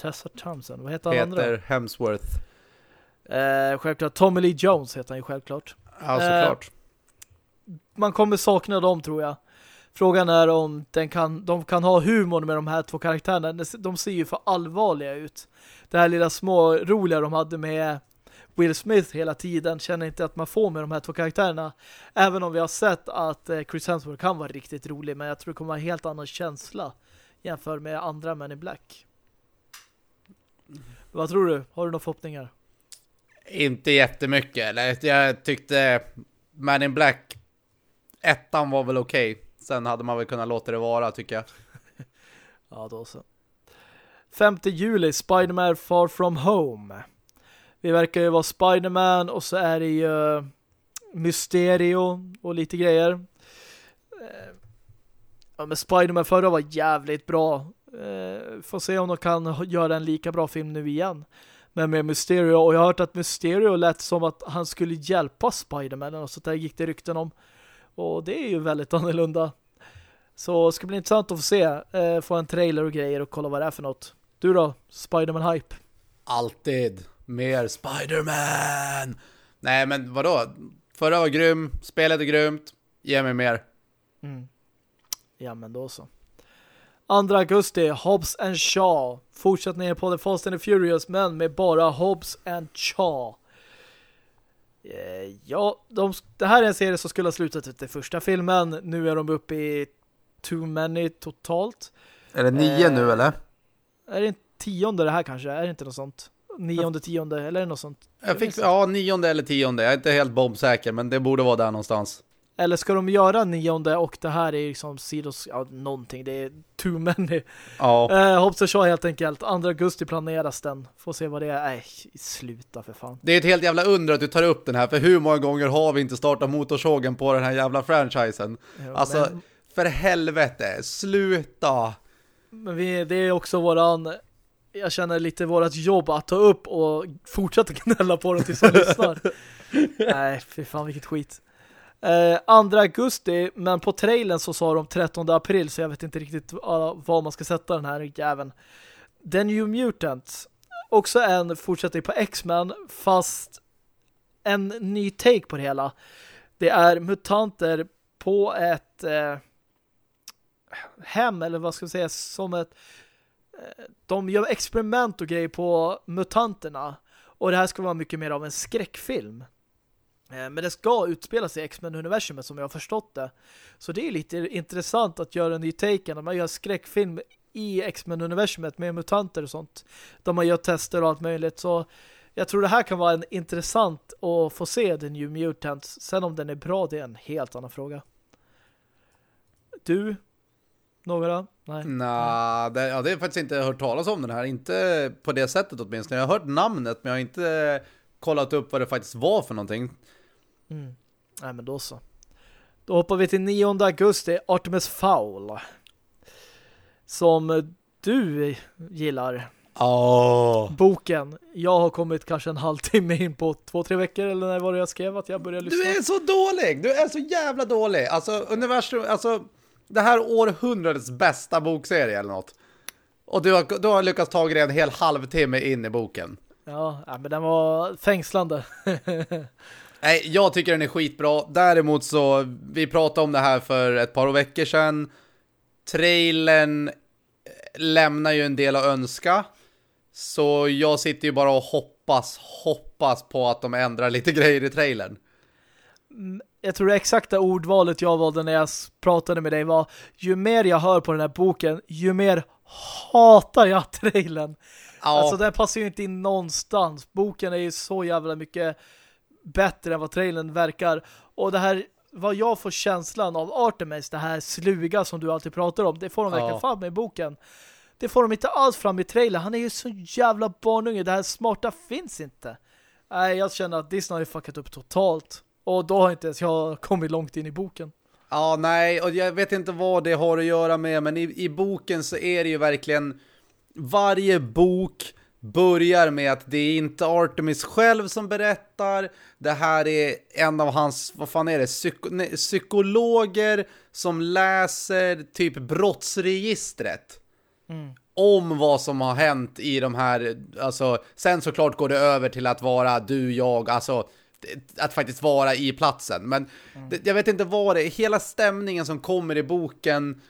Tessa Thompson. Vad heter han andra? Heter Hemsworth. Eh, självklart. Tommy Lee Jones heter han ju självklart. Ja, såklart. Man kommer sakna dem tror jag. Frågan är om den kan, de kan ha humor med de här två karaktärerna. De ser ju för allvarliga ut. Det här lilla små roliga de hade med Will Smith hela tiden känner inte att man får med de här två karaktärerna. Även om vi har sett att eh, Chris Hemsworth kan vara riktigt rolig. Men jag tror det kommer vara en helt annan känsla jämfört med andra Men in Black. Mm. Vad tror du? Har du några förhoppningar? Inte jättemycket. Eller jag tyckte Man in Black ettan var väl okej. Okay. Sen hade man väl kunnat låta det vara tycker jag. ja, då så. 5 juli, Spider-Man Far From Home. Vi verkar ju vara Spider-Man och så är det ju eh, Mysterio och lite grejer. Eh, ja, men Spider-Man förra var jävligt bra. Eh, får se om de kan göra en lika bra film nu igen. Men med Mysterio. Och jag har hört att Mysterio lät som att han skulle hjälpa Spider-Man. Och så där gick det rykten om. Och det är ju väldigt annorlunda. Så det ska bli intressant att få se. Få en trailer och grejer och kolla vad det är för något. Du då? Spider-Man-hype? Alltid. Mer Spider-Man! Nej, men vadå? Förra var grym, spelet är grymt. Ge mig mer. Mm. Ja, men då så. 2 augusti, Hobbs and Shaw. Fortsättningen på The Fast and the Furious, men med bara Hobbs and Shaw. Eh, ja, de, det här är en serie som skulle ha slutat efter första filmen. Nu är de uppe i too many totalt. Är det nio eh, nu, eller? Är det en tionde det här kanske? Är det inte något sånt? Nionde, tionde, eller något sånt? Jag fick, ja, nionde eller tionde. Jag är inte helt bombsäker, men det borde vara där någonstans. Eller ska de göra nionde och det här är liksom sidos, ja, någonting. Det är too many. Ja. Eh, hoppas jag helt enkelt. 2 augusti planeras den. Får se vad det är. Nej, sluta för fan. Det är ett helt jävla under att du tar upp den här. För hur många gånger har vi inte startat motorsågen på den här jävla franchisen? Ja, alltså, men... för helvete. Sluta. Men vi, det är också våran jag känner lite vårat jobb att ta upp och fortsätta knälla på dem tills de lyssnar. Nej, fy fan vilket skit. Eh, 2 augusti, men på trailern så sa de 13 april så jag vet inte riktigt uh, vad man ska sätta den här jäveln. The New Mutant. Också en fortsättning på X-Men fast en ny take på det hela. Det är mutanter på ett eh, hem eller vad ska jag säga som ett de gör experiment och grejer på mutanterna. Och det här ska vara mycket mer av en skräckfilm. Eh, men det ska utspela sig i X-Men-universumet som jag har förstått det. Så det är lite intressant att göra en ny take när man gör skräckfilm i X-Men-universumet med mutanter och sånt. Där man gör tester och allt möjligt. Så jag tror det här kan vara en intressant att få se The New Mutants. Sen om den är bra, det är en helt annan fråga. Du, några? Nej. Nah, det, ja, det har faktiskt inte hört talas om den här. Inte på det sättet åtminstone. Jag har hört namnet men jag har inte kollat upp vad det faktiskt var för någonting. Mm. Nej men då så. Då hoppar vi till 9 augusti. Artemis Fowl. Som du gillar. Oh. Boken. Jag har kommit kanske en halvtimme in på två, tre veckor eller när var det jag skrev att jag började lyssna. Du är så dålig! Du är så jävla dålig! Alltså universum, alltså det här århundradets bästa bokserie eller något. Och du har, du har lyckats ta en hel halvtimme in i boken. Ja, men den var fängslande. Nej, jag tycker den är skitbra. Däremot så, vi pratade om det här för ett par veckor sedan. Trailern lämnar ju en del att önska. Så jag sitter ju bara och hoppas, hoppas på att de ändrar lite grejer i trailern. Jag tror det exakta ordvalet jag valde när jag pratade med dig var ju mer jag hör på den här boken, ju mer hatar jag trailern. Ja. Alltså den passar ju inte in någonstans. Boken är ju så jävla mycket bättre än vad trailern verkar. Och det här, vad jag får känslan av Artemis, det här sluga som du alltid pratar om, det får de verkligen ja. fram i boken. Det får de inte alls fram i trailern. Han är ju så jävla barnunge. Det här smarta finns inte. Nej, jag känner att Disney har ju fuckat upp totalt. Och då har inte ens jag kommit långt in i boken. Ja, nej, och jag vet inte vad det har att göra med, men i, i boken så är det ju verkligen varje bok börjar med att det är inte Artemis själv som berättar. Det här är en av hans, vad fan är det, Psyko nej, psykologer som läser typ brottsregistret. Mm. Om vad som har hänt i de här, alltså, sen såklart går det över till att vara du, jag, alltså att faktiskt vara i platsen. Men mm. det, jag vet inte vad det är, hela stämningen som kommer i boken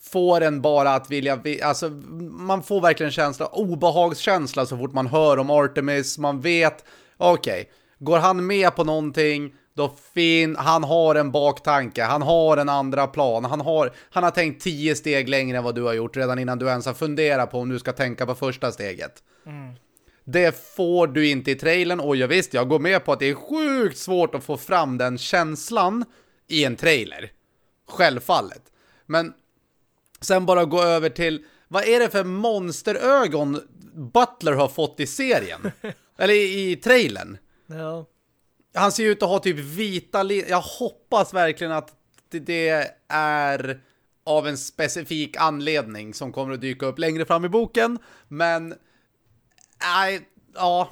får en bara att vilja, alltså man får verkligen känsla, obehagskänsla så fort man hör om Artemis, man vet, okej, okay, går han med på någonting, då fin, han har en baktanke, han har en andra plan, han har, han har tänkt tio steg längre än vad du har gjort redan innan du ens har funderat på om du ska tänka på första steget. Mm. Det får du inte i trailern och jag visst, jag går med på att det är sjukt svårt att få fram den känslan i en trailer. Självfallet. Men Sen bara gå över till, vad är det för monsterögon Butler har fått i serien? Eller i, i trailern? Ja. Han ser ut att ha typ vita... Jag hoppas verkligen att det är av en specifik anledning som kommer att dyka upp längre fram i boken. Men, nej, ja.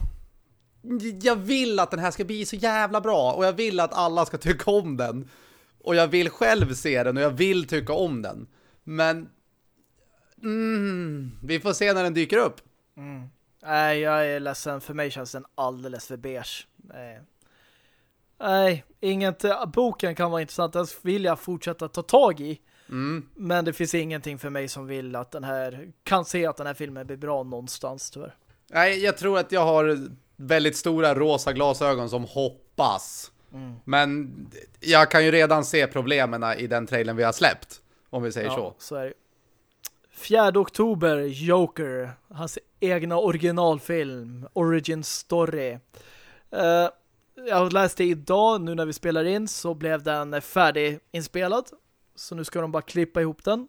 Jag vill att den här ska bli så jävla bra och jag vill att alla ska tycka om den. Och jag vill själv se den och jag vill tycka om den. Men mm, vi får se när den dyker upp. Mm. Nej, jag är ledsen. För mig känns den alldeles för beige. Nej, Nej inget. Boken kan vara intressant. Den vill jag fortsätta ta tag i. Mm. Men det finns ingenting för mig som vill att den här kan se att den här filmen blir bra någonstans tyvärr. Nej, jag tror att jag har väldigt stora rosa glasögon som hoppas. Mm. Men jag kan ju redan se problemen i den trailern vi har släppt. Om vi säger ja, så. så är det. 4 oktober, Joker. Hans egna originalfilm. Origin Story. Uh, jag läste idag, nu när vi spelar in, så blev den färdig inspelad. Så nu ska de bara klippa ihop den.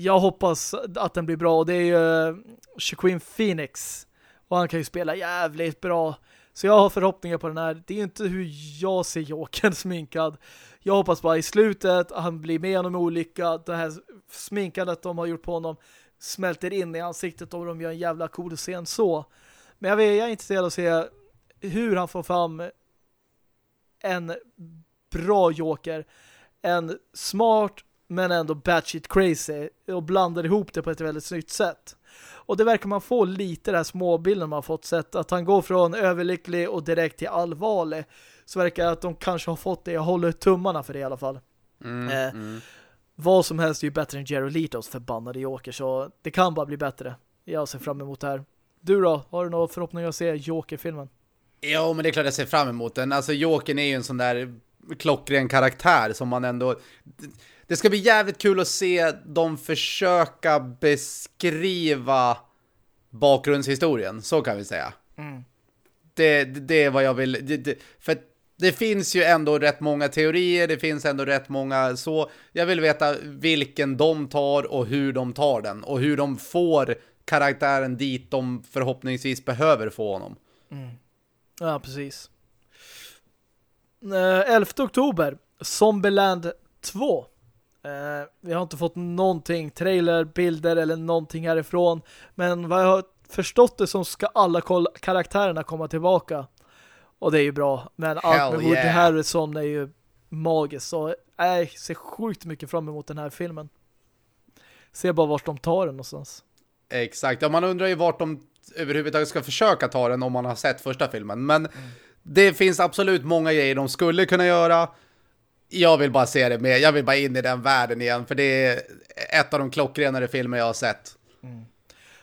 Jag hoppas att den blir bra. Och det är ju eh, Shaquin Phoenix. Och han kan ju spela jävligt bra. Så jag har förhoppningar på den här. Det är inte hur jag ser Jokern sminkad. Jag hoppas bara i slutet att han blir med om olycka. Det här sminkandet de har gjort på honom smälter in i ansiktet och de gör en jävla cool scen så. Men jag, vet, jag är intresserad av att se hur han får fram en bra Joker. En smart men ändå batshit crazy och blandar ihop det på ett väldigt snyggt sätt. Och det verkar man få lite där småbilden man har fått sett. Att han går från överlycklig och direkt till allvarlig. Så verkar att de kanske har fått det. Jag håller tummarna för det i alla fall. Mm, eh, mm. Vad som helst är ju bättre än Jared Letos förbannade Joker. Så det kan bara bli bättre. Jag ser fram emot det här. Du då? Har du någon förhoppning att se Joker-filmen? Ja, men det är klart jag ser fram emot den. Alltså Jokern är ju en sån där klockren karaktär som man ändå det ska bli jävligt kul att se dem försöka beskriva bakgrundshistorien, så kan vi säga. Mm. Det, det, det, är vad jag vill... Det, för det finns ju ändå rätt många teorier, det finns ändå rätt många så. Jag vill veta vilken de tar och hur de tar den. Och hur de får karaktären dit de förhoppningsvis behöver få honom. Mm. Ja, precis. 11 eh, oktober, Zombieland 2. Eh, vi har inte fått någonting, trailer, bilder eller någonting härifrån. Men vad jag har förstått det som ska alla karaktärerna komma tillbaka. Och det är ju bra. Men Hell allt med Woody yeah. Harrison är ju magiskt. Så jag ser sjukt mycket fram emot den här filmen. Se bara vart de tar den någonstans. Exakt. Ja, man undrar ju vart de överhuvudtaget ska försöka ta den om man har sett första filmen. Men mm. det finns absolut många grejer de skulle kunna göra jag vill bara se det med. Jag vill bara in i den världen igen. För det är ett av de klockrenare filmer jag har sett. Mm.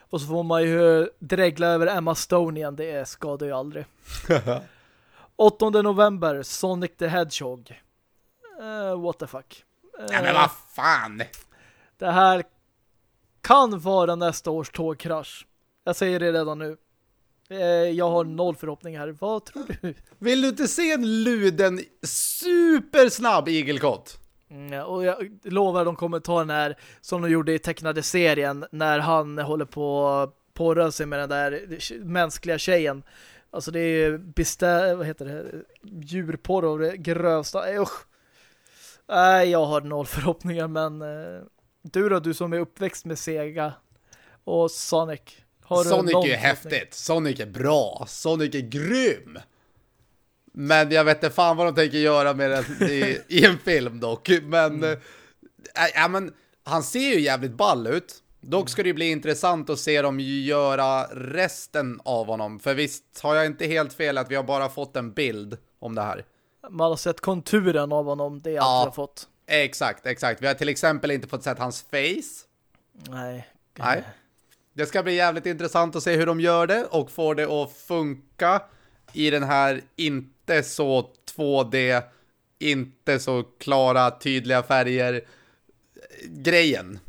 Och så får man ju dregla över Emma Stone igen. Det skadar ju aldrig. 8 november, Sonic the Hedgehog. Uh, what the fuck. Uh, ja, men vad fan! Det här kan vara nästa års tågkrasch. Jag säger det redan nu. Eh, jag har noll förhoppningar här. Vad tror du? Vill du inte se en luden supersnabb igelkott? Mm, och jag lovar de kommer ta den här som de gjorde i tecknade serien när han håller på på sig med den där mänskliga tjejen. Alltså det är bestä vad heter det? Djurporr och det grövsta. Usch. Nej, jag har noll förhoppningar men eh, du då, du som är uppväxt med Sega och Sonic Sonic är ju häftigt. Sonic är bra. Sonic är grym. Men jag vet inte fan vad de tänker göra med den i, i en film dock. Men, Mm. äh, ja, men han ser ju jävligt ball ut. Dock ska det ju bli intressant att se dem göra resten av honom. För visst har jag inte helt fel att vi har bara fått en bild om det här. Man har sett konturen av honom, det är allt Ja. vi har fått. Exakt, exakt. Vi har till exempel inte fått sett hans face. Nej. Nej. Det ska bli jävligt intressant att se hur de gör det och får det att funka i den här inte så 2D, inte så klara, tydliga färger eh, grejen.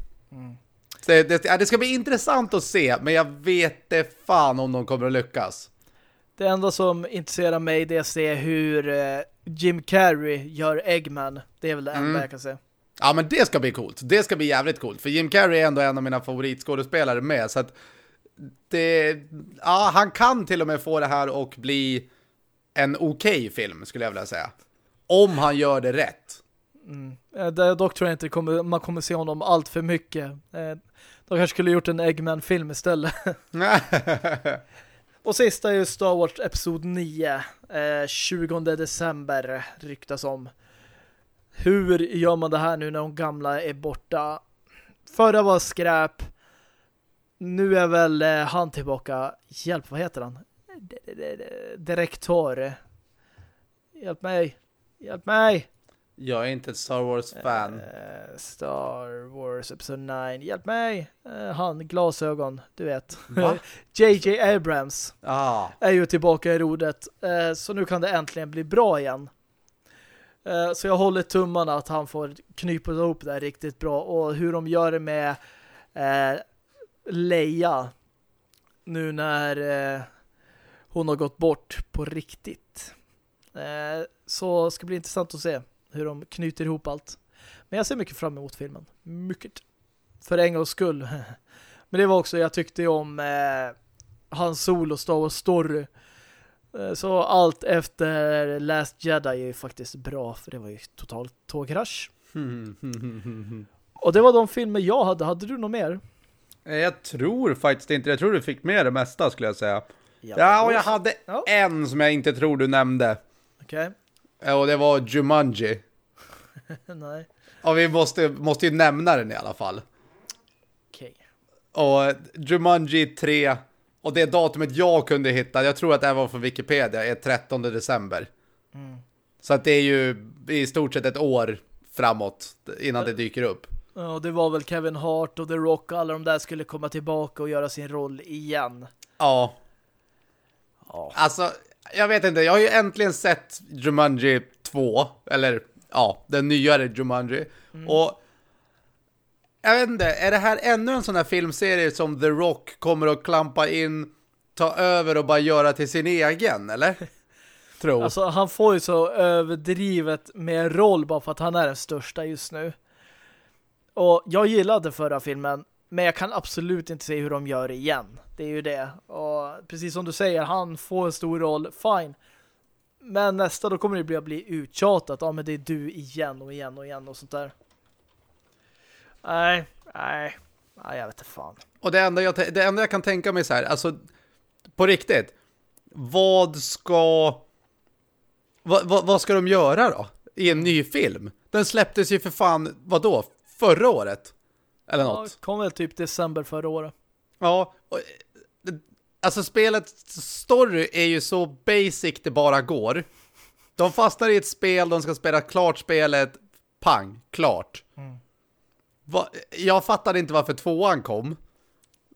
Så Det, det, det ska bli intressant att se, men jag vet det fan om de kommer att lyckas. Det enda som intresserar mig det är att se hur eh, Jim Carrey gör Eggman. Det är väl det Mm. enda jag kan säga. Ja, men det ska bli coolt. Det ska bli jävligt coolt. För Jim Carrey är ändå en av mina favoritskådespelare med. Så att det... Ja, han kan till och med få det här och bli en okej film, skulle jag vilja säga. Om han gör det rätt. Eh, det- Dock tror jag inte kommer, man kommer se honom allt för mycket. Eh, De kanske skulle gjort en Eggman-film istället. Och sista är ju Star Wars Episod 9. Eh, 20 december ryktas om. Hur gör man det här nu när de gamla är borta? Förra var skräp. Nu är väl eh, han tillbaka. Hjälp, vad heter han? Direktör. Hjälp mig. Hjälp mig. jag är inte ett Star Wars-fan. Eh, Star Wars Episode 9. Hjälp mig. Eh, han, glasögon, du vet. J.J. Abrams Ah, är ju tillbaka i rodet. Så nu kan det äntligen bli bra igen. Eh, så jag håller tummarna att han får knypa ihop det här riktigt bra. Och hur de gör det med eh, Leia nu när eh, hon har gått bort på riktigt. Eh, så ska bli intressant att se hur de knyter ihop allt. Men jag ser mycket fram emot filmen. Mycket. För en gångs skull. Men det var också, jag tyckte ju om eh, hans solo Star Wars story. Eh, Så allt efter Last Jedi är ju faktiskt bra för det var ju totalt tågkrasch. Och det var de filmer jag hade. Hade du något mer? jag tror faktiskt inte. Jag tror du fick med det mesta, skulle jag säga. Ja, Ja, och jag hade Ja. en som jag inte tror du nämnde. Okej. Eh, Och det var Jumanji. Nej. Och vi måste, måste ju nämna den i alla fall. Okej. Och Jumanji 3 och det datumet jag kunde hitta, jag tror att det här var från Wikipedia, är 13 december. Så att det är ju i stort sett ett år framåt innan det dyker upp. Ja, och det var väl Kevin Hart och The Rock och alla de där skulle komma tillbaka och göra sin roll igen. Ja. Ja. Alltså, jag vet inte, jag har ju äntligen sett Jumanji 2, eller ja, den nyare Jumanji. Och jag vet inte, är det här ännu en sån här filmserie som The Rock kommer att klampa in, ta över och bara göra till sin egen, eller? Tror. Alltså han får ju så överdrivet med roll bara för att han är den största just nu. Och jag gillade förra filmen men jag kan absolut inte se hur de gör igen. Det är ju det. Och precis som du säger, han får en stor roll, fine. Men nästa då kommer det bli att bli uttjatat. Ja men det är du igen och igen och igen och sånt där. Nej, nej. Nej, jag vet inte fan. Och det enda, jag, det enda jag kan tänka mig så här, alltså på riktigt, vad ska vad, vad, vad ska de göra då? I en ny film? Den släpptes ju för fan, vad då? Förra året? Eller Ja, något? kom väl typ december förra året. Ja, och, alltså spelets story är ju så basic det bara går. De fastnar i ett spel, de ska spela klart spelet, pang, klart. Va, jag fattade inte varför tvåan kom.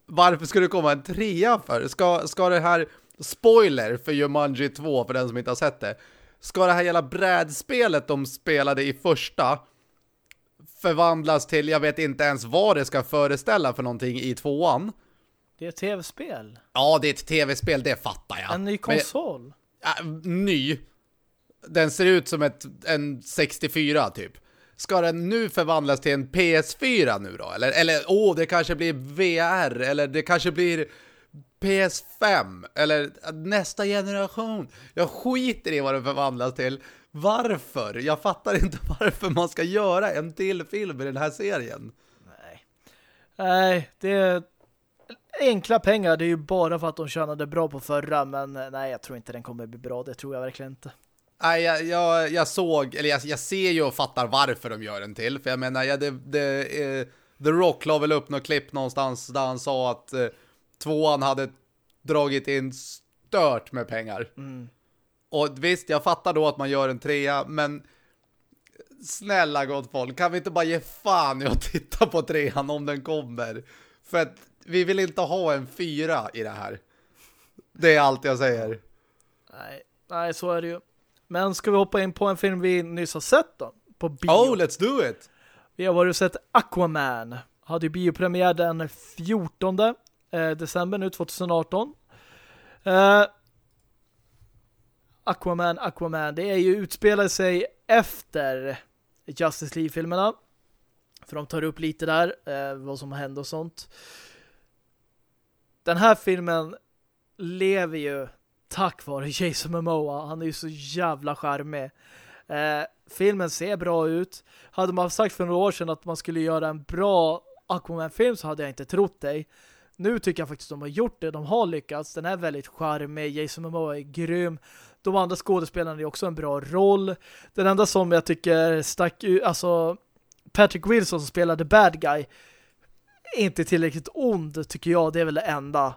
Varför skulle det komma en trea för? Ska, ska det här, spoiler för Jumanji 2 för den som inte har sett det. Ska det här gälla brädspelet de spelade i första förvandlas till, jag vet inte ens vad det ska föreställa för någonting i tvåan. Det är ett tv-spel. Ja, det är ett tv-spel, det fattar jag. En ny Men- konsol. Äh, ny. Den ser ut som ett, en 64 typ. Ska den nu förvandlas till en PS4 nu då? Eller, eller åh, det kanske blir VR, eller det kanske blir PS5, eller nästa generation. Jag skiter i vad den förvandlas till. Varför? Jag fattar inte varför man ska göra en till film i den här serien. Nej. Nej, det är enkla pengar, det är ju bara för att de tjänade bra på förra, men eh, nej, jag tror inte den kommer bli bra, det tror jag verkligen inte. Nej, jag, jag, jag såg, eller jag, jag, ser ju och fattar varför de gör en till, för jag menar, ja, det, det, eh, The Rock la väl upp något klipp någonstans där han sa att eh, tvåan hade dragit in stört med pengar. Mm. Och visst, jag fattar då att man gör en trea, men snälla gott folk, kan vi inte bara ge fan i att titta på trean om den kommer? För att vi vill inte ha en fyra i det här. Det är allt jag säger. Nej, nej så är det ju. Men ska vi hoppa in på en film vi nyss har sett då? På bio. Oh, let's do it! Vi har varit och sett Aquaman. Hade ju biopremiär den 14 eh, december nu 2018. Eh, Aquaman, Aquaman. Det är ju utspelar sig efter Justice League-filmerna. För de tar upp lite där eh, vad som hände och sånt. Den här filmen lever ju tack vare Jason Momoa. Han är ju så jävla charmig. Eh, filmen ser bra ut. Hade man sagt för några år sedan att man skulle göra en bra Aquaman-film så hade jag inte trott dig. Nu tycker jag faktiskt att de har gjort det. De har lyckats. Den är väldigt charmig. Jason Momoa är grym. De andra skådespelarna är också en bra roll. Den enda som jag tycker stack ut, alltså Patrick Wilson som spelade bad guy är inte tillräckligt ond tycker jag. Det är väl det enda.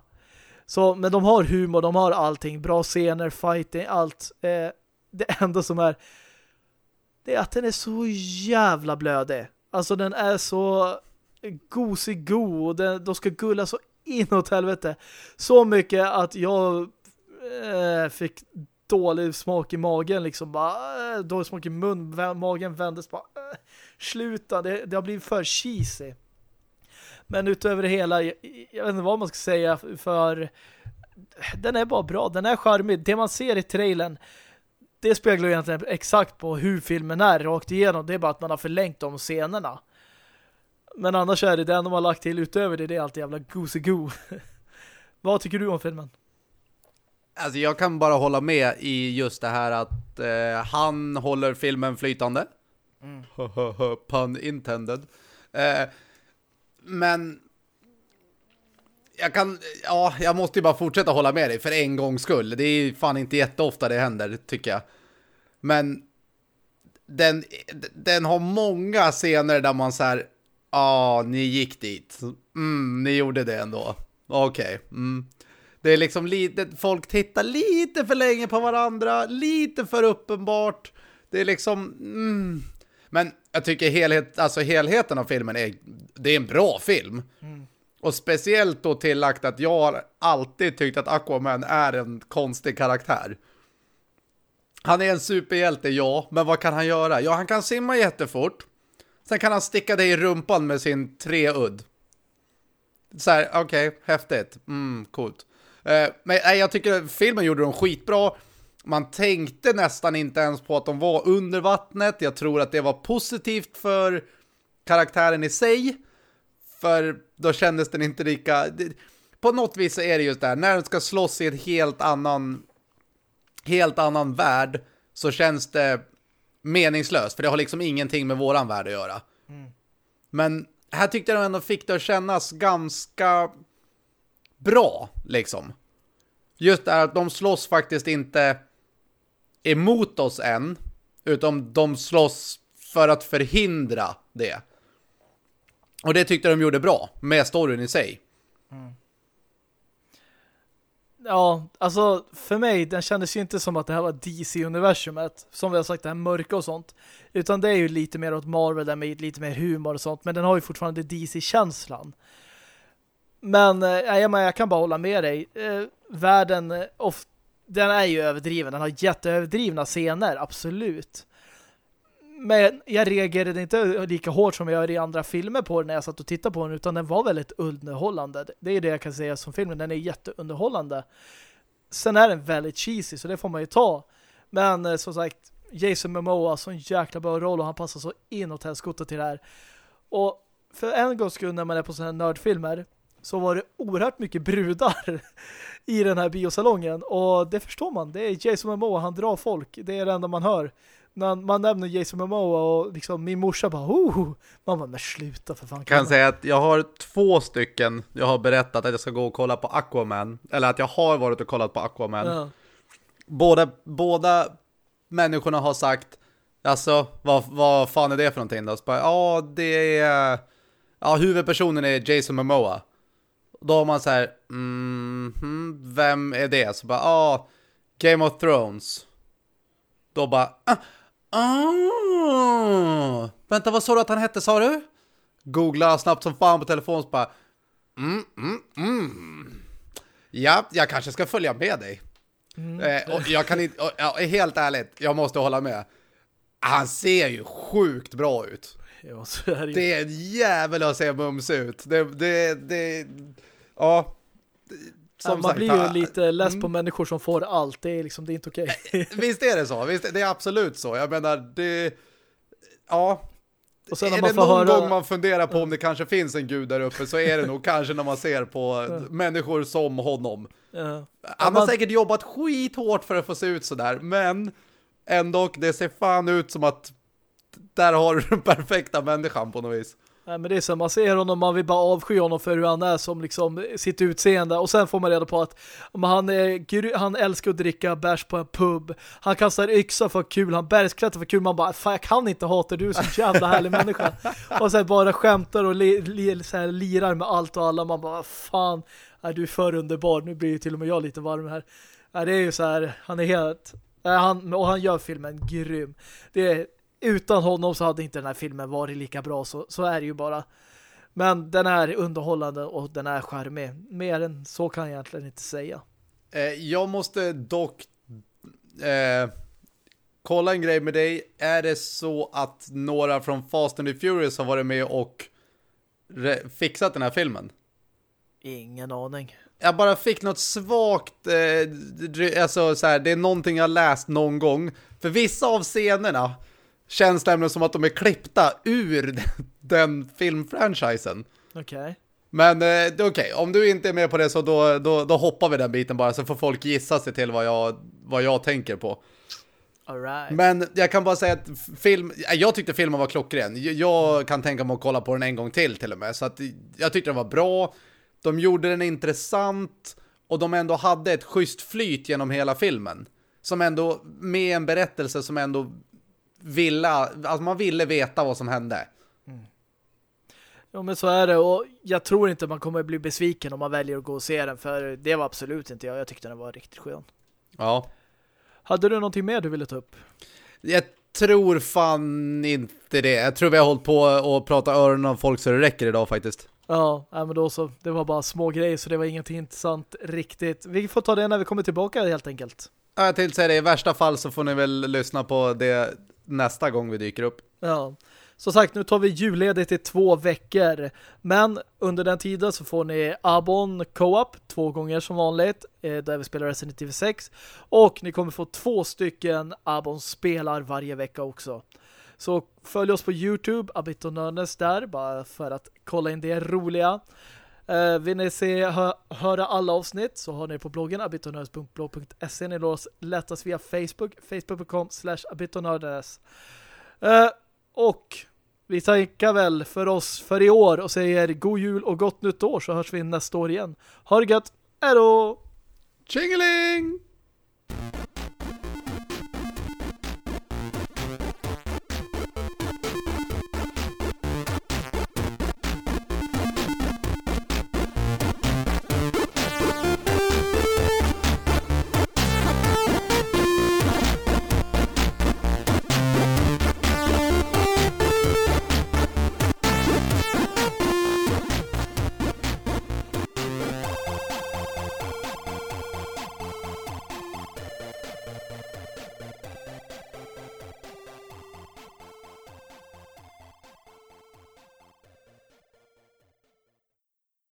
Så, men de har humor, de har allting. Bra scener, fighting, allt. Eh, det enda som är det är att den är så jävla blödig. Alltså den är så gosig go och den, de ska gulla så inåt helvete. Så mycket att jag eh, fick dålig smak i magen liksom bara, eh, dålig smak i mun, magen vändes bara, eh, sluta, det, det har blivit för cheesy. Men utöver det hela, jag, jag vet inte vad man ska säga för den är bara bra, den är charmig. Det man ser i trailern det speglar ju egentligen exakt på hur filmen är rakt igenom. Det är bara att man har förlängt de scenerna. Men annars är det den de har lagt till utöver det, det är allt jävla gosegoo. Vad tycker du om filmen? Alltså jag kan bara hålla med i just det här att eh, han håller filmen flytande. Mm. Pun intended. Eh, men jag kan, ja, jag måste ju bara fortsätta hålla med dig för en gångs skull. Det är fan inte jätteofta det händer, tycker jag. Men den, den har många scener där man så här, ja, ah, ni gick dit. Mm, ni gjorde det ändå. Okej. Okay. Mm. Det är liksom lite, folk tittar lite för länge på varandra, lite för uppenbart. Det är liksom, mm. Men jag tycker helhet, alltså helheten av filmen är, det är en bra film. Mm. Och speciellt då tillagt att jag har alltid tyckt att Aquaman är en konstig karaktär. Han är en superhjälte, ja. Men vad kan han göra? Ja, han kan simma jättefort. Sen kan han sticka dig i rumpan med sin treudd. Så här, okej, okay, häftigt. Mm, coolt. Uh, men nej, jag tycker filmen gjorde dem skitbra. Man tänkte nästan inte ens på att de var under vattnet. Jag tror att det var positivt för karaktären i sig. För då kändes den inte lika... På något vis är det just där, när den ska slåss i en helt annan helt annan värld så känns det meningslöst. För det har liksom ingenting med våran värld att göra. Mm. Men här tyckte jag ändå fick det att kännas ganska bra, liksom. Just det här att de slåss faktiskt inte emot oss än, utom de slåss för att förhindra det. Och det tyckte de gjorde bra med storyn i sig. Mm. Ja, alltså för mig, den kändes ju inte som att det här var DC-universumet, som vi har sagt, det här mörka och sånt. Utan det är ju lite mer åt Marvel där med lite mer humor och sånt, men den har ju fortfarande DC-känslan. Men, äh, jag kan bara hålla med dig. Äh, världen, ofta... of, den är ju överdriven, den har jätteöverdrivna scener, absolut men jag reagerade inte lika hårt som jag gör i andra filmer på den när jag satt och tittade på den utan den var väldigt underhållande. Det är det jag kan säga som filmen, den är jätteunderhållande. Sen är den väldigt cheesy så det får man ju ta. Men eh, som sagt, Jason Momoa så en jäkla bra roll och han passar så inåt helskotta till det här. Och för en gångs skull när man är på sådana här nördfilmer så var det oerhört mycket brudar i den här biosalongen och det förstår man. Det är Jason Momoa, han drar folk. Det är det enda man hör när man nämner Jason Momoa och liksom min morsa bara, oh! Man bara, men sluta för fan. Kan jag säga att jag har två stycken, jag har berättat att jag ska gå och kolla på Aquaman, eller att jag har varit och kollat på Aquaman. Ja. Båda, båda människorna har sagt, alltså, vad, vad fan är det för någonting då? Ja, det är, ja, huvudpersonen är Jason Momoa. Då har man så här, mm, vem är det? Så bara, ja, Game of Thrones. Då bara, ah, ah, vänta vad sa du att han hette sa du? Googla snabbt som fan på telefon så bara, mm, mm, mm. Ja, jag kanske ska följa med dig. Eh, och jag kan inte, och, ja, helt ärligt, jag måste hålla med. Han ser ju sjukt bra ut. Ja, är det. Det är en jävel att se mums ut. Det, det, det, ja. Ja, Som man sagt, blir ja, ju lite less på människor som får allt. Det är liksom, det är inte okej. Visst är det så, visst, det är absolut så. Jag menar, det, ja. Och sen är man det någon höra... gång man funderar på om det kanske finns en gud där uppe så är det nog kanske när man ser på människor som honom. Ja. Han man- har säkert jobbat skithårt för att få se ut sådär, men ändå, det ser fan ut som att där har du den perfekta människan på något vis. Nej, men det är så, man ser honom, man vill bara avsky honom för hur han är som liksom sitt utseende. Och sen får man reda på att om han, är, han älskar att dricka bärs på en pub, han kastar yxa för kul, han bergsklättrar för kul, man bara, fan jag kan inte hata du är så jävla härlig människa. Och sen bara skämtar och li, li, så här, lirar med allt och alla, man bara, fan är du är för underbar, nu blir ju till och med jag lite varm här. Nej, det är ju så här, han är helt han, och han gör filmen grym. Det är utan honom så hade inte den här filmen varit lika bra så, så är det ju bara. Men den är underhållande och den är charmig. Mer än så kan jag egentligen inte säga. Eh, jag måste dock eh, kolla en grej med dig. Är det så att några från Fast and the Furious har varit med och fixat den här filmen? Ingen aning. Jag bara fick något svagt, eh, alltså så här, det är någonting jag läst någon gång. För vissa av scenerna känns nämligen som att de är klippta ur den filmfranchisen. Okej. Men eh, det är okej, om du inte är med på det så då, då, då hoppar vi den biten bara så får folk gissa sig till vad jag, vad jag tänker på. Alright. Men jag kan bara säga att film, jag tyckte filmen var klockren. Jag- Jag kan tänka mig att kolla på den en gång till till och med. Så att jag tyckte den var bra. De gjorde den intressant och de ändå hade ett schysst flyt genom hela filmen. Som ändå, med en berättelse som ändå ville, alltså man ville veta vad som hände. Jo men så är det och jag tror inte man kommer bli besviken om man väljer att gå och se den för det var absolut inte jag. Jag tyckte den var riktigt skön. Ja. Hade du någonting mer du ville ta upp? Jag tror fan inte det. Jag tror vi har hållit på och pratat öronen av folk så det räcker idag faktiskt. Ja, men då så. Det var bara små grejer så det var ingenting intressant riktigt. Vi får ta det när vi kommer tillbaka helt enkelt. Ja, Jag tänkte säga det, i värsta fall så får ni väl lyssna på det nästa gång vi dyker upp. Ja, som sagt nu tar vi julledigt i två veckor. Men under den tiden så får ni Abon Co-op två gånger som vanligt eh, där vi spelar Resident Evil 6. Och ni kommer få två stycken Abon spelar varje vecka också. Så följ oss på Youtube, Abit Nörnes där, bara för att kolla in det roliga. Uh, vill ni se, hö, höra alla avsnitt så har ni på bloggen abitonördes.blog.se Ni låter oss lättast via Facebook, facebook.com slash abitonördes. Uh, eh, och vi tackar väl för oss för i år och säger god jul och gott nytt år så hörs vi nästa år igen. Ha det gött, hejdå! Tjingeling!